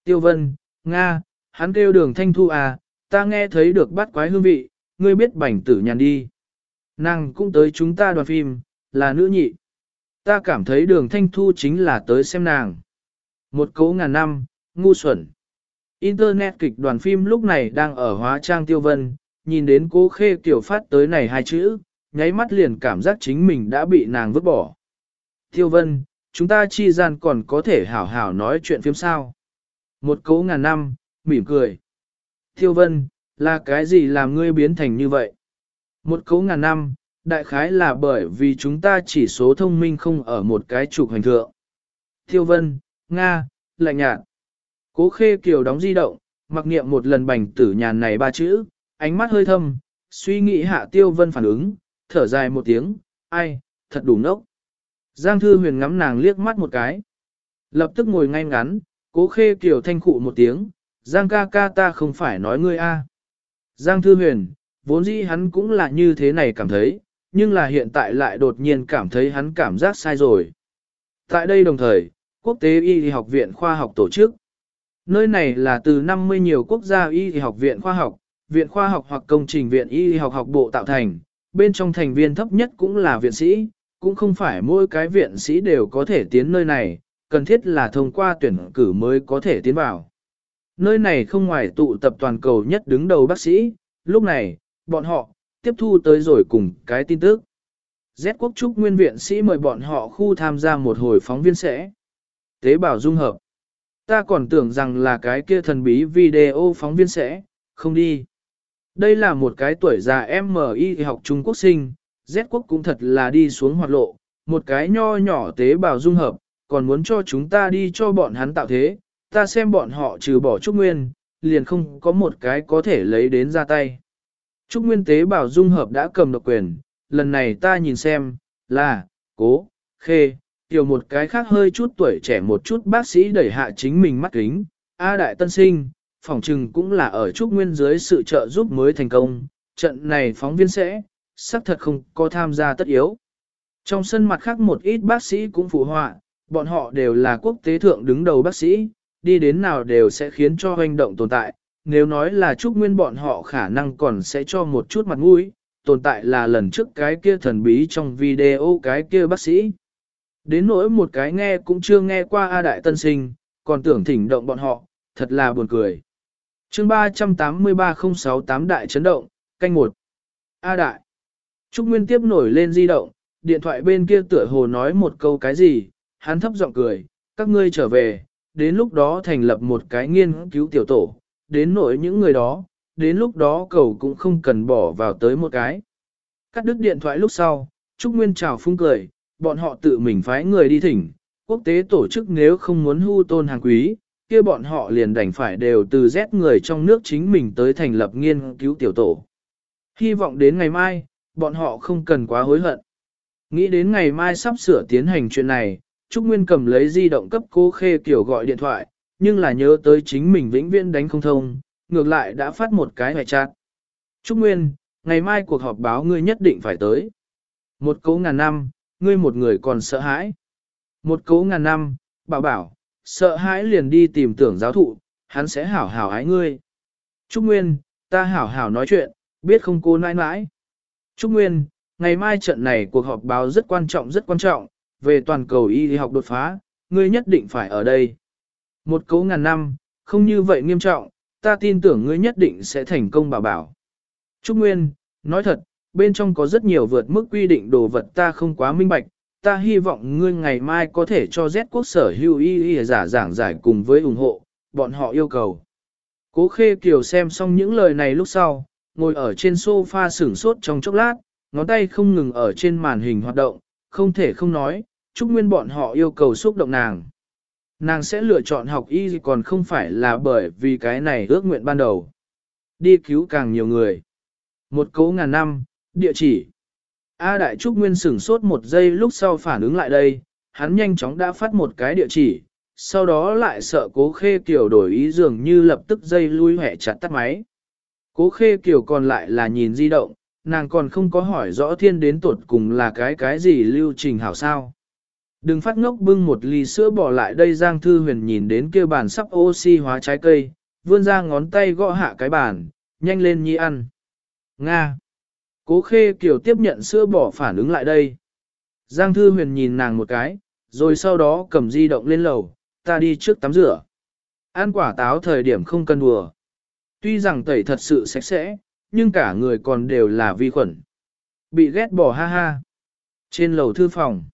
Tiêu Vân, Nga, hắn kêu đường thanh thu à, ta nghe thấy được bắt quái hương vị, ngươi biết bảnh tử nhàn đi. Nàng cũng tới chúng ta đoàn phim, là nữ nhị. Ta cảm thấy đường thanh thu chính là tới xem nàng. Một cấu ngàn năm, ngu xuẩn. Internet kịch đoàn phim lúc này đang ở hóa trang tiêu vân, nhìn đến cố khê kiểu phát tới này hai chữ, nháy mắt liền cảm giác chính mình đã bị nàng vứt bỏ. Tiêu vân, chúng ta chi gian còn có thể hảo hảo nói chuyện phim sao. Một cấu ngàn năm, mỉm cười. Tiêu vân, là cái gì làm ngươi biến thành như vậy? Một cấu ngàn năm, đại khái là bởi vì chúng ta chỉ số thông minh không ở một cái trục hành thượng. Tiêu vân, Nga, lạnh nhạt. Cố khê kiều đóng di động, mặc niệm một lần bành tử nhàn này ba chữ, ánh mắt hơi thâm, suy nghĩ hạ tiêu vân phản ứng, thở dài một tiếng, ai, thật đủ nốc. Giang thư huyền ngắm nàng liếc mắt một cái. Lập tức ngồi ngay ngắn, cố khê kiều thanh khụ một tiếng, Giang ca ca ta không phải nói ngươi a. Giang thư huyền, vốn dĩ hắn cũng là như thế này cảm thấy, nhưng là hiện tại lại đột nhiên cảm thấy hắn cảm giác sai rồi. Tại đây đồng thời, Quốc tế Y học viện khoa học tổ chức. Nơi này là từ 50 nhiều quốc gia Y học viện khoa học, viện khoa học hoặc công trình viện Y học học bộ tạo thành, bên trong thành viên thấp nhất cũng là viện sĩ, cũng không phải mỗi cái viện sĩ đều có thể tiến nơi này, cần thiết là thông qua tuyển cử mới có thể tiến vào. Nơi này không ngoài tụ tập toàn cầu nhất đứng đầu bác sĩ, lúc này, bọn họ, tiếp thu tới rồi cùng cái tin tức. Z quốc trúc nguyên viện sĩ mời bọn họ khu tham gia một hồi phóng viên sẽ. Tế bào dung hợp. Ta còn tưởng rằng là cái kia thần bí video phóng viên sẽ, không đi. Đây là một cái tuổi già MI học Trung Quốc sinh, Z quốc cũng thật là đi xuống hoạt lộ, một cái nho nhỏ tế bào dung hợp, còn muốn cho chúng ta đi cho bọn hắn tạo thế, ta xem bọn họ trừ bỏ trúc nguyên, liền không có một cái có thể lấy đến ra tay. Trúc nguyên tế bảo dung hợp đã cầm độc quyền, lần này ta nhìn xem, là, cố, khê, tiểu một cái khác hơi chút tuổi trẻ một chút bác sĩ đẩy hạ chính mình mắt kính, A đại tân sinh, phỏng trừng cũng là ở Trúc Nguyên dưới sự trợ giúp mới thành công, trận này phóng viên sẽ, xác thật không có tham gia tất yếu. Trong sân mặt khác một ít bác sĩ cũng phụ họa, bọn họ đều là quốc tế thượng đứng đầu bác sĩ, đi đến nào đều sẽ khiến cho hoành động tồn tại. Nếu nói là Trúc Nguyên bọn họ khả năng còn sẽ cho một chút mặt mũi, tồn tại là lần trước cái kia thần bí trong video cái kia bác sĩ. Đến nỗi một cái nghe cũng chưa nghe qua A Đại Tân Sinh, còn tưởng thỉnh động bọn họ, thật là buồn cười. chương 383-068 Đại chấn động, canh một A Đại. Trúc Nguyên tiếp nổi lên di động, điện thoại bên kia tựa hồ nói một câu cái gì, hắn thấp giọng cười, các ngươi trở về, đến lúc đó thành lập một cái nghiên cứu tiểu tổ, đến nội những người đó, đến lúc đó cầu cũng không cần bỏ vào tới một cái. Cắt đứt điện thoại lúc sau, Trúc Nguyên chào phung cười, bọn họ tự mình phái người đi thỉnh, quốc tế tổ chức nếu không muốn hưu tôn hàng quý, kia bọn họ liền đành phải đều từ Z người trong nước chính mình tới thành lập nghiên cứu tiểu tổ. Hy vọng đến ngày mai, bọn họ không cần quá hối hận. Nghĩ đến ngày mai sắp sửa tiến hành chuyện này, Trúc Nguyên cầm lấy di động cấp cô Khê kiểu gọi điện thoại, nhưng là nhớ tới chính mình vĩnh viễn đánh không thông, ngược lại đã phát một cái hoài chát. Trúc Nguyên, ngày mai cuộc họp báo ngươi nhất định phải tới. Một cố ngàn năm, ngươi một người còn sợ hãi. Một cố ngàn năm, bảo bảo, sợ hãi liền đi tìm tưởng giáo thụ, hắn sẽ hảo hảo ái ngươi. Trúc Nguyên, ta hảo hảo nói chuyện, biết không cô nãi nãi. Trúc Nguyên, ngày mai trận này cuộc họp báo rất quan trọng rất quan trọng, về toàn cầu y học đột phá, ngươi nhất định phải ở đây. Một cấu ngàn năm, không như vậy nghiêm trọng, ta tin tưởng ngươi nhất định sẽ thành công bảo bảo. Trúc Nguyên, nói thật, bên trong có rất nhiều vượt mức quy định đồ vật ta không quá minh bạch, ta hy vọng ngươi ngày mai có thể cho Z quốc sở hữu y y giả giảng giải cùng với ủng hộ, bọn họ yêu cầu. Cố khê kiều xem xong những lời này lúc sau, ngồi ở trên sofa sửng sốt trong chốc lát, ngón tay không ngừng ở trên màn hình hoạt động, không thể không nói, Trúc nguyên bọn họ yêu cầu xúc động nàng. Nàng sẽ lựa chọn học y còn không phải là bởi vì cái này ước nguyện ban đầu. Đi cứu càng nhiều người. Một cấu ngàn năm, địa chỉ. A Đại Trúc Nguyên sửng sốt một giây lúc sau phản ứng lại đây, hắn nhanh chóng đã phát một cái địa chỉ, sau đó lại sợ cố khê kiểu đổi ý dường như lập tức dây lui hẻ chặt tắt máy. Cố khê kiểu còn lại là nhìn di động, nàng còn không có hỏi rõ thiên đến tuột cùng là cái cái gì lưu trình hảo sao. Đừng phát ngốc bưng một ly sữa bỏ lại đây Giang Thư Huyền nhìn đến kia bàn sắp oxy hóa trái cây, vươn ra ngón tay gõ hạ cái bàn, nhanh lên nhi ăn. Nga. Cố khê kiểu tiếp nhận sữa bỏ phản ứng lại đây. Giang Thư Huyền nhìn nàng một cái, rồi sau đó cầm di động lên lầu, ta đi trước tắm rửa. Ăn quả táo thời điểm không cần đùa. Tuy rằng tẩy thật sự sạch sẽ, nhưng cả người còn đều là vi khuẩn. Bị ghét bỏ ha ha. Trên lầu thư phòng.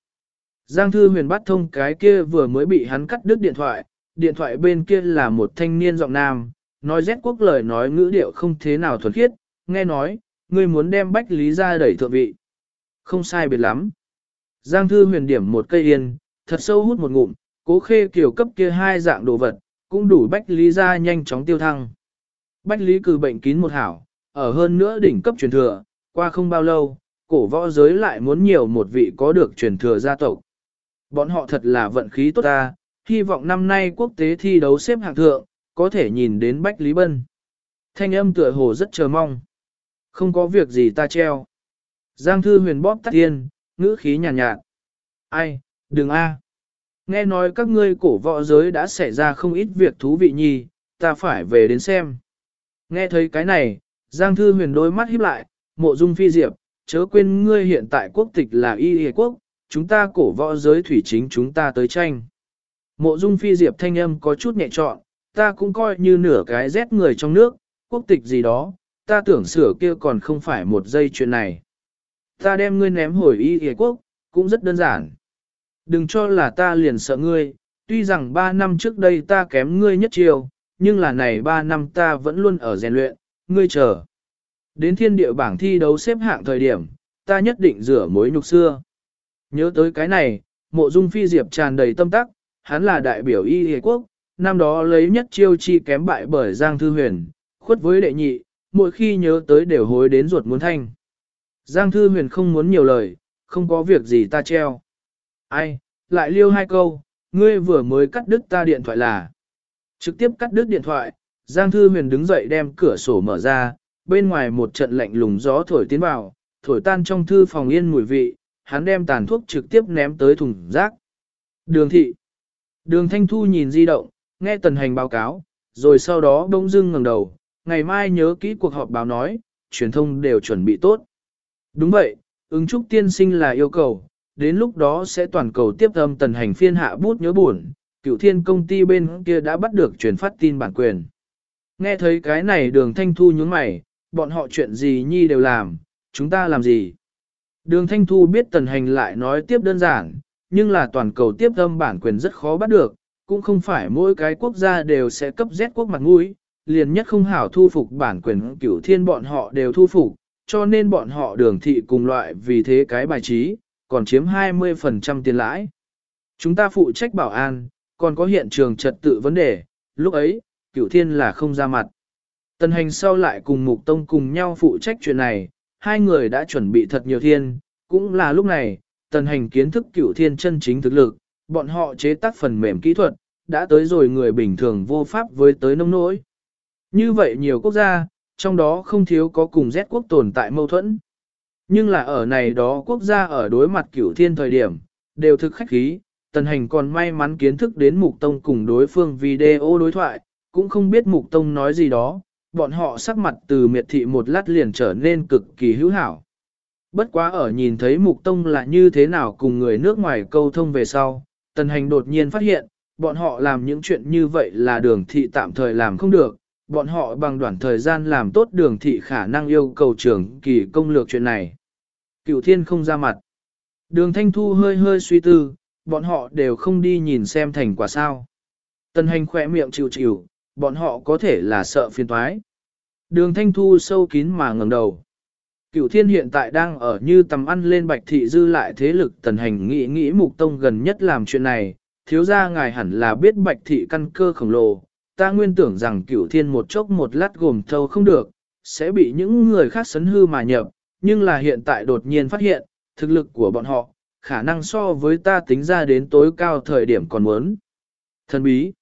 Giang Thư Huyền bắt thông cái kia vừa mới bị hắn cắt đứt điện thoại, điện thoại bên kia là một thanh niên giọng nam, nói rét quốc lời nói ngữ điệu không thế nào thuần khiết, nghe nói, ngươi muốn đem Bách Lý ra đẩy thượng vị. Không sai biệt lắm. Giang Thư Huyền điểm một cây yên, thật sâu hút một ngụm, cố khê kiểu cấp kia hai dạng đồ vật, cũng đủ Bách Lý ra nhanh chóng tiêu thăng. Bách Lý cử bệnh kín một hảo, ở hơn nữa đỉnh cấp truyền thừa, qua không bao lâu, cổ võ giới lại muốn nhiều một vị có được truyền thừa gia tộc. Bọn họ thật là vận khí tốt ta, hy vọng năm nay quốc tế thi đấu xếp hạng thượng, có thể nhìn đến Bách Lý Bân. Thanh âm tựa hồ rất chờ mong. Không có việc gì ta treo. Giang thư huyền bóp tắt tiên, ngữ khí nhàn nhạt, nhạt. Ai, đừng a. Nghe nói các ngươi cổ võ giới đã xảy ra không ít việc thú vị nhi, ta phải về đến xem. Nghe thấy cái này, Giang thư huyền đôi mắt híp lại, mộ dung phi diệp, chớ quên ngươi hiện tại quốc tịch là y y quốc, chúng ta cổ võ giới thủy chính chúng ta tới tranh. Mộ dung phi diệp thanh âm có chút nhẹ trọn, ta cũng coi như nửa cái rét người trong nước, quốc tịch gì đó, ta tưởng sửa kia còn không phải một giây chuyện này. Ta đem ngươi ném hồi y hề quốc, cũng rất đơn giản. Đừng cho là ta liền sợ ngươi, tuy rằng ba năm trước đây ta kém ngươi nhất chiều, nhưng là này ba năm ta vẫn luôn ở rèn luyện, ngươi chờ. Đến thiên địa bảng thi đấu xếp hạng thời điểm, ta nhất định rửa mối nhục xưa. Nhớ tới cái này, mộ dung phi diệp tràn đầy tâm tắc, hắn là đại biểu y hề quốc, năm đó lấy nhất chiêu chi kém bại bởi Giang Thư Huyền, khuất với đệ nhị, mỗi khi nhớ tới đều hối đến ruột muốn thanh. Giang Thư Huyền không muốn nhiều lời, không có việc gì ta treo. Ai, lại liêu hai câu, ngươi vừa mới cắt đứt ta điện thoại là. Trực tiếp cắt đứt điện thoại, Giang Thư Huyền đứng dậy đem cửa sổ mở ra, bên ngoài một trận lạnh lùng gió thổi tiến vào, thổi tan trong thư phòng yên mùi vị, hắn đem tàn thuốc trực tiếp ném tới thùng rác. Đường thị. Đường Thanh Thu nhìn di động, nghe tần hành báo cáo, rồi sau đó đông dưng ngẩng đầu, ngày mai nhớ kỹ cuộc họp báo nói, truyền thông đều chuẩn bị tốt. Đúng vậy, ứng trúc tiên sinh là yêu cầu, đến lúc đó sẽ toàn cầu tiếp âm tần hành phiên hạ bút nhớ buồn, cựu thiên công ty bên kia đã bắt được truyền phát tin bản quyền. Nghe thấy cái này đường thanh thu nhướng mày, bọn họ chuyện gì nhi đều làm, chúng ta làm gì? Đường thanh thu biết tần hành lại nói tiếp đơn giản, nhưng là toàn cầu tiếp âm bản quyền rất khó bắt được, cũng không phải mỗi cái quốc gia đều sẽ cấp Z quốc mặt mũi, liền nhất không hảo thu phục bản quyền cửu thiên bọn họ đều thu phục, cho nên bọn họ đường thị cùng loại vì thế cái bài trí, còn chiếm 20% tiền lãi. Chúng ta phụ trách bảo an, còn có hiện trường trật tự vấn đề, lúc ấy, cửu thiên là không ra mặt. Tần hành sau lại cùng mục tông cùng nhau phụ trách chuyện này, hai người đã chuẩn bị thật nhiều thiên, cũng là lúc này, tần hành kiến thức cửu thiên chân chính thực lực, bọn họ chế tác phần mềm kỹ thuật, đã tới rồi người bình thường vô pháp với tới nông nỗi. Như vậy nhiều quốc gia, trong đó không thiếu có cùng Z quốc tồn tại mâu thuẫn. Nhưng là ở này đó quốc gia ở đối mặt cửu thiên thời điểm, đều thực khách khí, tần hành còn may mắn kiến thức đến mục tông cùng đối phương video đối thoại, cũng không biết mục tông nói gì đó, bọn họ sắc mặt từ miệt thị một lát liền trở nên cực kỳ hữu hảo. Bất quá ở nhìn thấy mục tông là như thế nào cùng người nước ngoài câu thông về sau, tần hành đột nhiên phát hiện, bọn họ làm những chuyện như vậy là đường thị tạm thời làm không được, bọn họ bằng đoạn thời gian làm tốt đường thị khả năng yêu cầu trưởng kỳ công lược chuyện này. Cựu thiên không ra mặt. Đường thanh thu hơi hơi suy tư, bọn họ đều không đi nhìn xem thành quả sao. Tần hành khỏe miệng chịu chịu, bọn họ có thể là sợ phiền toái. Đường thanh thu sâu kín mà ngẩng đầu. Cựu thiên hiện tại đang ở như tầm ăn lên bạch thị dư lại thế lực tần hành nghĩ nghĩ mục tông gần nhất làm chuyện này, thiếu ra ngài hẳn là biết bạch thị căn cơ khổng lồ, ta nguyên tưởng rằng cửu thiên một chốc một lát gồm thâu không được, sẽ bị những người khác sấn hư mà nhập, nhưng là hiện tại đột nhiên phát hiện, thực lực của bọn họ, khả năng so với ta tính ra đến tối cao thời điểm còn muốn. Thần bí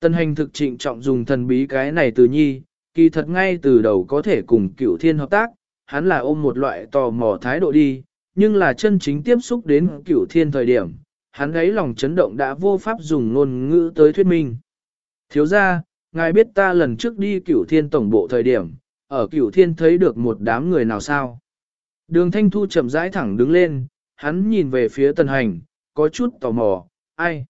Tân hành thực trịnh trọng dùng thần bí cái này từ nhi, kỳ thật ngay từ đầu có thể cùng cửu thiên hợp tác, hắn là ôm một loại tò mò thái độ đi, nhưng là chân chính tiếp xúc đến cửu thiên thời điểm, hắn ấy lòng chấn động đã vô pháp dùng ngôn ngữ tới thuyết minh. Thiếu ra, ngài biết ta lần trước đi cửu thiên tổng bộ thời điểm, ở cửu thiên thấy được một đám người nào sao? Đường thanh thu chậm rãi thẳng đứng lên, hắn nhìn về phía tần hành, có chút tò mò, ai?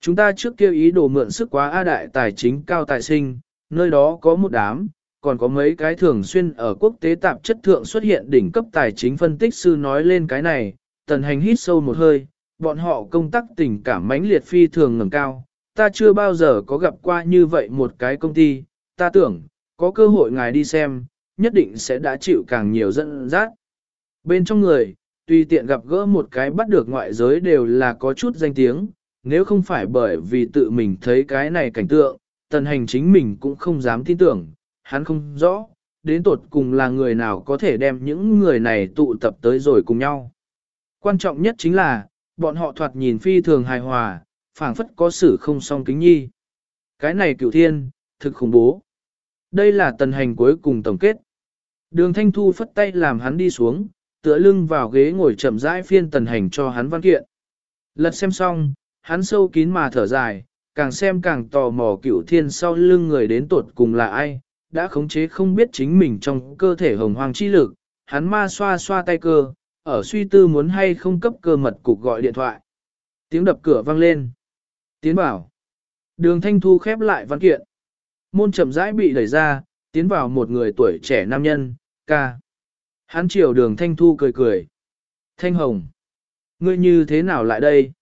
Chúng ta trước kia ý đồ mượn sức quá A đại tài chính cao tài sinh, nơi đó có một đám, còn có mấy cái thường xuyên ở quốc tế tạp chất thượng xuất hiện đỉnh cấp tài chính phân tích sư nói lên cái này, tần hành hít sâu một hơi, bọn họ công tác tình cảm mãnh liệt phi thường ngầm cao, ta chưa bao giờ có gặp qua như vậy một cái công ty, ta tưởng, có cơ hội ngài đi xem, nhất định sẽ đã chịu càng nhiều dẫn dắt. Bên trong người, tùy tiện gặp gỡ một cái bắt được ngoại giới đều là có chút danh tiếng, nếu không phải bởi vì tự mình thấy cái này cảnh tượng, tần hành chính mình cũng không dám tin tưởng, hắn không rõ, đến tột cùng là người nào có thể đem những người này tụ tập tới rồi cùng nhau. Quan trọng nhất chính là, bọn họ thoạt nhìn phi thường hài hòa, phảng phất có sự không song kính nhi. Cái này cửu thiên, thực khủng bố. Đây là tần hành cuối cùng tổng kết. Đường Thanh Thu phất tay làm hắn đi xuống, tựa lưng vào ghế ngồi chậm rãi phiên tần hành cho hắn văn kiện. Lật xem xong, hắn sâu kín mà thở dài, càng xem càng tò mò cửu thiên sau lưng người đến tuột cùng là ai, đã khống chế không biết chính mình trong cơ thể hồng hoàng chi lực, hắn ma xoa xoa tay cơ, ở suy tư muốn hay không cấp cơ mật cục gọi điện thoại. Tiếng đập cửa vang lên. Tiến bảo. Đường Thanh Thu khép lại văn kiện. Môn chậm rãi bị đẩy ra, tiến vào một người tuổi trẻ nam nhân, ca. Hắn chiều đường Thanh Thu cười cười. Thanh Hồng. Ngươi như thế nào lại đây?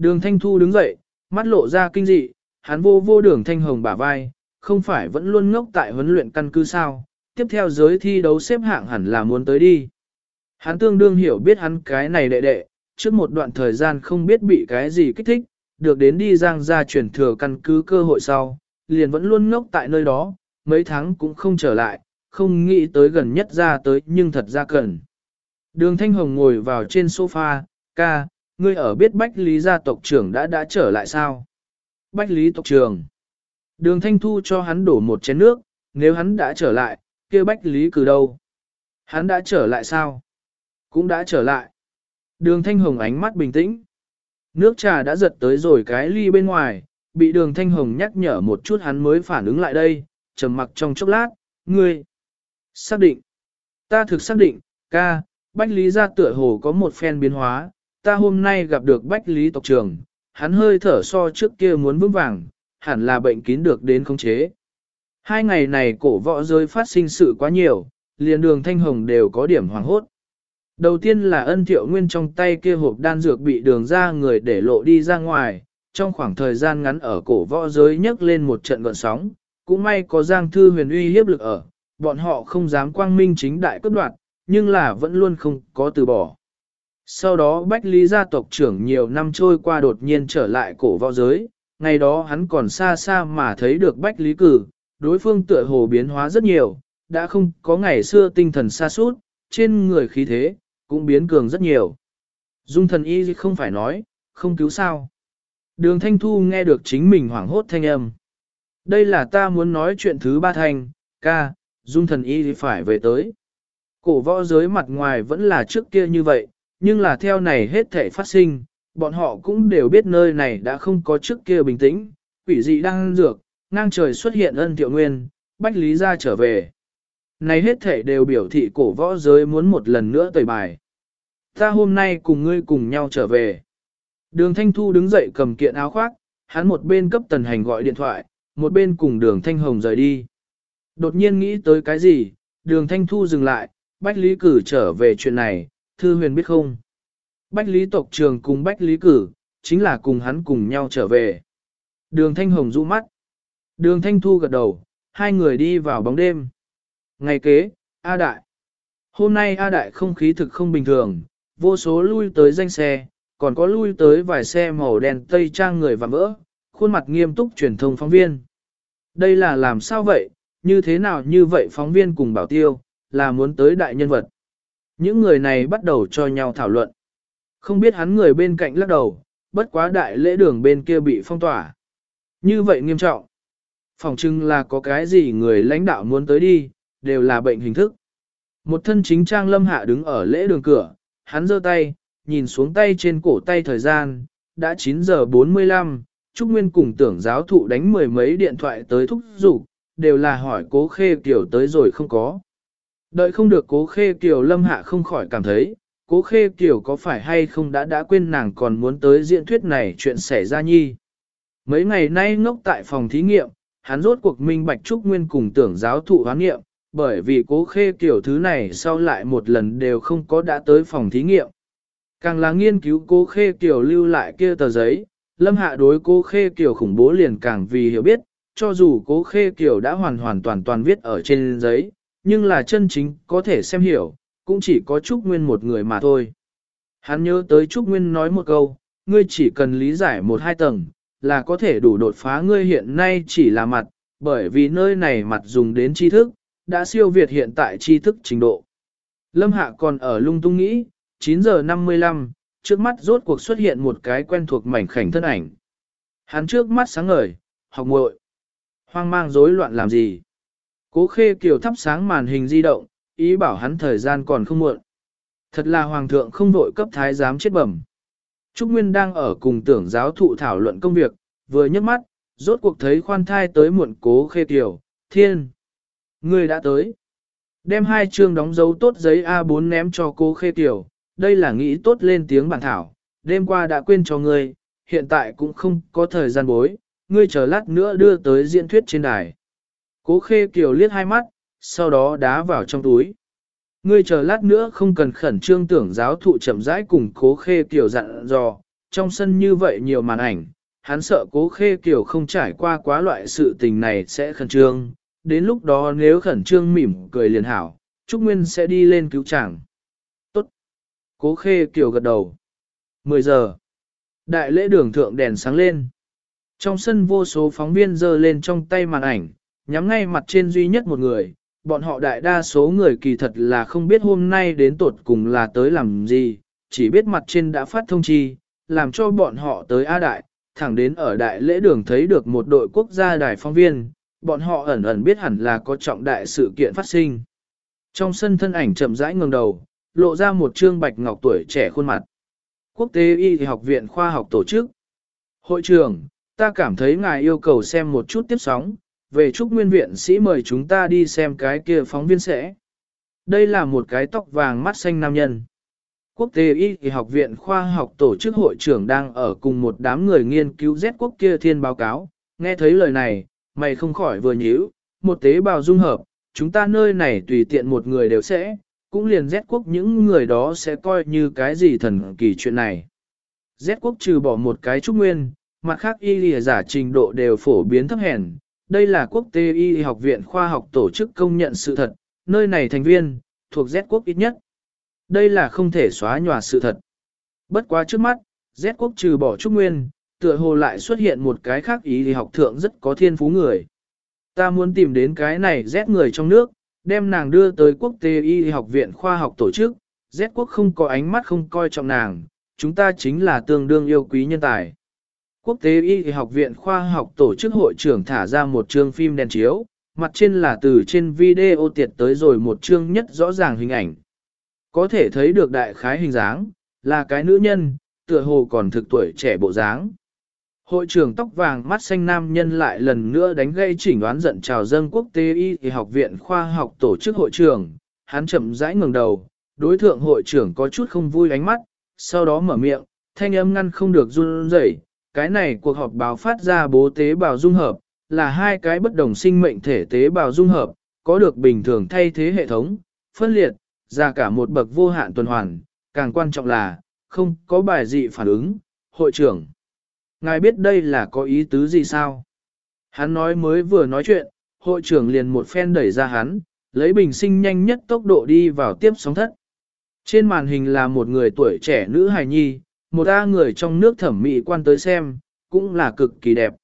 Đường Thanh Thu đứng dậy, mắt lộ ra kinh dị, hắn vô vô đường Thanh Hồng bả vai, không phải vẫn luôn ngốc tại huấn luyện căn cứ sao, tiếp theo giới thi đấu xếp hạng hẳn là muốn tới đi. Hắn tương đương hiểu biết hắn cái này đệ đệ, trước một đoạn thời gian không biết bị cái gì kích thích, được đến đi giang ra chuyển thừa căn cứ cơ hội sau, liền vẫn luôn ngốc tại nơi đó, mấy tháng cũng không trở lại, không nghĩ tới gần nhất ra tới nhưng thật ra cần. Đường Thanh Hồng ngồi vào trên sofa, ca, ngươi ở biết Bách Lý gia tộc trưởng đã đã trở lại sao? Bách Lý tộc trưởng. Đường Thanh Thu cho hắn đổ một chén nước, nếu hắn đã trở lại, kia Bách Lý cử đâu? Hắn đã trở lại sao? Cũng đã trở lại. Đường Thanh Hồng ánh mắt bình tĩnh. Nước trà đã giật tới rồi cái ly bên ngoài, bị đường Thanh Hồng nhắc nhở một chút hắn mới phản ứng lại đây, trầm mặc trong chốc lát, ngươi. Xác định. Ta thực xác định, ca, Bách Lý gia tựa hồ có một phen biến hóa, ta hôm nay gặp được Bách Lý tộc trưởng, hắn hơi thở so trước kia muốn vững vàng, hẳn là bệnh kín được đến khống chế. Hai ngày này cổ võ rơi phát sinh sự quá nhiều, liền đường Thanh Hồng đều có điểm hoàng hốt. Đầu tiên là ân thiệu nguyên trong tay kia hộp đan dược bị đường ra người để lộ đi ra ngoài, trong khoảng thời gian ngắn ở cổ võ giới nhấc lên một trận gọn sóng, cũng may có giang thư huyền uy hiếp lực ở, bọn họ không dám quang minh chính đại cấp đoạt, nhưng là vẫn luôn không có từ bỏ. Sau đó Bách Lý gia tộc trưởng nhiều năm trôi qua đột nhiên trở lại cổ võ giới, ngày đó hắn còn xa xa mà thấy được Bách Lý cử, đối phương tựa hồ biến hóa rất nhiều, đã không có ngày xưa tinh thần xa suốt, trên người khí thế, cũng biến cường rất nhiều. Dung thần y không phải nói, không cứu sao. Đường Thanh Thu nghe được chính mình hoảng hốt thanh âm. Đây là ta muốn nói chuyện thứ ba thành ca, dung thần y phải về tới. Cổ võ giới mặt ngoài vẫn là trước kia như vậy, nhưng là theo này hết thể phát sinh, bọn họ cũng đều biết nơi này đã không có trước kia bình tĩnh, quỷ dị đang dược, ngang trời xuất hiện ân thiệu nguyên, bách lý ra trở về. Này hết thể đều biểu thị cổ võ giới muốn một lần nữa tẩy bài. Ta hôm nay cùng ngươi cùng nhau trở về. Đường Thanh Thu đứng dậy cầm kiện áo khoác, hắn một bên cấp tần hành gọi điện thoại, một bên cùng đường Thanh Hồng rời đi. Đột nhiên nghĩ tới cái gì, đường Thanh Thu dừng lại, Bách Lý Cử trở về chuyện này, Thư Huyền biết không? Bách Lý tộc trường cùng Bách Lý Cử, chính là cùng hắn cùng nhau trở về. Đường Thanh Hồng rũ mắt. Đường Thanh Thu gật đầu, hai người đi vào bóng đêm. Ngày kế, A Đại. Hôm nay A Đại không khí thực không bình thường, vô số lui tới danh xe, còn có lui tới vài xe màu đen tây trang người và vỡ, khuôn mặt nghiêm túc truyền thông phóng viên. Đây là làm sao vậy, như thế nào như vậy phóng viên cùng bảo tiêu, là muốn tới đại nhân vật. Những người này bắt đầu cho nhau thảo luận. Không biết hắn người bên cạnh lắc đầu, bất quá đại lễ đường bên kia bị phong tỏa. Như vậy nghiêm trọng. Phòng trưng là có cái gì người lãnh đạo muốn tới đi, đều là bệnh hình thức. Một thân chính trang lâm hạ đứng ở lễ đường cửa, hắn giơ tay, nhìn xuống tay trên cổ tay thời gian, đã 9 giờ 45, Trúc Nguyên cùng tưởng giáo thụ đánh mười mấy điện thoại tới thúc giục, đều là hỏi cố khê kiểu tới rồi không có. Đợi không được cố khê kiểu lâm hạ không khỏi cảm thấy, cố khê kiểu có phải hay không đã đã quên nàng còn muốn tới diễn thuyết này chuyện xảy ra nhi. Mấy ngày nay ngốc tại phòng thí nghiệm, hắn rốt cuộc minh bạch Trúc Nguyên cùng tưởng giáo thụ hoán nghiệm, bởi vì cố khê kiểu thứ này sau lại một lần đều không có đã tới phòng thí nghiệm. Càng là nghiên cứu cố khê kiểu lưu lại kia tờ giấy, lâm hạ đối cố khê kiểu khủng bố liền càng vì hiểu biết, cho dù cố khê kiểu đã hoàn hoàn toàn toàn viết ở trên giấy, nhưng là chân chính có thể xem hiểu, cũng chỉ có Trúc Nguyên một người mà thôi. Hắn nhớ tới Trúc Nguyên nói một câu, ngươi chỉ cần lý giải một hai tầng, là có thể đủ đột phá ngươi hiện nay chỉ là mặt, bởi vì nơi này mặt dùng đến tri thức, đã siêu việt hiện tại tri thức trình độ. Lâm Hạ còn ở lung tung nghĩ, 9 giờ 55, trước mắt rốt cuộc xuất hiện một cái quen thuộc mảnh khảnh thân ảnh. Hắn trước mắt sáng ngời, học muội Hoang mang rối loạn làm gì? Cố khê kiều thắp sáng màn hình di động, ý bảo hắn thời gian còn không muộn. Thật là hoàng thượng không vội cấp thái giám chết bẩm. Trúc Nguyên đang ở cùng tưởng giáo thụ thảo luận công việc, vừa nhấc mắt, rốt cuộc thấy khoan thai tới muộn cố khê kiều, thiên. Người đã tới. Đem hai chương đóng dấu tốt giấy A4 ném cho Cố khê kiều, đây là nghĩ tốt lên tiếng bản thảo, đêm qua đã quên cho ngươi, hiện tại cũng không có thời gian bối, ngươi chờ lát nữa đưa tới diễn thuyết trên đài. Cố khê kiều liếc hai mắt, sau đó đá vào trong túi. Ngươi chờ lát nữa không cần khẩn trương tưởng giáo thụ chậm rãi cùng cố khê kiều dặn dò, trong sân như vậy nhiều màn ảnh, hắn sợ cố khê kiều không trải qua quá loại sự tình này sẽ khẩn trương, đến lúc đó nếu khẩn trương mỉm cười liền hảo, Trúc Nguyên sẽ đi lên cứu chàng. Tốt. Cố khê kiều gật đầu. 10 giờ. Đại lễ đường thượng đèn sáng lên. Trong sân vô số phóng viên giơ lên trong tay màn ảnh, nhắm ngay mặt trên duy nhất một người, bọn họ đại đa số người kỳ thật là không biết hôm nay đến tột cùng là tới làm gì, chỉ biết mặt trên đã phát thông chi, làm cho bọn họ tới A Đại, thẳng đến ở đại lễ đường thấy được một đội quốc gia đài phóng viên, bọn họ ẩn ẩn biết hẳn là có trọng đại sự kiện phát sinh. Trong sân thân ảnh chậm rãi ngừng đầu, lộ ra một trương bạch ngọc tuổi trẻ khuôn mặt. Quốc tế y học viện khoa học tổ chức. Hội trưởng, ta cảm thấy ngài yêu cầu xem một chút tiếp sóng, về chúc nguyên viện sĩ mời chúng ta đi xem cái kia phóng viên sẽ. Đây là một cái tóc vàng mắt xanh nam nhân. Quốc tế y học viện khoa học tổ chức hội trưởng đang ở cùng một đám người nghiên cứu Z quốc kia thiên báo cáo, nghe thấy lời này, mày không khỏi vừa nhíu, một tế bào dung hợp, chúng ta nơi này tùy tiện một người đều sẽ, cũng liền Z quốc những người đó sẽ coi như cái gì thần kỳ chuyện này. Z quốc trừ bỏ một cái trúc nguyên, mặt khác y lìa giả trình độ đều phổ biến thấp hèn. Đây là quốc tế y học viện khoa học tổ chức công nhận sự thật, nơi này thành viên, thuộc Z quốc ít nhất. Đây là không thể xóa nhòa sự thật. Bất quá trước mắt, Z quốc trừ bỏ trúc nguyên, tựa hồ lại xuất hiện một cái khác y học thượng rất có thiên phú người. Ta muốn tìm đến cái này Z người trong nước, đem nàng đưa tới quốc tế y học viện khoa học tổ chức, Z quốc không có ánh mắt không coi trọng nàng, chúng ta chính là tương đương yêu quý nhân tài. Quốc tế y học viện khoa học tổ chức hội trưởng thả ra một chương phim đèn chiếu, mặt trên là từ trên video tiệt tới rồi một chương nhất rõ ràng hình ảnh. Có thể thấy được đại khái hình dáng, là cái nữ nhân, tựa hồ còn thực tuổi trẻ bộ dáng. Hội trưởng tóc vàng mắt xanh nam nhân lại lần nữa đánh gây chỉnh đoán giận chào dân quốc tế y học viện khoa học tổ chức hội trưởng, hắn chậm rãi ngẩng đầu, đối thượng hội trưởng có chút không vui ánh mắt, sau đó mở miệng, thanh âm ngăn không được run rẩy. Cái này cuộc họp báo phát ra bố tế bào dung hợp, là hai cái bất đồng sinh mệnh thể tế bào dung hợp, có được bình thường thay thế hệ thống, phân liệt, ra cả một bậc vô hạn tuần hoàn, càng quan trọng là, không có bài dị phản ứng, hội trưởng. Ngài biết đây là có ý tứ gì sao? Hắn nói mới vừa nói chuyện, hội trưởng liền một phen đẩy ra hắn, lấy bình sinh nhanh nhất tốc độ đi vào tiếp sóng thất. Trên màn hình là một người tuổi trẻ nữ hài nhi, một A người trong nước thẩm mỹ quan tới xem, cũng là cực kỳ đẹp.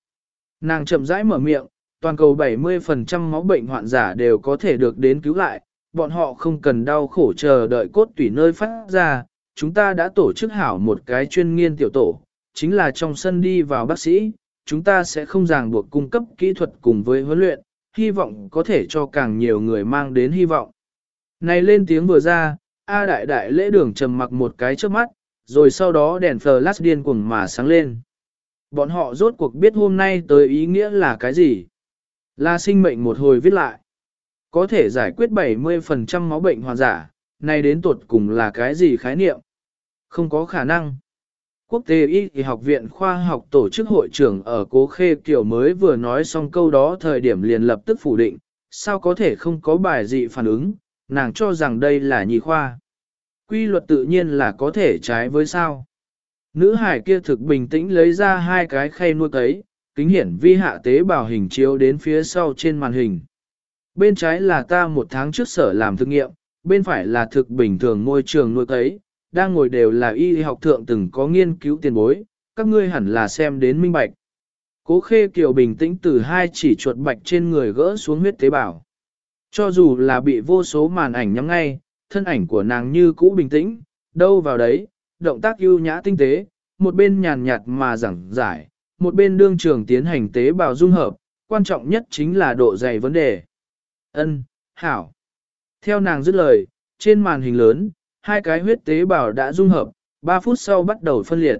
Nàng chậm rãi mở miệng, toàn cầu 70% máu bệnh hoạn giả đều có thể được đến cứu lại, bọn họ không cần đau khổ chờ đợi cốt tủy nơi phát ra. Chúng ta đã tổ chức hảo một cái chuyên nghiên tiểu tổ, chính là trong sân đi vào bác sĩ, chúng ta sẽ không ràng buộc cung cấp kỹ thuật cùng với huấn luyện, hy vọng có thể cho càng nhiều người mang đến hy vọng. Này lên tiếng vừa ra, A đại đại lễ đường trầm mặc một cái trước mắt, rồi sau đó đèn flash điên cuồng mà sáng lên. Bọn họ rốt cuộc biết hôm nay tới ý nghĩa là cái gì? Là sinh mệnh một hồi viết lại. Có thể giải quyết 70% máu bệnh hoàn giả, Nay đến tuột cùng là cái gì khái niệm? Không có khả năng. Quốc tế y học viện khoa học tổ chức hội trưởng ở Cố Khê Kiều mới vừa nói xong câu đó thời điểm liền lập tức phủ định, sao có thể không có bài dị phản ứng, nàng cho rằng đây là nhị khoa. Quy luật tự nhiên là có thể trái với sao. Nữ hải kia thực bình tĩnh lấy ra hai cái khay nuôi cấy, kính hiển vi hạ tế bào hình chiếu đến phía sau trên màn hình. Bên trái là ta một tháng trước sở làm thực nghiệm, bên phải là thực bình thường môi trường nuôi cấy, đang ngồi đều là y học thượng từng có nghiên cứu tiền bối, các ngươi hẳn là xem đến minh bạch. Cố khê kiều bình tĩnh từ hai chỉ chuột bạch trên người gỡ xuống huyết tế bào. Cho dù là bị vô số màn ảnh nhắm ngay, thân ảnh của nàng như cũ bình tĩnh, đâu vào đấy, động tác ưu nhã tinh tế, một bên nhàn nhạt mà giảng giải, một bên đương trường tiến hành tế bào dung hợp, quan trọng nhất chính là độ dày vấn đề. Ân, hảo. Theo nàng dứt lời, trên màn hình lớn, hai cái huyết tế bào đã dung hợp, 3 phút sau bắt đầu phân liệt.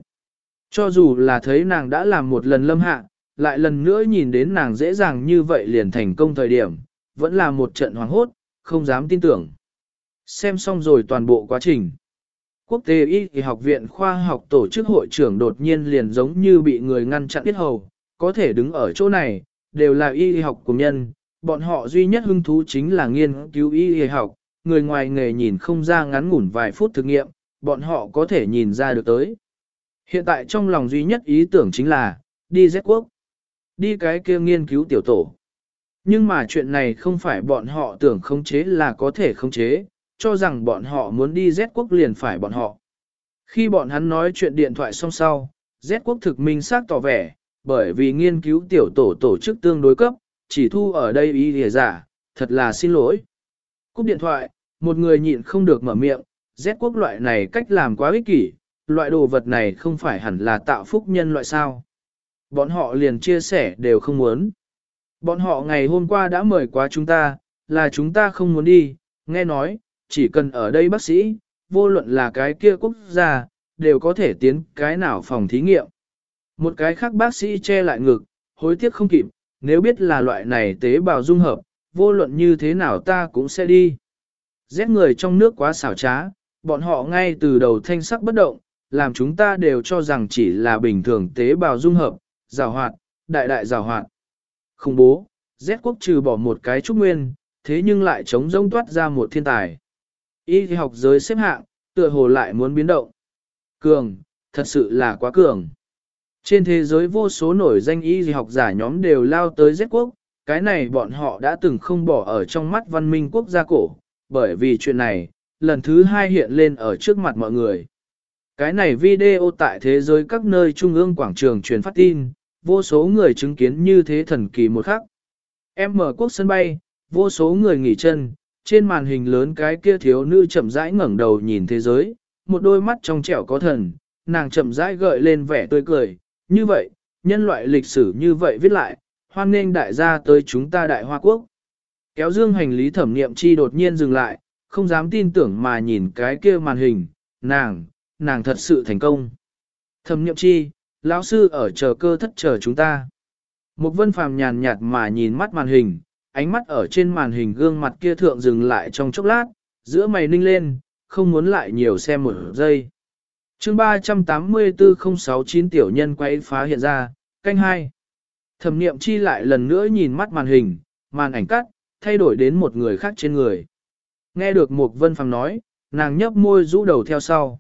Cho dù là thấy nàng đã làm một lần lâm hạ, lại lần nữa nhìn đến nàng dễ dàng như vậy liền thành công thời điểm, vẫn là một trận hoàng hốt, không dám tin tưởng. Xem xong rồi toàn bộ quá trình. Quốc tế y học viện khoa học tổ chức hội trưởng đột nhiên liền giống như bị người ngăn chặn biết hầu, có thể đứng ở chỗ này, đều là y học của nhân, bọn họ duy nhất hứng thú chính là nghiên cứu y học, người ngoài nghề nhìn không ra ngắn ngủn vài phút thực nghiệm, bọn họ có thể nhìn ra được tới. Hiện tại trong lòng duy nhất ý tưởng chính là, đi Z quốc, đi cái kia nghiên cứu tiểu tổ. Nhưng mà chuyện này không phải bọn họ tưởng khống chế là có thể khống chế, cho rằng bọn họ muốn đi Z quốc liền phải bọn họ. Khi bọn hắn nói chuyện điện thoại xong sau, Z quốc thực minh xác tỏ vẻ, bởi vì nghiên cứu tiểu tổ tổ chức tương đối cấp, chỉ thu ở đây ý lìa giả, thật là xin lỗi. Cúp điện thoại, một người nhịn không được mở miệng, Z quốc loại này cách làm quá ích kỷ, loại đồ vật này không phải hẳn là tạo phúc nhân loại sao. Bọn họ liền chia sẻ đều không muốn. Bọn họ ngày hôm qua đã mời qua chúng ta, là chúng ta không muốn đi, nghe nói, chỉ cần ở đây bác sĩ, vô luận là cái kia quốc gia, đều có thể tiến cái nào phòng thí nghiệm. Một cái khác bác sĩ che lại ngực, hối tiếc không kịp, nếu biết là loại này tế bào dung hợp, vô luận như thế nào ta cũng sẽ đi. Rét người trong nước quá xảo trá, bọn họ ngay từ đầu thanh sắc bất động, làm chúng ta đều cho rằng chỉ là bình thường tế bào dung hợp, rào hoạt, đại đại rào hoạt. Không bố, rét quốc trừ bỏ một cái trúc nguyên, thế nhưng lại chống rông toát ra một thiên tài. Y học giới xếp hạng, tựa hồ lại muốn biến động. Cường, thật sự là quá cường. Trên thế giới vô số nổi danh y học giả nhóm đều lao tới Z quốc, cái này bọn họ đã từng không bỏ ở trong mắt văn minh quốc gia cổ, bởi vì chuyện này, lần thứ hai hiện lên ở trước mặt mọi người. Cái này video tại thế giới các nơi trung ương quảng trường truyền phát tin, vô số người chứng kiến như thế thần kỳ một khắc. Em mở quốc sân bay, vô số người nghỉ chân, trên màn hình lớn cái kia thiếu nữ chậm rãi ngẩng đầu nhìn thế giới, một đôi mắt trong trẻo có thần, nàng chậm rãi gợi lên vẻ tươi cười, như vậy, nhân loại lịch sử như vậy viết lại, hoan nghênh đại gia tới chúng ta đại hoa quốc. Kéo dương hành lý thẩm niệm chi đột nhiên dừng lại, không dám tin tưởng mà nhìn cái kia màn hình, nàng, nàng thật sự thành công. Thẩm niệm chi, lão sư ở chờ cơ thất chờ chúng ta. Một vân phàm nhàn nhạt mà nhìn mắt màn hình, ánh mắt ở trên màn hình gương mặt kia thượng dừng lại trong chốc lát, giữa mày ninh lên, không muốn lại nhiều xem một giây. chương 384-069 tiểu nhân quay phá hiện ra, canh hai. Thẩm niệm chi lại lần nữa nhìn mắt màn hình, màn ảnh cắt, thay đổi đến một người khác trên người. Nghe được một vân phàm nói, nàng nhấp môi rũ đầu theo sau.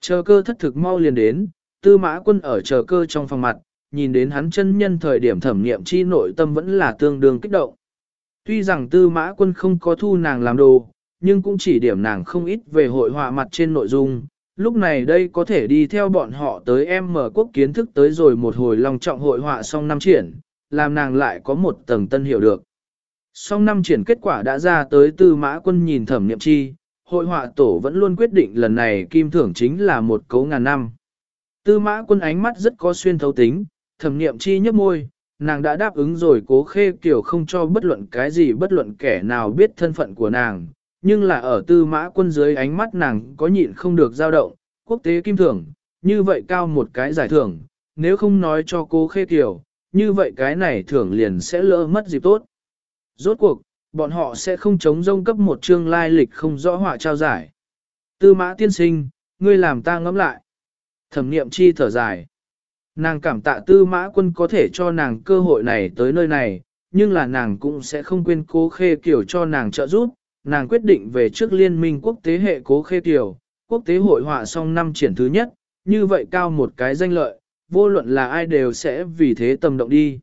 Chờ cơ thất thực mau liền đến, tư mã quân ở chờ cơ trong phòng mặt, nhìn đến hắn chân nhân thời điểm thẩm nghiệm chi nội tâm vẫn là tương đương kích động. Tuy rằng tư mã quân không có thu nàng làm đồ, nhưng cũng chỉ điểm nàng không ít về hội họa mặt trên nội dung. Lúc này đây có thể đi theo bọn họ tới em mở quốc kiến thức tới rồi một hồi long trọng hội họa xong năm triển, làm nàng lại có một tầng tân hiểu được. Song năm triển kết quả đã ra tới tư mã quân nhìn thẩm niệm chi, hội họa tổ vẫn luôn quyết định lần này kim thưởng chính là một cấu ngàn năm. Tư mã quân ánh mắt rất có xuyên thấu tính, thẩm niệm chi nhấp môi, nàng đã đáp ứng rồi cố khê kiểu không cho bất luận cái gì bất luận kẻ nào biết thân phận của nàng, nhưng là ở tư mã quân dưới ánh mắt nàng có nhịn không được dao động, quốc tế kim thưởng, như vậy cao một cái giải thưởng, nếu không nói cho cố khê kiểu, như vậy cái này thưởng liền sẽ lỡ mất dịp tốt. Rốt cuộc, bọn họ sẽ không chống rông cấp một chương lai lịch không rõ họa trao giải. Tư mã tiên sinh, ngươi làm ta ngẫm lại. Thẩm niệm chi thở dài. Nàng cảm tạ tư mã quân có thể cho nàng cơ hội này tới nơi này, nhưng là nàng cũng sẽ không quên cố khê kiểu cho nàng trợ giúp. Nàng quyết định về trước liên minh quốc tế hệ cố khê kiểu, quốc tế hội họa xong năm triển thứ nhất, như vậy cao một cái danh lợi, vô luận là ai đều sẽ vì thế tâm động đi.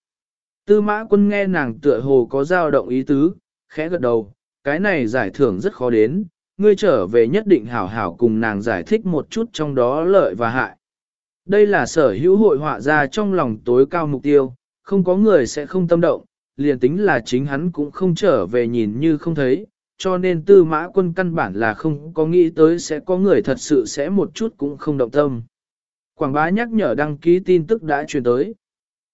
Tư mã quân nghe nàng tựa hồ có dao động ý tứ, khẽ gật đầu, cái này giải thưởng rất khó đến, ngươi trở về nhất định hảo hảo cùng nàng giải thích một chút trong đó lợi và hại. Đây là sở hữu hội họa ra trong lòng tối cao mục tiêu, không có người sẽ không tâm động, liền tính là chính hắn cũng không trở về nhìn như không thấy, cho nên tư mã quân căn bản là không có nghĩ tới sẽ có người thật sự sẽ một chút cũng không động tâm. Quảng bá nhắc nhở đăng ký tin tức đã truyền tới.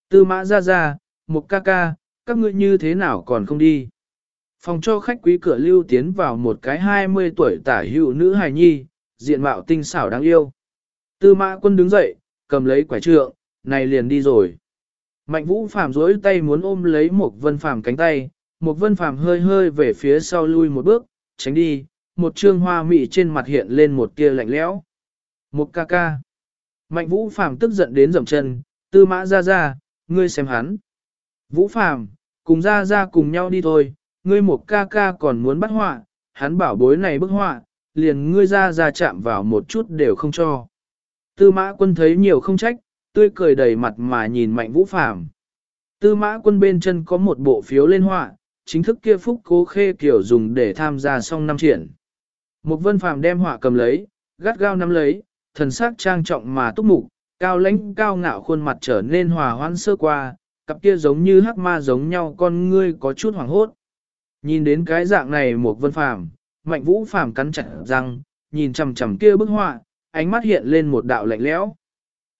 Tư mã ra ra, một ca ca, các ngươi như thế nào còn không đi. Phòng cho khách quý cửa lưu tiến vào một cái 20 tuổi tả hữu nữ hài nhi, diện mạo tinh xảo đáng yêu. Tư mã quân đứng dậy, cầm lấy quả trượng, này liền đi rồi. Mạnh vũ phàm duỗi tay muốn ôm lấy một vân phàm cánh tay, một vân phàm hơi hơi về phía sau lui một bước, tránh đi, một trương hoa mị trên mặt hiện lên một tia lạnh lẽo. Một ca ca. Mạnh vũ phàm tức giận đến dậm chân, tư mã ra ra, ngươi xem hắn. Vũ phàm, cùng ra ra cùng nhau đi thôi, ngươi một ca ca còn muốn bắt họa, hắn bảo bối này bức họa, liền ngươi ra ra chạm vào một chút đều không cho. Tư mã quân thấy nhiều không trách, tươi cười đầy mặt mà nhìn mạnh vũ phàm. Tư mã quân bên chân có một bộ phiếu lên họa, chính thức kia phúc cố khê kiểu dùng để tham gia song năm triển. Một vân phàm đem họa cầm lấy, gắt gao nắm lấy, thần sắc trang trọng mà túc mục, cao lãnh cao ngạo khuôn mặt trở nên hòa hoãn sơ qua, cặp kia giống như hắc ma giống nhau con ngươi có chút hoảng hốt. Nhìn đến cái dạng này một vân phàm, mạnh vũ phàm cắn chặt răng, nhìn chằm chằm kia bức họa, ánh mắt hiện lên một đạo lạnh lẽo.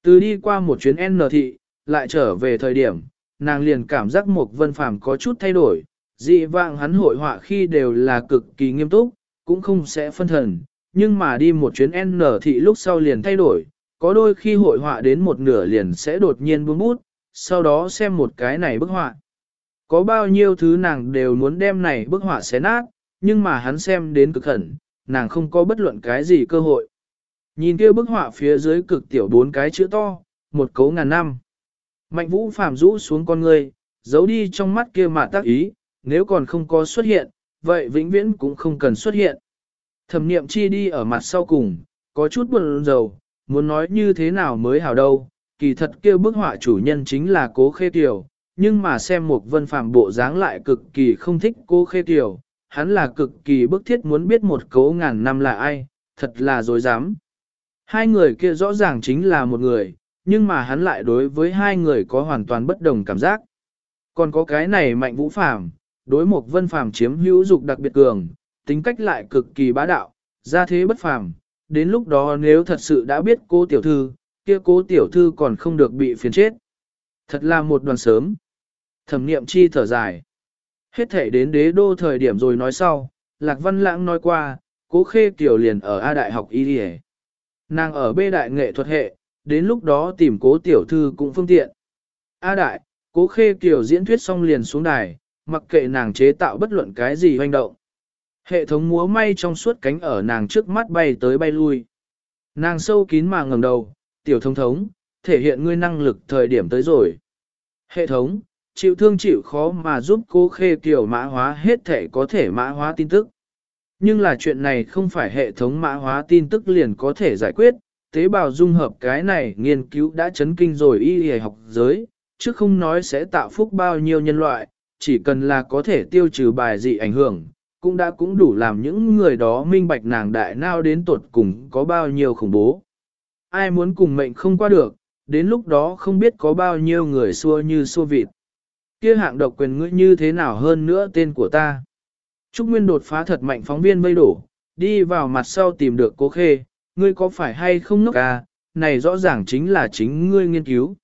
Từ đi qua một chuyến N thị, lại trở về thời điểm, nàng liền cảm giác một vân phàm có chút thay đổi, dị vãng hắn hội họa khi đều là cực kỳ nghiêm túc, cũng không sẽ phân thần, nhưng mà đi một chuyến N thị lúc sau liền thay đổi, có đôi khi hội họa đến một nửa liền sẽ đột nhiên buông bút, sau đó xem một cái này bức họa. Có bao nhiêu thứ nàng đều muốn đem này bức họa xé nát, nhưng mà hắn xem đến cực khẩn, nàng không có bất luận cái gì cơ hội. Nhìn kia bức họa phía dưới cực tiểu bốn cái chữ to, một cấu ngàn năm. Mạnh vũ phàm rũ xuống con người, giấu đi trong mắt kia mà tác ý, nếu còn không có xuất hiện, vậy vĩnh viễn cũng không cần xuất hiện. Thẩm niệm chi đi ở mặt sau cùng, có chút buồn rầu, muốn nói như thế nào mới hảo đâu, kỳ thật kia bức họa chủ nhân chính là cố khê tiểu, nhưng mà xem một vân phàm bộ dáng lại cực kỳ không thích cố khê tiểu, hắn là cực kỳ bức thiết muốn biết một cấu ngàn năm là ai, thật là dối dám. Hai người kia rõ ràng chính là một người, nhưng mà hắn lại đối với hai người có hoàn toàn bất đồng cảm giác. Còn có cái này mạnh vũ phàm, đối một vân phàm chiếm hữu dục đặc biệt cường, tính cách lại cực kỳ bá đạo, ra thế bất phàm. Đến lúc đó nếu thật sự đã biết cô tiểu thư, kia cố tiểu thư còn không được bị phiền chết. Thật là một đoàn sớm. Thẩm niệm chi thở dài. Hết thể đến đế đô thời điểm rồi nói sau, Lạc Văn Lãng nói qua, cố khê tiểu liền ở A Đại học Y Điề. Nàng ở bê Đại nghệ thuật hệ, đến lúc đó tìm cố tiểu thư cũng phương tiện. A Đại, cố khê kiểu diễn thuyết xong liền xuống đài, mặc kệ nàng chế tạo bất luận cái gì hoành động. Hệ thống múa may trong suốt cánh ở nàng trước mắt bay tới bay lui. Nàng sâu kín mà ngẩng đầu, tiểu thông thống, thể hiện ngươi năng lực thời điểm tới rồi. Hệ thống, chịu thương chịu khó mà giúp cô khê kiểu mã hóa hết thể có thể mã hóa tin tức. Nhưng là chuyện này không phải hệ thống mã hóa tin tức liền có thể giải quyết, tế bào dung hợp cái này nghiên cứu đã chấn kinh rồi y y học giới, chứ không nói sẽ tạo phúc bao nhiêu nhân loại, chỉ cần là có thể tiêu trừ bài dị ảnh hưởng, cũng đã cũng đủ làm những người đó minh bạch nàng đại nao đến tuột cùng có bao nhiêu khủng bố. Ai muốn cùng mệnh không qua được, đến lúc đó không biết có bao nhiêu người xua như xua vịt. Kia hạng độc quyền ngươi như thế nào hơn nữa tên của ta. Trúc Nguyên đột phá thật mạnh phóng viên vây đổ, đi vào mặt sau tìm được cố khê, ngươi có phải hay không ngốc à, này rõ ràng chính là chính ngươi nghiên cứu.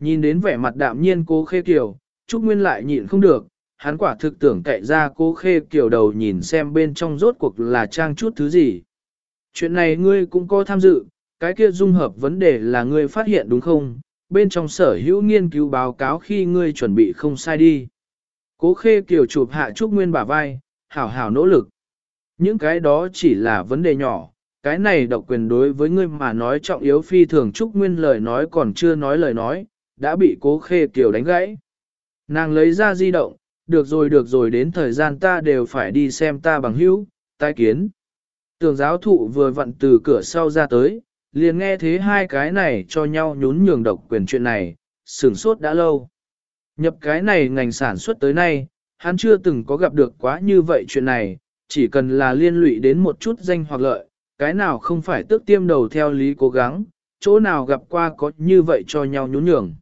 Nhìn đến vẻ mặt đạm nhiên cố khê kiểu, Trúc Nguyên lại nhịn không được, hắn quả thực tưởng cậy ra cố khê kiểu đầu nhìn xem bên trong rốt cuộc là trang chút thứ gì. Chuyện này ngươi cũng có tham dự, cái kia dung hợp vấn đề là ngươi phát hiện đúng không? Bên trong sở hữu nghiên cứu báo cáo khi ngươi chuẩn bị không sai đi. Cố khê kiểu chụp hạ Trúc Nguyên bả vai, hảo hảo nỗ lực. Những cái đó chỉ là vấn đề nhỏ, cái này độc quyền đối với ngươi mà nói trọng yếu phi thường Trúc Nguyên lời nói còn chưa nói lời nói, đã bị cố khê kiểu đánh gãy. Nàng lấy ra di động, được rồi được rồi đến thời gian ta đều phải đi xem ta bằng hữu, tai kiến. Tường giáo thụ vừa vặn từ cửa sau ra tới, liền nghe thế hai cái này cho nhau nhún nhường độc quyền chuyện này, sửng sốt đã lâu. Nhập cái này ngành sản xuất tới nay, hắn chưa từng có gặp được quá như vậy chuyện này, chỉ cần là liên lụy đến một chút danh hoặc lợi, cái nào không phải tước tiêm đầu theo lý cố gắng, chỗ nào gặp qua có như vậy cho nhau nhún nhường.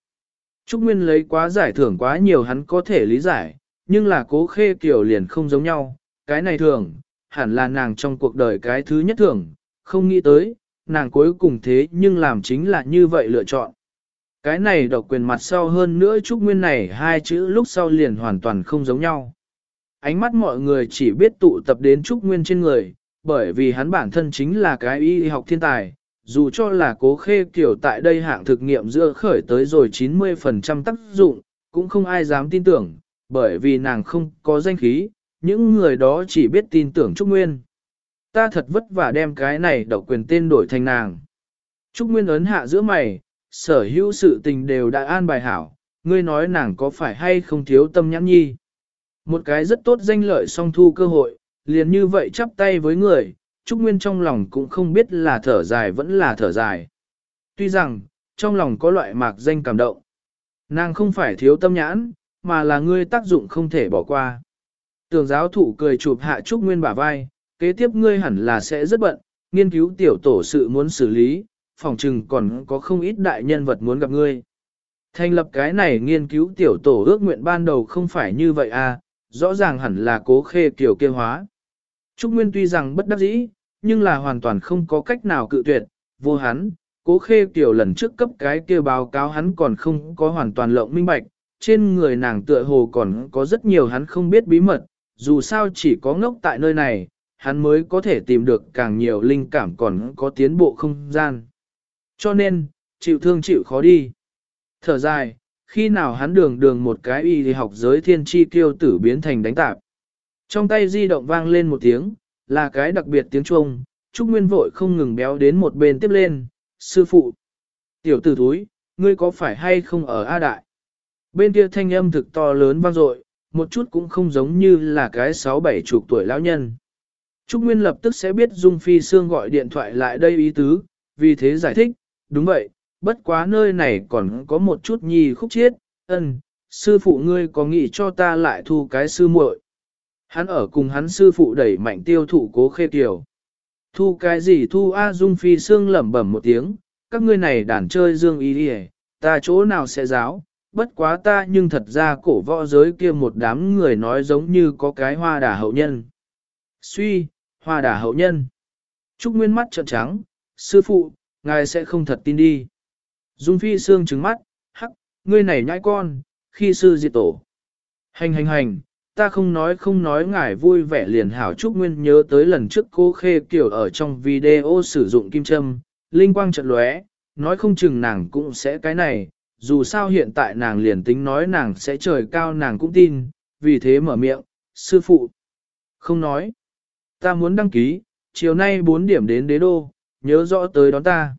Trúc Nguyên lấy quá giải thưởng quá nhiều hắn có thể lý giải, nhưng là cố khê kiểu liền không giống nhau, cái này thường, hẳn là nàng trong cuộc đời cái thứ nhất thường, không nghĩ tới, nàng cuối cùng thế nhưng làm chính là như vậy lựa chọn. Cái này độc quyền mặt sau hơn nữa Trúc Nguyên này hai chữ lúc sau liền hoàn toàn không giống nhau. Ánh mắt mọi người chỉ biết tụ tập đến Trúc Nguyên trên người, bởi vì hắn bản thân chính là cái y học thiên tài, dù cho là cố khê kiểu tại đây hạng thực nghiệm giữa khởi tới rồi 90% tác dụng, cũng không ai dám tin tưởng, bởi vì nàng không có danh khí, những người đó chỉ biết tin tưởng Trúc Nguyên. Ta thật vất vả đem cái này độc quyền tên đổi thành nàng. Trúc Nguyên ấn hạ giữa mày, sở hữu sự tình đều đã an bài hảo, ngươi nói nàng có phải hay không thiếu tâm nhãn nhi. Một cái rất tốt danh lợi song thu cơ hội, liền như vậy chắp tay với người, Trúc Nguyên trong lòng cũng không biết là thở dài vẫn là thở dài. Tuy rằng, trong lòng có loại mạc danh cảm động. Nàng không phải thiếu tâm nhãn, mà là ngươi tác dụng không thể bỏ qua. Tường giáo thủ cười chụp hạ Trúc Nguyên bả vai, kế tiếp ngươi hẳn là sẽ rất bận, nghiên cứu tiểu tổ sự muốn xử lý, phòng trừng còn có không ít đại nhân vật muốn gặp ngươi. Thành lập cái này nghiên cứu tiểu tổ ước nguyện ban đầu không phải như vậy à, rõ ràng hẳn là cố khê kiểu kêu hóa. Trúc Nguyên tuy rằng bất đắc dĩ, nhưng là hoàn toàn không có cách nào cự tuyệt, vô hắn, cố khê kiểu lần trước cấp cái kia báo cáo hắn còn không có hoàn toàn lộng minh bạch, trên người nàng tựa hồ còn có rất nhiều hắn không biết bí mật, dù sao chỉ có ngốc tại nơi này, hắn mới có thể tìm được càng nhiều linh cảm còn có tiến bộ không gian. Cho nên, chịu thương chịu khó đi. Thở dài, khi nào hắn đường đường một cái y thì học giới thiên tri kiêu tử biến thành đánh tạp. Trong tay di động vang lên một tiếng, là cái đặc biệt tiếng chuông Trúc Nguyên vội không ngừng béo đến một bên tiếp lên, sư phụ. Tiểu tử thúi, ngươi có phải hay không ở A Đại? Bên kia thanh âm thực to lớn vang dội, một chút cũng không giống như là cái sáu bảy chục tuổi lão nhân. Trúc Nguyên lập tức sẽ biết Dung Phi Sương gọi điện thoại lại đây ý tứ, vì thế giải thích, đúng vậy, bất quá nơi này còn có một chút nhi khúc chiết, ân, sư phụ ngươi có nghĩ cho ta lại thu cái sư muội. Hắn ở cùng hắn sư phụ đẩy mạnh tiêu thụ cố khê tiểu. Thu cái gì thu A Dung Phi Sương lẩm bẩm một tiếng, các ngươi này đàn chơi dương ý đi ta chỗ nào sẽ giáo, bất quá ta nhưng thật ra cổ võ giới kia một đám người nói giống như có cái hoa đà hậu nhân. Suy, hoa đà hậu nhân. Trúc Nguyên mắt trợn trắng, sư phụ, ngài sẽ không thật tin đi. Dung Phi Sương trứng mắt, hắc, ngươi này nhãi con, khi sư diệt tổ. Hành hành hành, ta không nói không nói ngài vui vẻ liền hảo chúc Nguyên nhớ tới lần trước cô Khê kiểu ở trong video sử dụng kim châm, linh quang trận lóe, nói không chừng nàng cũng sẽ cái này, dù sao hiện tại nàng liền tính nói nàng sẽ trời cao nàng cũng tin, vì thế mở miệng, sư phụ. Không nói, ta muốn đăng ký, chiều nay 4 điểm đến đế đô, nhớ rõ tới đón ta.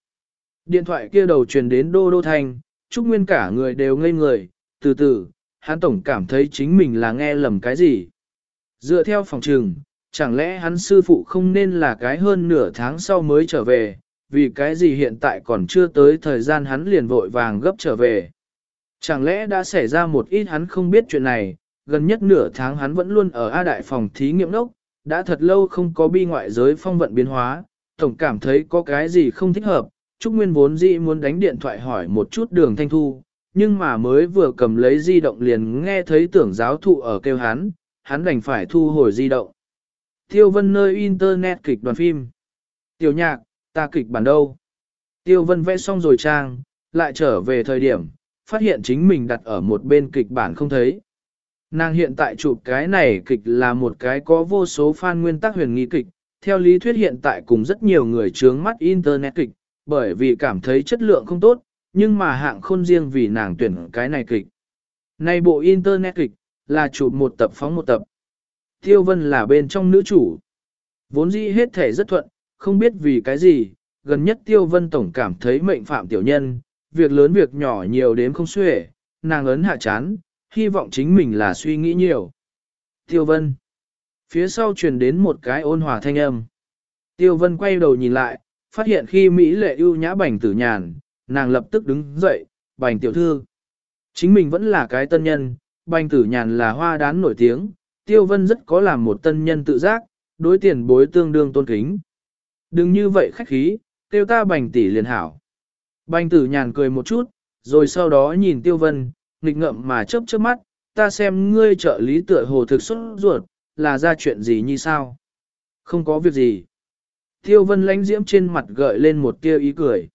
Điện thoại kia đầu truyền đến đô đô thành, Trúc Nguyên cả người đều ngây người, từ từ, hắn tổng cảm thấy chính mình là nghe lầm cái gì. Dựa theo phòng trừng, chẳng lẽ hắn sư phụ không nên là cái hơn nửa tháng sau mới trở về, vì cái gì hiện tại còn chưa tới thời gian hắn liền vội vàng gấp trở về. Chẳng lẽ đã xảy ra một ít hắn không biết chuyện này, gần nhất nửa tháng hắn vẫn luôn ở A đại phòng thí nghiệm đốc, đã thật lâu không có bi ngoại giới phong vận biến hóa, tổng cảm thấy có cái gì không thích hợp, Trúc Nguyên vốn dĩ muốn đánh điện thoại hỏi một chút đường thanh thu, nhưng mà mới vừa cầm lấy di động liền nghe thấy tưởng giáo thụ ở kêu hắn, hắn đành phải thu hồi di động. Tiêu vân nơi internet kịch đoàn phim. Tiểu nhạc, ta kịch bản đâu? Tiêu vân vẽ xong rồi trang, lại trở về thời điểm, phát hiện chính mình đặt ở một bên kịch bản không thấy. Nàng hiện tại chụp cái này kịch là một cái có vô số fan nguyên tắc huyền nghi kịch, theo lý thuyết hiện tại cùng rất nhiều người chướng mắt internet kịch, bởi vì cảm thấy chất lượng không tốt, nhưng mà hạng khôn riêng vì nàng tuyển cái này kịch. Này bộ internet kịch, là chụp một tập phóng một tập. Tiêu Vân là bên trong nữ chủ. Vốn dĩ hết thể rất thuận, không biết vì cái gì, gần nhất Tiêu Vân Tổng cảm thấy mệnh phạm tiểu nhân, việc lớn việc nhỏ nhiều đến không xuể, nàng ấn hạ chán, hy vọng chính mình là suy nghĩ nhiều. Tiêu Vân. Phía sau truyền đến một cái ôn hòa thanh âm. Tiêu Vân quay đầu nhìn lại, phát hiện khi Mỹ lệ ưu nhã bành tử nhàn, nàng lập tức đứng dậy, bành tiểu thư. Chính mình vẫn là cái tân nhân, bành tử nhàn là hoa đán nổi tiếng, tiêu vân rất có làm một tân nhân tự giác, đối tiền bối tương đương tôn kính. Đừng như vậy khách khí, tiêu ta bành tỷ liền hảo. Bành tử nhàn cười một chút, rồi sau đó nhìn tiêu vân, nghịch ngậm mà chớp chớp mắt, ta xem ngươi trợ lý tựa hồ thực xuất ruột, là ra chuyện gì như sao? Không có việc gì. Tiêu vân lánh diễm trên mặt gợi lên một tia ý cười.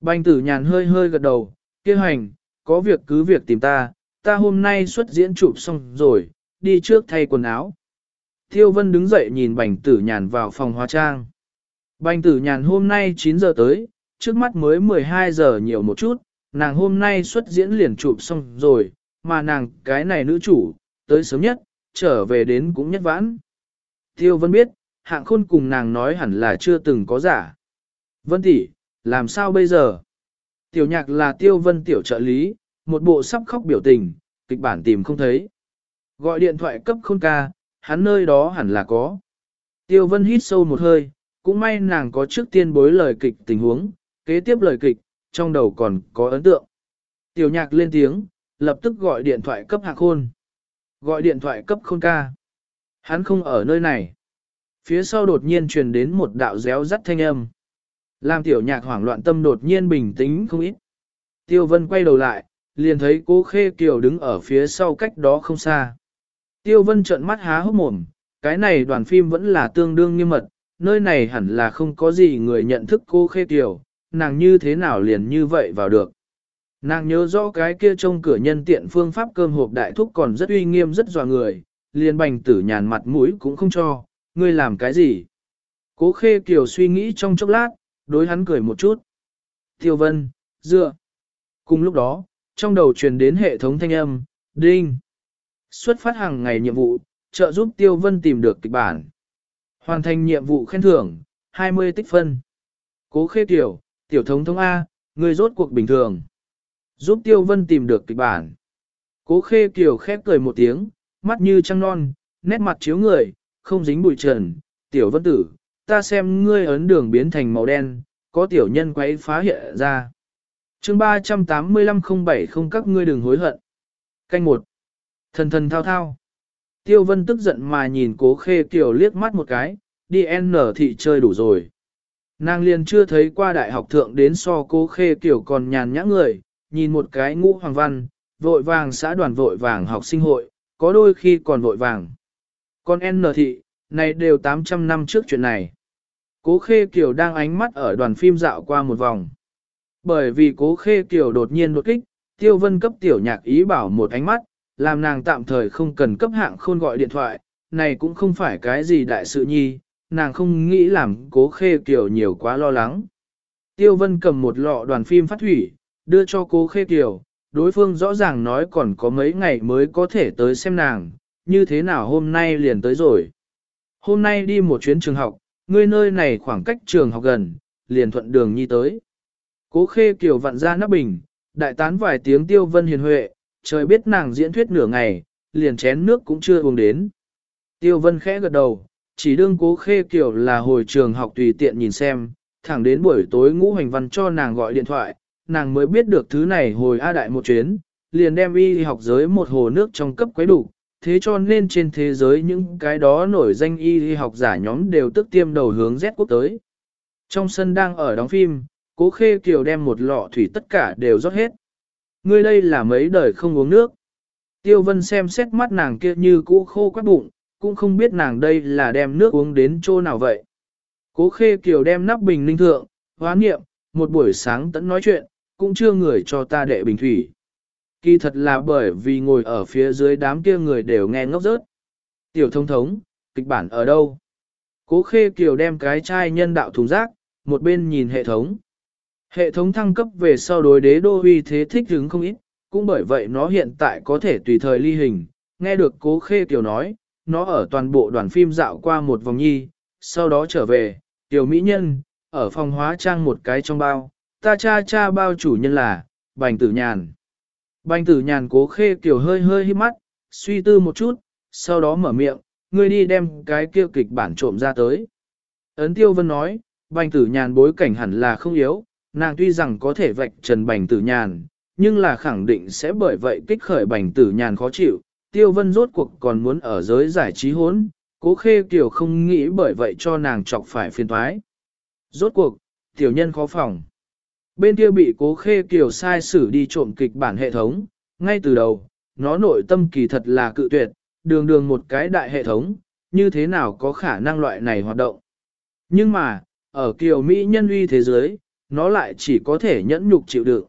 Bành tử nhàn hơi hơi gật đầu, kêu hành, có việc cứ việc tìm ta, ta hôm nay xuất diễn chụp xong rồi, đi trước thay quần áo. Tiêu vân đứng dậy nhìn bành tử nhàn vào phòng hóa trang. Bành tử nhàn hôm nay 9 giờ tới, trước mắt mới 12 giờ nhiều một chút, nàng hôm nay xuất diễn liền chụp xong rồi, mà nàng cái này nữ chủ, tới sớm nhất, trở về đến cũng nhất vãn. Tiêu vân biết, hạng khôn cùng nàng nói hẳn là chưa từng có giả. Vân tỷ, làm sao bây giờ? Tiểu nhạc là tiêu vân tiểu trợ lý, một bộ sắp khóc biểu tình, kịch bản tìm không thấy. Gọi điện thoại cấp khôn ca, hắn nơi đó hẳn là có. Tiêu vân hít sâu một hơi, cũng may nàng có trước tiên bối lời kịch tình huống, kế tiếp lời kịch, trong đầu còn có ấn tượng. Tiểu nhạc lên tiếng, lập tức gọi điện thoại cấp hạng khôn. Gọi điện thoại cấp khôn ca. Hắn không ở nơi này. Phía sau đột nhiên truyền đến một đạo réo rắt thanh âm. Làm tiểu nhạc hoảng loạn tâm đột nhiên bình tĩnh không ít. Tiêu vân quay đầu lại, liền thấy cố khê kiều đứng ở phía sau cách đó không xa. Tiêu vân trợn mắt há hốc mồm, cái này đoàn phim vẫn là tương đương nghiêm mật, nơi này hẳn là không có gì người nhận thức cô khê kiều, nàng như thế nào liền như vậy vào được. Nàng nhớ rõ cái kia trông cửa nhân tiện phương pháp cơm hộp đại thúc còn rất uy nghiêm rất dò người, liền bành tử nhàn mặt mũi cũng không cho, ngươi làm cái gì. Cố khê kiều suy nghĩ trong chốc lát, đối hắn cười một chút. Tiêu vân, dựa. Cùng lúc đó, trong đầu truyền đến hệ thống thanh âm, đinh. Xuất phát hàng ngày nhiệm vụ, trợ giúp Tiêu Vân tìm được kịch bản. Hoàn thành nhiệm vụ khen thưởng, 20 tích phân. Cố khê tiểu, tiểu thống thống A, ngươi rốt cuộc bình thường. Giúp Tiêu Vân tìm được kịch bản. Cố khê kiều khép cười một tiếng, mắt như trăng non, nét mặt chiếu người, không dính bụi trần. Tiểu vân tử, ta xem ngươi ấn đường biến thành màu đen, có tiểu nhân quấy phá hiện ra. chương 385 07 không các ngươi đừng hối hận. Canh một Thần thần thao thao. Tiêu vân tức giận mà nhìn cố khê Kiều liếc mắt một cái, đi N thị chơi đủ rồi. Nàng liền chưa thấy qua đại học thượng đến so cố khê Kiều còn nhàn nhã người, nhìn một cái ngũ hoàng văn, vội vàng xã đoàn vội vàng học sinh hội, có đôi khi còn vội vàng. Còn N thị, này đều 800 năm trước chuyện này. Cố Khê Kiều đang ánh mắt ở đoàn phim dạo qua một vòng. Bởi vì Cố Khê Kiều đột nhiên đột kích, Tiêu Vân cấp tiểu nhạc ý bảo một ánh mắt, làm nàng tạm thời không cần cấp hạng khôn gọi điện thoại, này cũng không phải cái gì đại sự nhi, nàng không nghĩ làm cố khê kiều nhiều quá lo lắng. Tiêu vân cầm một lọ đoàn phim phát thủy, đưa cho cố khê kiều đối phương rõ ràng nói còn có mấy ngày mới có thể tới xem nàng, như thế nào hôm nay liền tới rồi. Hôm nay đi một chuyến trường học, ngươi nơi này khoảng cách trường học gần, liền thuận đường nhi tới. Cố khê kiều vặn ra nắp bình, đại tán vài tiếng tiêu vân hiền huệ, trời biết nàng diễn thuyết nửa ngày, liền chén nước cũng chưa uống đến. Tiêu vân khẽ gật đầu, chỉ đương cố khê kiểu là hồi trường học tùy tiện nhìn xem, thẳng đến buổi tối ngũ hành văn cho nàng gọi điện thoại, nàng mới biết được thứ này hồi A đại một chuyến, liền đem y học giới một hồ nước trong cấp quấy đủ, thế cho nên trên thế giới những cái đó nổi danh y học giả nhóm đều tức tiêm đầu hướng Z quốc tới. Trong sân đang ở đóng phim, cố khê kiều đem một lọ thủy tất cả đều rót hết. Ngươi đây là mấy đời không uống nước. Tiêu vân xem xét mắt nàng kia như cũ khô quát bụng, cũng không biết nàng đây là đem nước uống đến chỗ nào vậy. Cố khê kiều đem nắp bình linh thượng, hóa niệm, một buổi sáng tẫn nói chuyện, cũng chưa người cho ta đệ bình thủy. Kỳ thật là bởi vì ngồi ở phía dưới đám kia người đều nghe ngốc rớt. Tiểu thông thống, kịch bản ở đâu? Cố khê kiều đem cái chai nhân đạo thùng rác, một bên nhìn hệ thống. Hệ thống thăng cấp về sau đối đế đô huy thế thích hứng không ít, cũng bởi vậy nó hiện tại có thể tùy thời ly hình. Nghe được cố khê kiều nói, nó ở toàn bộ đoàn phim dạo qua một vòng nhi, sau đó trở về, tiểu mỹ nhân, ở phòng hóa trang một cái trong bao, ta cha cha bao chủ nhân là, bành tử nhàn. Bành tử nhàn cố khê kiểu hơi hơi hít mắt, suy tư một chút, sau đó mở miệng, ngươi đi đem cái kia kịch bản trộm ra tới. Ấn tiêu vân nói, bành tử nhàn bối cảnh hẳn là không yếu, nàng tuy rằng có thể vạch trần bành tử nhàn, nhưng là khẳng định sẽ bởi vậy kích khởi bành tử nhàn khó chịu. Tiêu vân rốt cuộc còn muốn ở giới giải trí hốn, cố khê kiểu không nghĩ bởi vậy cho nàng chọc phải phiền toái. Rốt cuộc, tiểu nhân khó phòng. Bên kia bị cố khê kiều sai xử đi trộm kịch bản hệ thống, ngay từ đầu, nó nội tâm kỳ thật là cự tuyệt, đường đường một cái đại hệ thống, như thế nào có khả năng loại này hoạt động. Nhưng mà, ở kiều Mỹ nhân uy thế giới, nó lại chỉ có thể nhẫn nhục chịu đựng.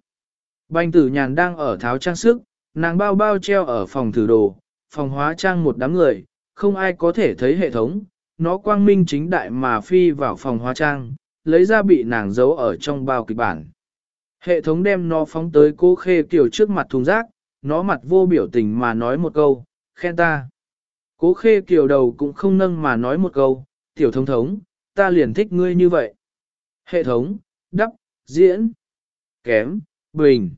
Bành tử nhàn đang ở tháo trang sức, nàng bao bao treo ở phòng thử đồ, phòng hóa trang một đám người, không ai có thể thấy hệ thống, nó quang minh chính đại mà phi vào phòng hóa trang, lấy ra bị nàng giấu ở trong bao kịch bản. Hệ thống đem nó phóng tới cô khê kiểu trước mặt thùng rác, nó mặt vô biểu tình mà nói một câu, khen ta. Cố khê kiểu đầu cũng không nâng mà nói một câu, tiểu thống thống, ta liền thích ngươi như vậy. Hệ thống, đắp, diễn, kém, bình.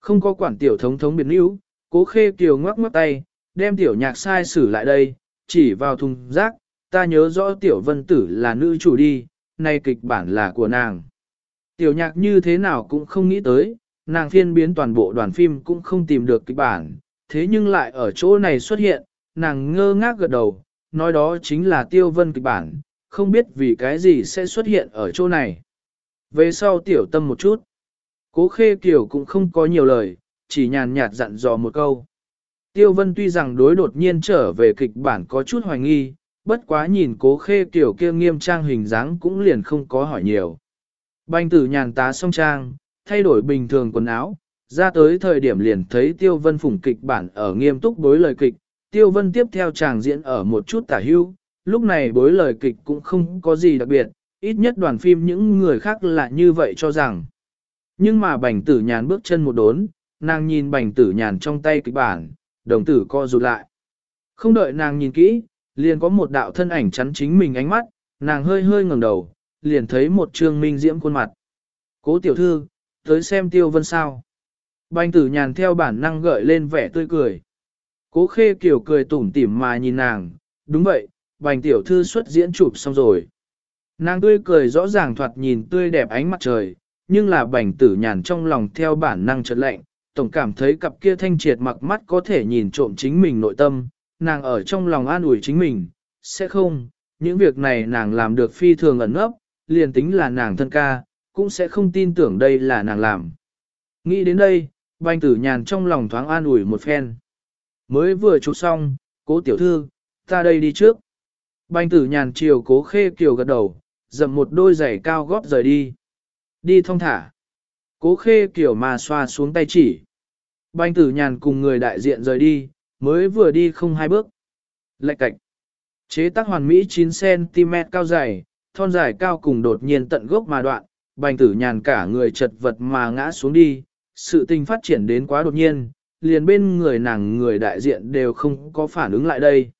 Không có quản tiểu thống thống biến níu, cố khê kiều ngoắc ngoắc tay, đem tiểu nhạc sai xử lại đây, chỉ vào thùng rác, ta nhớ rõ tiểu vân tử là nữ chủ đi, nay kịch bản là của nàng. Tiểu nhạc như thế nào cũng không nghĩ tới, nàng phiên biến toàn bộ đoàn phim cũng không tìm được kịch bản, thế nhưng lại ở chỗ này xuất hiện, nàng ngơ ngác gật đầu, nói đó chính là tiêu vân kịch bản, không biết vì cái gì sẽ xuất hiện ở chỗ này. Về sau tiểu tâm một chút, cố khê kiểu cũng không có nhiều lời, chỉ nhàn nhạt dặn dò một câu. Tiêu vân tuy rằng đối đột nhiên trở về kịch bản có chút hoài nghi, bất quá nhìn cố khê kiểu kia nghiêm trang hình dáng cũng liền không có hỏi nhiều. Banh tử nhàn tá song trang, thay đổi bình thường quần áo, ra tới thời điểm liền thấy Tiêu Vân phủng kịch bản ở nghiêm túc bối lời kịch, Tiêu Vân tiếp theo chàng diễn ở một chút tả hưu, lúc này bối lời kịch cũng không có gì đặc biệt, ít nhất đoàn phim những người khác là như vậy cho rằng. Nhưng mà bành tử nhàn bước chân một đốn, nàng nhìn bành tử nhàn trong tay kịch bản, đồng tử co rụt lại. Không đợi nàng nhìn kỹ, liền có một đạo thân ảnh chắn chính mình ánh mắt, nàng hơi hơi ngẩng đầu, liền thấy một trương minh diễm khuôn mặt. Cố tiểu thư, tới xem tiêu vân sao. Bành tử nhàn theo bản năng gợi lên vẻ tươi cười. Cố khê kiểu cười tủm tỉm mà nhìn nàng, đúng vậy, bành tiểu thư xuất diễn chụp xong rồi. Nàng tươi cười rõ ràng thoạt nhìn tươi đẹp ánh mặt trời, nhưng là bành tử nhàn trong lòng theo bản năng chợt lạnh, tổng cảm thấy cặp kia thanh triệt mặc mắt có thể nhìn trộm chính mình nội tâm, nàng ở trong lòng an ủi chính mình, sẽ không, những việc này nàng làm được phi thường ẩn ấp, liền tính là nàng thân ca, cũng sẽ không tin tưởng đây là nàng làm. Nghĩ đến đây, banh tử nhàn trong lòng thoáng an ủi một phen. Mới vừa chụp xong, cố tiểu thư, ta đây đi trước. Banh tử nhàn chiều cố khê kiều gật đầu, dầm một đôi giày cao gót rời đi. Đi thong thả. Cố khê kiều mà xoa xuống tay chỉ. Banh tử nhàn cùng người đại diện rời đi, mới vừa đi không hai bước. Lạch cạch. Chế tác hoàn mỹ 9cm cao dày, thon dài cao cùng đột nhiên tận gốc mà đoạn, bành tử nhàn cả người chật vật mà ngã xuống đi, sự tình phát triển đến quá đột nhiên, liền bên người nàng người đại diện đều không có phản ứng lại đây.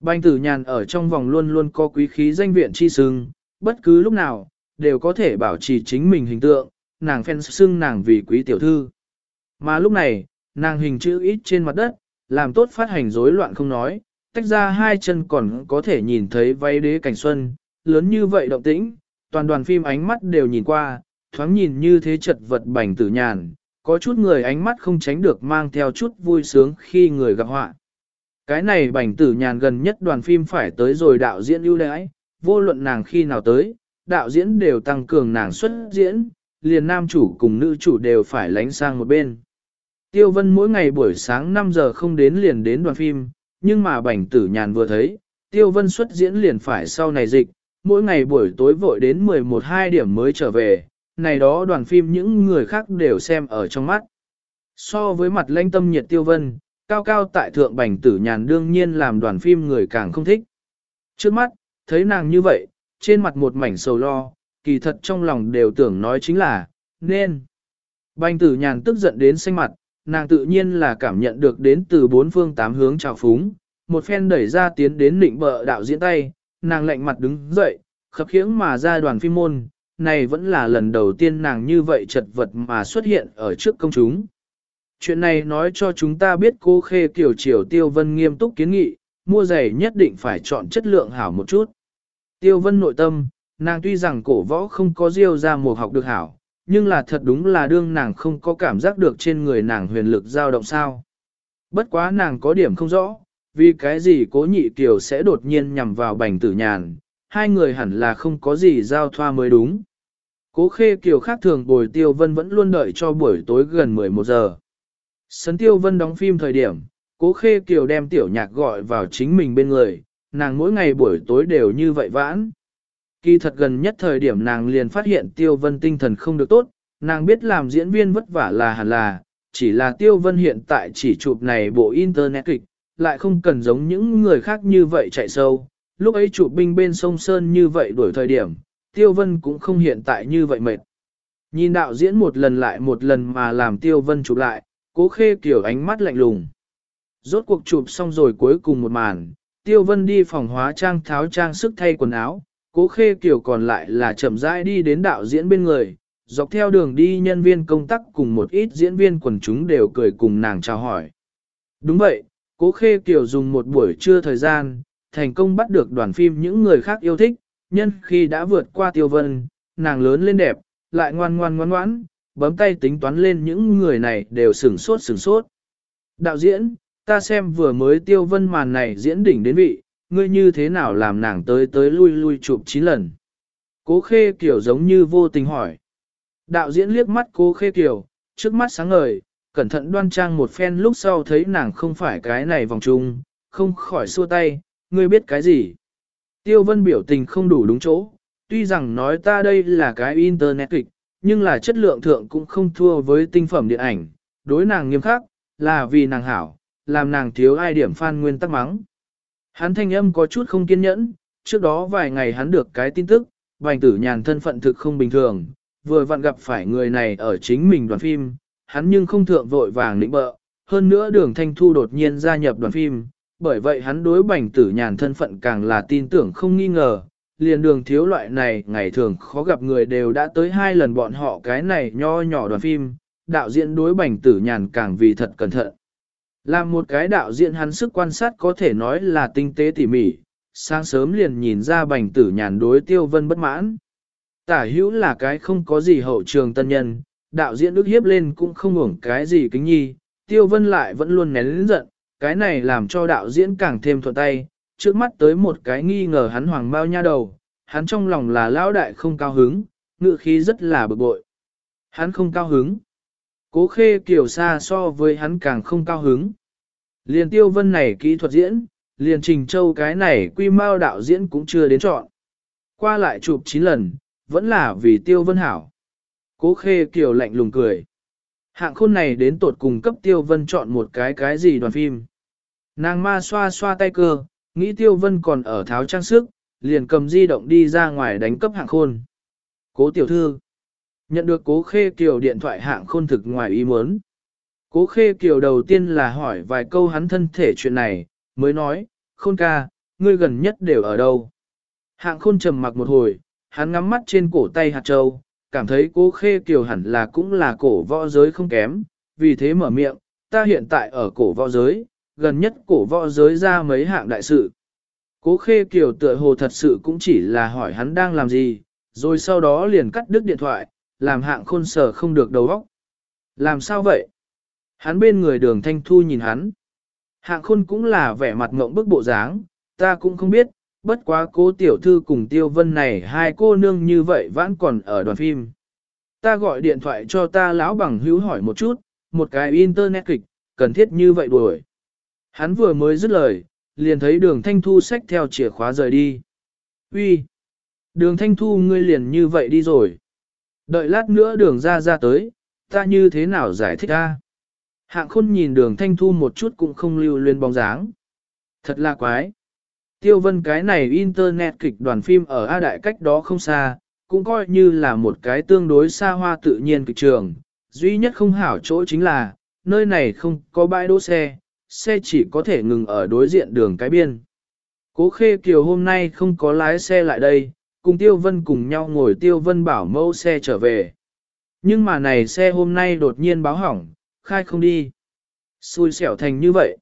Bành tử nhàn ở trong vòng luôn luôn có quý khí danh viện chi sưng, bất cứ lúc nào, đều có thể bảo trì chính mình hình tượng, nàng phen sưng nàng vì quý tiểu thư. Mà lúc này, nàng hình chữ ít trên mặt đất, làm tốt phát hành rối loạn không nói, tách ra hai chân còn có thể nhìn thấy váy đế cảnh xuân, lớn như vậy động tĩnh, toàn đoàn phim ánh mắt đều nhìn qua, thoáng nhìn như thế chật vật bành tử nhàn, có chút người ánh mắt không tránh được mang theo chút vui sướng khi người gặp họa. Cái này bành tử nhàn gần nhất đoàn phim phải tới rồi đạo diễn ưu đãi, vô luận nàng khi nào tới, đạo diễn đều tăng cường nàng xuất diễn, liền nam chủ cùng nữ chủ đều phải lánh sang một bên. Tiêu vân mỗi ngày buổi sáng 5 giờ không đến liền đến đoàn phim, nhưng mà bành tử nhàn vừa thấy, tiêu vân xuất diễn liền phải sau này dịch, mỗi ngày buổi tối vội đến 11-2 điểm mới trở về, này đó đoàn phim những người khác đều xem ở trong mắt. So với mặt lãnh tâm nhiệt tiêu vân, cao cao tại thượng bành tử nhàn đương nhiên làm đoàn phim người càng không thích. Trước mắt, thấy nàng như vậy, trên mặt một mảnh sầu lo, kỳ thật trong lòng đều tưởng nói chính là, nên. Bành tử nhàn tức giận đến xanh mặt, nàng tự nhiên là cảm nhận được đến từ bốn phương tám hướng trào phúng, một phen đẩy ra tiến đến nịnh bợ đạo diễn tay, nàng lạnh mặt đứng dậy, khập khiễng mà ra đoàn phim môn, này vẫn là lần đầu tiên nàng như vậy chật vật mà xuất hiện ở trước công chúng. Chuyện này nói cho chúng ta biết cô khê kiểu triều tiêu vân nghiêm túc kiến nghị, mua giày nhất định phải chọn chất lượng hảo một chút. Tiêu vân nội tâm, nàng tuy rằng cổ võ không có diêu ra một học được hảo, nhưng là thật đúng là đương nàng không có cảm giác được trên người nàng huyền lực dao động sao. Bất quá nàng có điểm không rõ, vì cái gì cố nhị kiều sẽ đột nhiên nhằm vào bành tử nhàn, hai người hẳn là không có gì giao thoa mới đúng. Cố khê kiều khác thường bồi tiêu vân vẫn luôn đợi cho buổi tối gần 11 giờ. Sấn tiêu vân đóng phim thời điểm, cố khê kiều đem tiểu nhạc gọi vào chính mình bên người, nàng mỗi ngày buổi tối đều như vậy vãn. Kỳ thật gần nhất thời điểm nàng liền phát hiện tiêu vân tinh thần không được tốt, nàng biết làm diễn viên vất vả là hẳn là, chỉ là tiêu vân hiện tại chỉ chụp này bộ internet kịch, lại không cần giống những người khác như vậy chạy sâu. Lúc ấy chụp binh bên sông Sơn như vậy đuổi thời điểm, tiêu vân cũng không hiện tại như vậy mệt. Nhìn đạo diễn một lần lại một lần mà làm tiêu vân chụp lại, cố khê kiểu ánh mắt lạnh lùng. Rốt cuộc chụp xong rồi cuối cùng một màn, tiêu vân đi phòng hóa trang tháo trang sức thay quần áo, cố khê kiểu còn lại là chậm rãi đi đến đạo diễn bên người, dọc theo đường đi nhân viên công tác cùng một ít diễn viên quần chúng đều cười cùng nàng chào hỏi. Đúng vậy, cố khê Kiều dùng một buổi trưa thời gian, thành công bắt được đoàn phim những người khác yêu thích, nhân khi đã vượt qua tiêu vân, nàng lớn lên đẹp, lại ngoan ngoan ngoan ngoãn, bấm tay tính toán lên những người này đều sửng sốt sửng sốt. Đạo diễn, ta xem vừa mới tiêu vân màn này diễn đỉnh đến vị, ngươi như thế nào làm nàng tới tới lui lui chụp 9 lần. Cố khê Kiều giống như vô tình hỏi. Đạo diễn liếc mắt cố khê Kiều, trước mắt sáng ngời, cẩn thận đoan trang một phen lúc sau thấy nàng không phải cái này vòng trung, không khỏi xua tay, ngươi biết cái gì. Tiêu vân biểu tình không đủ đúng chỗ, tuy rằng nói ta đây là cái internet kịch, nhưng là chất lượng thượng cũng không thua với tinh phẩm điện ảnh, đối nàng nghiêm khắc, là vì nàng hảo, làm nàng thiếu ai điểm fan nguyên tắc mắng. Hắn thanh âm có chút không kiên nhẫn, trước đó vài ngày hắn được cái tin tức, vành tử nhàn thân phận thực không bình thường, vừa vặn gặp phải người này ở chính mình đoàn phim, hắn nhưng không thượng vội vàng lĩnh bợ, hơn nữa đường thanh thu đột nhiên gia nhập đoàn phim, bởi vậy hắn đối bành tử nhàn thân phận càng là tin tưởng không nghi ngờ, liền đường thiếu loại này ngày thường khó gặp người đều đã tới hai lần bọn họ cái này nho nhỏ đoàn phim, đạo diễn đối bành tử nhàn càng vì thật cẩn thận. Làm một cái đạo diễn hắn sức quan sát có thể nói là tinh tế tỉ mỉ, sáng sớm liền nhìn ra bành tử nhàn đối tiêu vân bất mãn. Tả hữu là cái không có gì hậu trường tân nhân, đạo diễn ức hiếp lên cũng không ngủng cái gì kính nhi, tiêu vân lại vẫn luôn nén lĩnh giận, cái này làm cho đạo diễn càng thêm thuận tay, trước mắt tới một cái nghi ngờ hắn hoàng bao nha đầu, hắn trong lòng là lão đại không cao hứng, ngự khí rất là bực bội. Hắn không cao hứng. Cố khê kiểu xa so với hắn càng không cao hứng. Liền tiêu vân này kỹ thuật diễn, liền trình châu cái này quy mao đạo diễn cũng chưa đến chọn. Qua lại chụp 9 lần, vẫn là vì tiêu vân hảo. Cố khê kiểu lạnh lùng cười. Hạng khôn này đến tột cùng cấp tiêu vân chọn một cái cái gì đoàn phim. Nàng ma xoa xoa tay cơ, nghĩ tiêu vân còn ở tháo trang sức, liền cầm di động đi ra ngoài đánh cấp hạng khôn. Cố tiểu thư, nhận được cố khê kiều điện thoại hạng khôn thực ngoài ý muốn. Cố khê kiều đầu tiên là hỏi vài câu hắn thân thể chuyện này, mới nói, khôn ca, ngươi gần nhất đều ở đâu. Hạng khôn trầm mặc một hồi, hắn ngắm mắt trên cổ tay hạt châu, cảm thấy cố khê kiều hẳn là cũng là cổ võ giới không kém, vì thế mở miệng, ta hiện tại ở cổ võ giới, gần nhất cổ võ giới ra mấy hạng đại sự. Cố khê kiều tựa hồ thật sự cũng chỉ là hỏi hắn đang làm gì, rồi sau đó liền cắt đứt điện thoại, làm hạng khôn sở không được đầu óc. Làm sao vậy? Hắn bên người đường thanh thu nhìn hắn. Hạng khôn cũng là vẻ mặt ngộng bức bộ dáng, ta cũng không biết, bất quá cố tiểu thư cùng tiêu vân này hai cô nương như vậy vẫn còn ở đoàn phim. Ta gọi điện thoại cho ta lão bằng hữu hỏi một chút, một cái internet kịch, cần thiết như vậy đuổi. Hắn vừa mới dứt lời, liền thấy đường thanh thu xách theo chìa khóa rời đi. Uy, Đường thanh thu ngươi liền như vậy đi rồi. Đợi lát nữa đường ra ra tới, ta như thế nào giải thích ta? Hạng khôn nhìn đường thanh thu một chút cũng không lưu luyến bóng dáng. Thật là quái. Tiêu vân cái này internet kịch đoàn phim ở A Đại cách đó không xa, cũng coi như là một cái tương đối xa hoa tự nhiên kịch trường. Duy nhất không hảo chỗ chính là, nơi này không có bãi đỗ xe, xe chỉ có thể ngừng ở đối diện đường cái biên. Cố Khê Kiều hôm nay không có lái xe lại đây, cùng Tiêu Vân cùng nhau ngồi Tiêu Vân bảo mẫu xe trở về. Nhưng mà này xe hôm nay đột nhiên báo hỏng, khai không đi. Xui xẻo thành như vậy.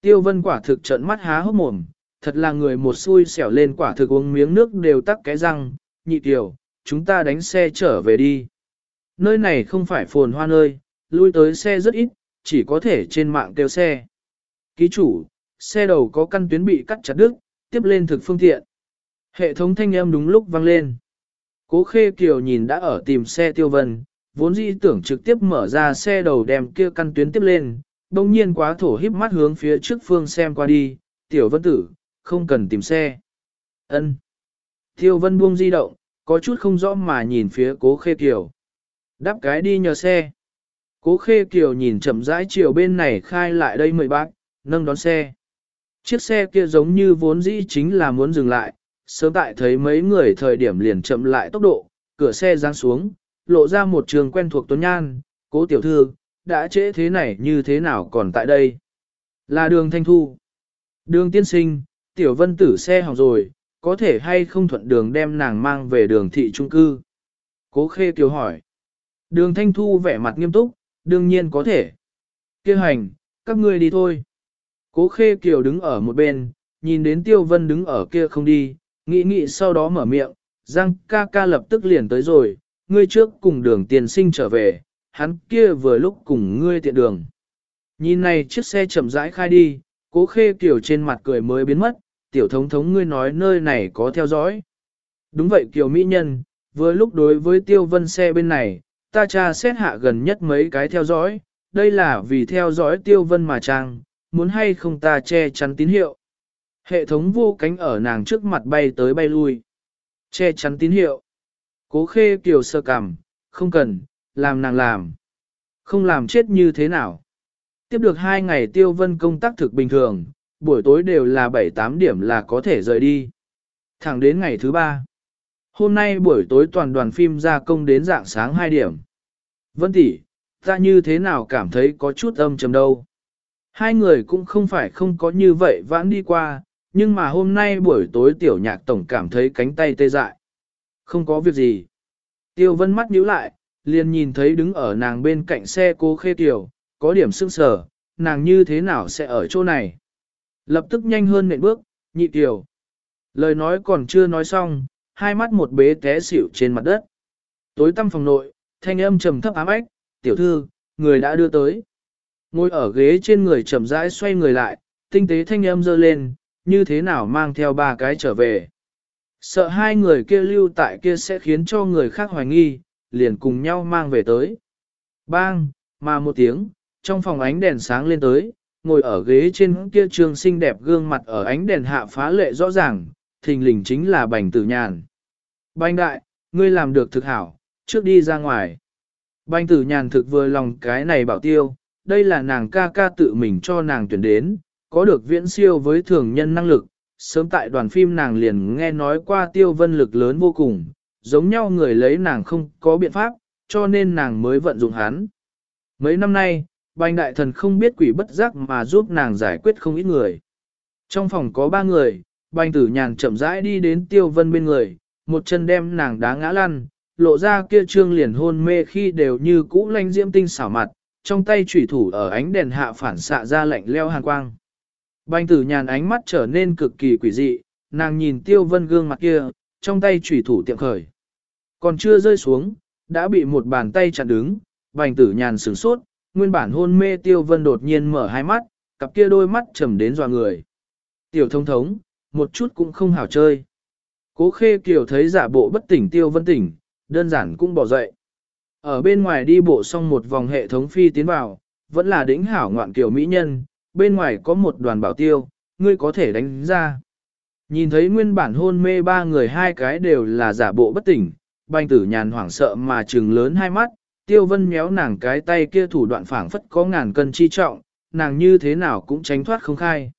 Tiêu Vân quả thực trợn mắt há hốc mồm, thật là người một xui xẻo lên quả thực uống miếng nước đều tắc cái răng, nhị tiểu, chúng ta đánh xe trở về đi. Nơi này không phải phồn hoa nơi, lui tới xe rất ít, chỉ có thể trên mạng kêu xe. Ký chủ, xe đầu có căn tuyến bị cắt chặt đứt, tiếp lên thực phương tiện. Hệ thống thanh âm đúng lúc vang lên. Cố Khê Kiều nhìn đã ở tìm xe tiêu vân, vốn dĩ tưởng trực tiếp mở ra xe đầu đem kia căn tuyến tiếp lên, đồng nhiên quá thổ híp mắt hướng phía trước phương xem qua đi, tiểu vân tử, không cần tìm xe. ân Tiêu vân buông di động, có chút không rõ mà nhìn phía cố Khê Kiều. Đáp cái đi nhờ xe. Cố Khê Kiều nhìn chậm rãi chiều bên này khai lại đây mười bác, nâng đón xe. Chiếc xe kia giống như vốn dĩ chính là muốn dừng lại, sớm tại thấy mấy người thời điểm liền chậm lại tốc độ, cửa xe giáng xuống, lộ ra một trường quen thuộc tuấn nhan, cố tiểu thư, đã trễ thế này như thế nào còn tại đây? Là đường thanh thu. Đường tiên sinh, tiểu vân tử xe hỏng rồi, có thể hay không thuận đường đem nàng mang về đường thị trung cư? Cố khê kiều hỏi. Đường thanh thu vẻ mặt nghiêm túc, đương nhiên có thể. Kêu hành, các ngươi đi thôi. Cố khê kiều đứng ở một bên, nhìn đến tiêu vân đứng ở kia không đi, nghĩ nghĩ sau đó mở miệng, Giang ca ca lập tức liền tới rồi, ngươi trước cùng đường tiền sinh trở về, hắn kia vừa lúc cùng ngươi tiện đường. Nhìn này chiếc xe chậm rãi khai đi, cố khê kiều trên mặt cười mới biến mất, tiểu thống thống ngươi nói nơi này có theo dõi. Đúng vậy kiều mỹ nhân, vừa lúc đối với tiêu vân xe bên này, ta tra xét hạ gần nhất mấy cái theo dõi, đây là vì theo dõi tiêu vân mà trang, muốn hay không ta che chắn tín hiệu. Hệ thống vô cánh ở nàng trước mặt bay tới bay lui. Che chắn tín hiệu. Cố khê kiều sơ cằm, không cần, làm nàng làm. Không làm chết như thế nào. Tiếp được hai ngày tiêu vân công tác thực bình thường, buổi tối đều là 7-8 điểm là có thể rời đi. Thẳng đến ngày thứ ba. Hôm nay buổi tối toàn đoàn phim ra công đến dạng sáng 2 điểm. Vân tỷ, ta như thế nào cảm thấy có chút âm trầm đâu. Hai người cũng không phải không có như vậy vãn đi qua, nhưng mà hôm nay buổi tối tiểu nhạc tổng cảm thấy cánh tay tê dại. Không có việc gì. Tiêu vân mắt nhíu lại, liền nhìn thấy đứng ở nàng bên cạnh xe cô khê tiểu, có điểm sưng sở, nàng như thế nào sẽ ở chỗ này. Lập tức nhanh hơn nện bước, nhị tiểu. Lời nói còn chưa nói xong, hai mắt một bế té xỉu trên mặt đất. Tối tăm phòng nội, thanh âm trầm thấp ám ách, tiểu thư, người đã đưa tới. Ngồi ở ghế trên người chậm rãi xoay người lại, tinh tế thanh âm dơ lên, như thế nào mang theo ba cái trở về. Sợ hai người kia lưu tại kia sẽ khiến cho người khác hoài nghi, liền cùng nhau mang về tới. Bang, mà một tiếng, trong phòng ánh đèn sáng lên tới, ngồi ở ghế trên kia trường xinh đẹp gương mặt ở ánh đèn hạ phá lệ rõ ràng, thình lình chính là bành tử nhàn. Bành đại, ngươi làm được thực hảo, trước đi ra ngoài. Bành tử nhàn thực vừa lòng cái này bảo tiêu, đây là nàng ca ca tự mình cho nàng tuyển đến, có được viễn siêu với thường nhân năng lực. Sớm tại đoàn phim nàng liền nghe nói qua tiêu vân lực lớn vô cùng, giống nhau người lấy nàng không có biện pháp, cho nên nàng mới vận dụng hắn. Mấy năm nay, bành đại thần không biết quỷ bất giác mà giúp nàng giải quyết không ít người. Trong phòng có ba người, bành tử nhàn chậm rãi đi đến tiêu vân bên người, một chân đem nàng đá ngã lăn, lộ ra kia trương liền hôn mê khi đều như cũ lanh diễm tinh xảo mặt, trong tay chủy thủ ở ánh đèn hạ phản xạ ra lạnh leo hàn quang. Bành tử nhàn ánh mắt trở nên cực kỳ quỷ dị, nàng nhìn tiêu vân gương mặt kia, trong tay chủy thủ tiệm khởi. Còn chưa rơi xuống, đã bị một bàn tay chặn đứng, bành tử nhàn sửng sốt, nguyên bản hôn mê tiêu vân đột nhiên mở hai mắt, cặp kia đôi mắt trầm đến dò người. Tiểu thông thống, một chút cũng không hảo chơi. Cố khê kiều thấy giả bộ bất tỉnh tiêu vân tỉnh, đơn giản cũng bỏ dậy. Ở bên ngoài đi bộ xong một vòng hệ thống phi tiến vào, vẫn là đỉnh hảo ngoạn kiểu mỹ nhân, bên ngoài có một đoàn bảo tiêu, ngươi có thể đánh ra. Nhìn thấy nguyên bản hôn mê ba người hai cái đều là giả bộ bất tỉnh, banh tử nhàn hoảng sợ mà trừng lớn hai mắt, tiêu vân méo nàng cái tay kia thủ đoạn phảng phất có ngàn cân chi trọng, nàng như thế nào cũng tránh thoát không khai.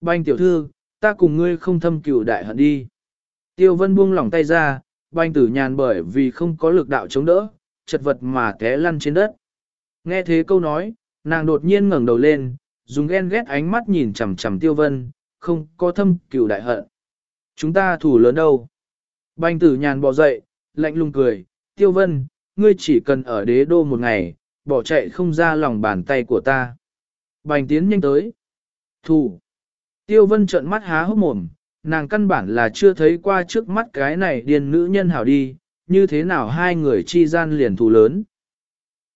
Banh tiểu thư, ta cùng ngươi không thâm cựu đại hận đi. Tiêu vân buông lỏng tay ra, banh tử nhàn bởi vì không có lực đạo chống đỡ, chật vật mà té lăn trên đất. Nghe thế câu nói, nàng đột nhiên ngẩng đầu lên, dùng ghen ghét ánh mắt nhìn chằm chằm tiêu vân, không có thâm cựu đại hận. Chúng ta thủ lớn đâu? Banh tử nhàn bỏ dậy, lạnh lùng cười, tiêu vân, ngươi chỉ cần ở đế đô một ngày, bỏ chạy không ra lòng bàn tay của ta. Bành tiến nhanh tới. Thủ. Tiêu vân trợn mắt há hốc mồm, nàng căn bản là chưa thấy qua trước mắt cái này điên nữ nhân hảo đi, như thế nào hai người chi gian liền thù lớn.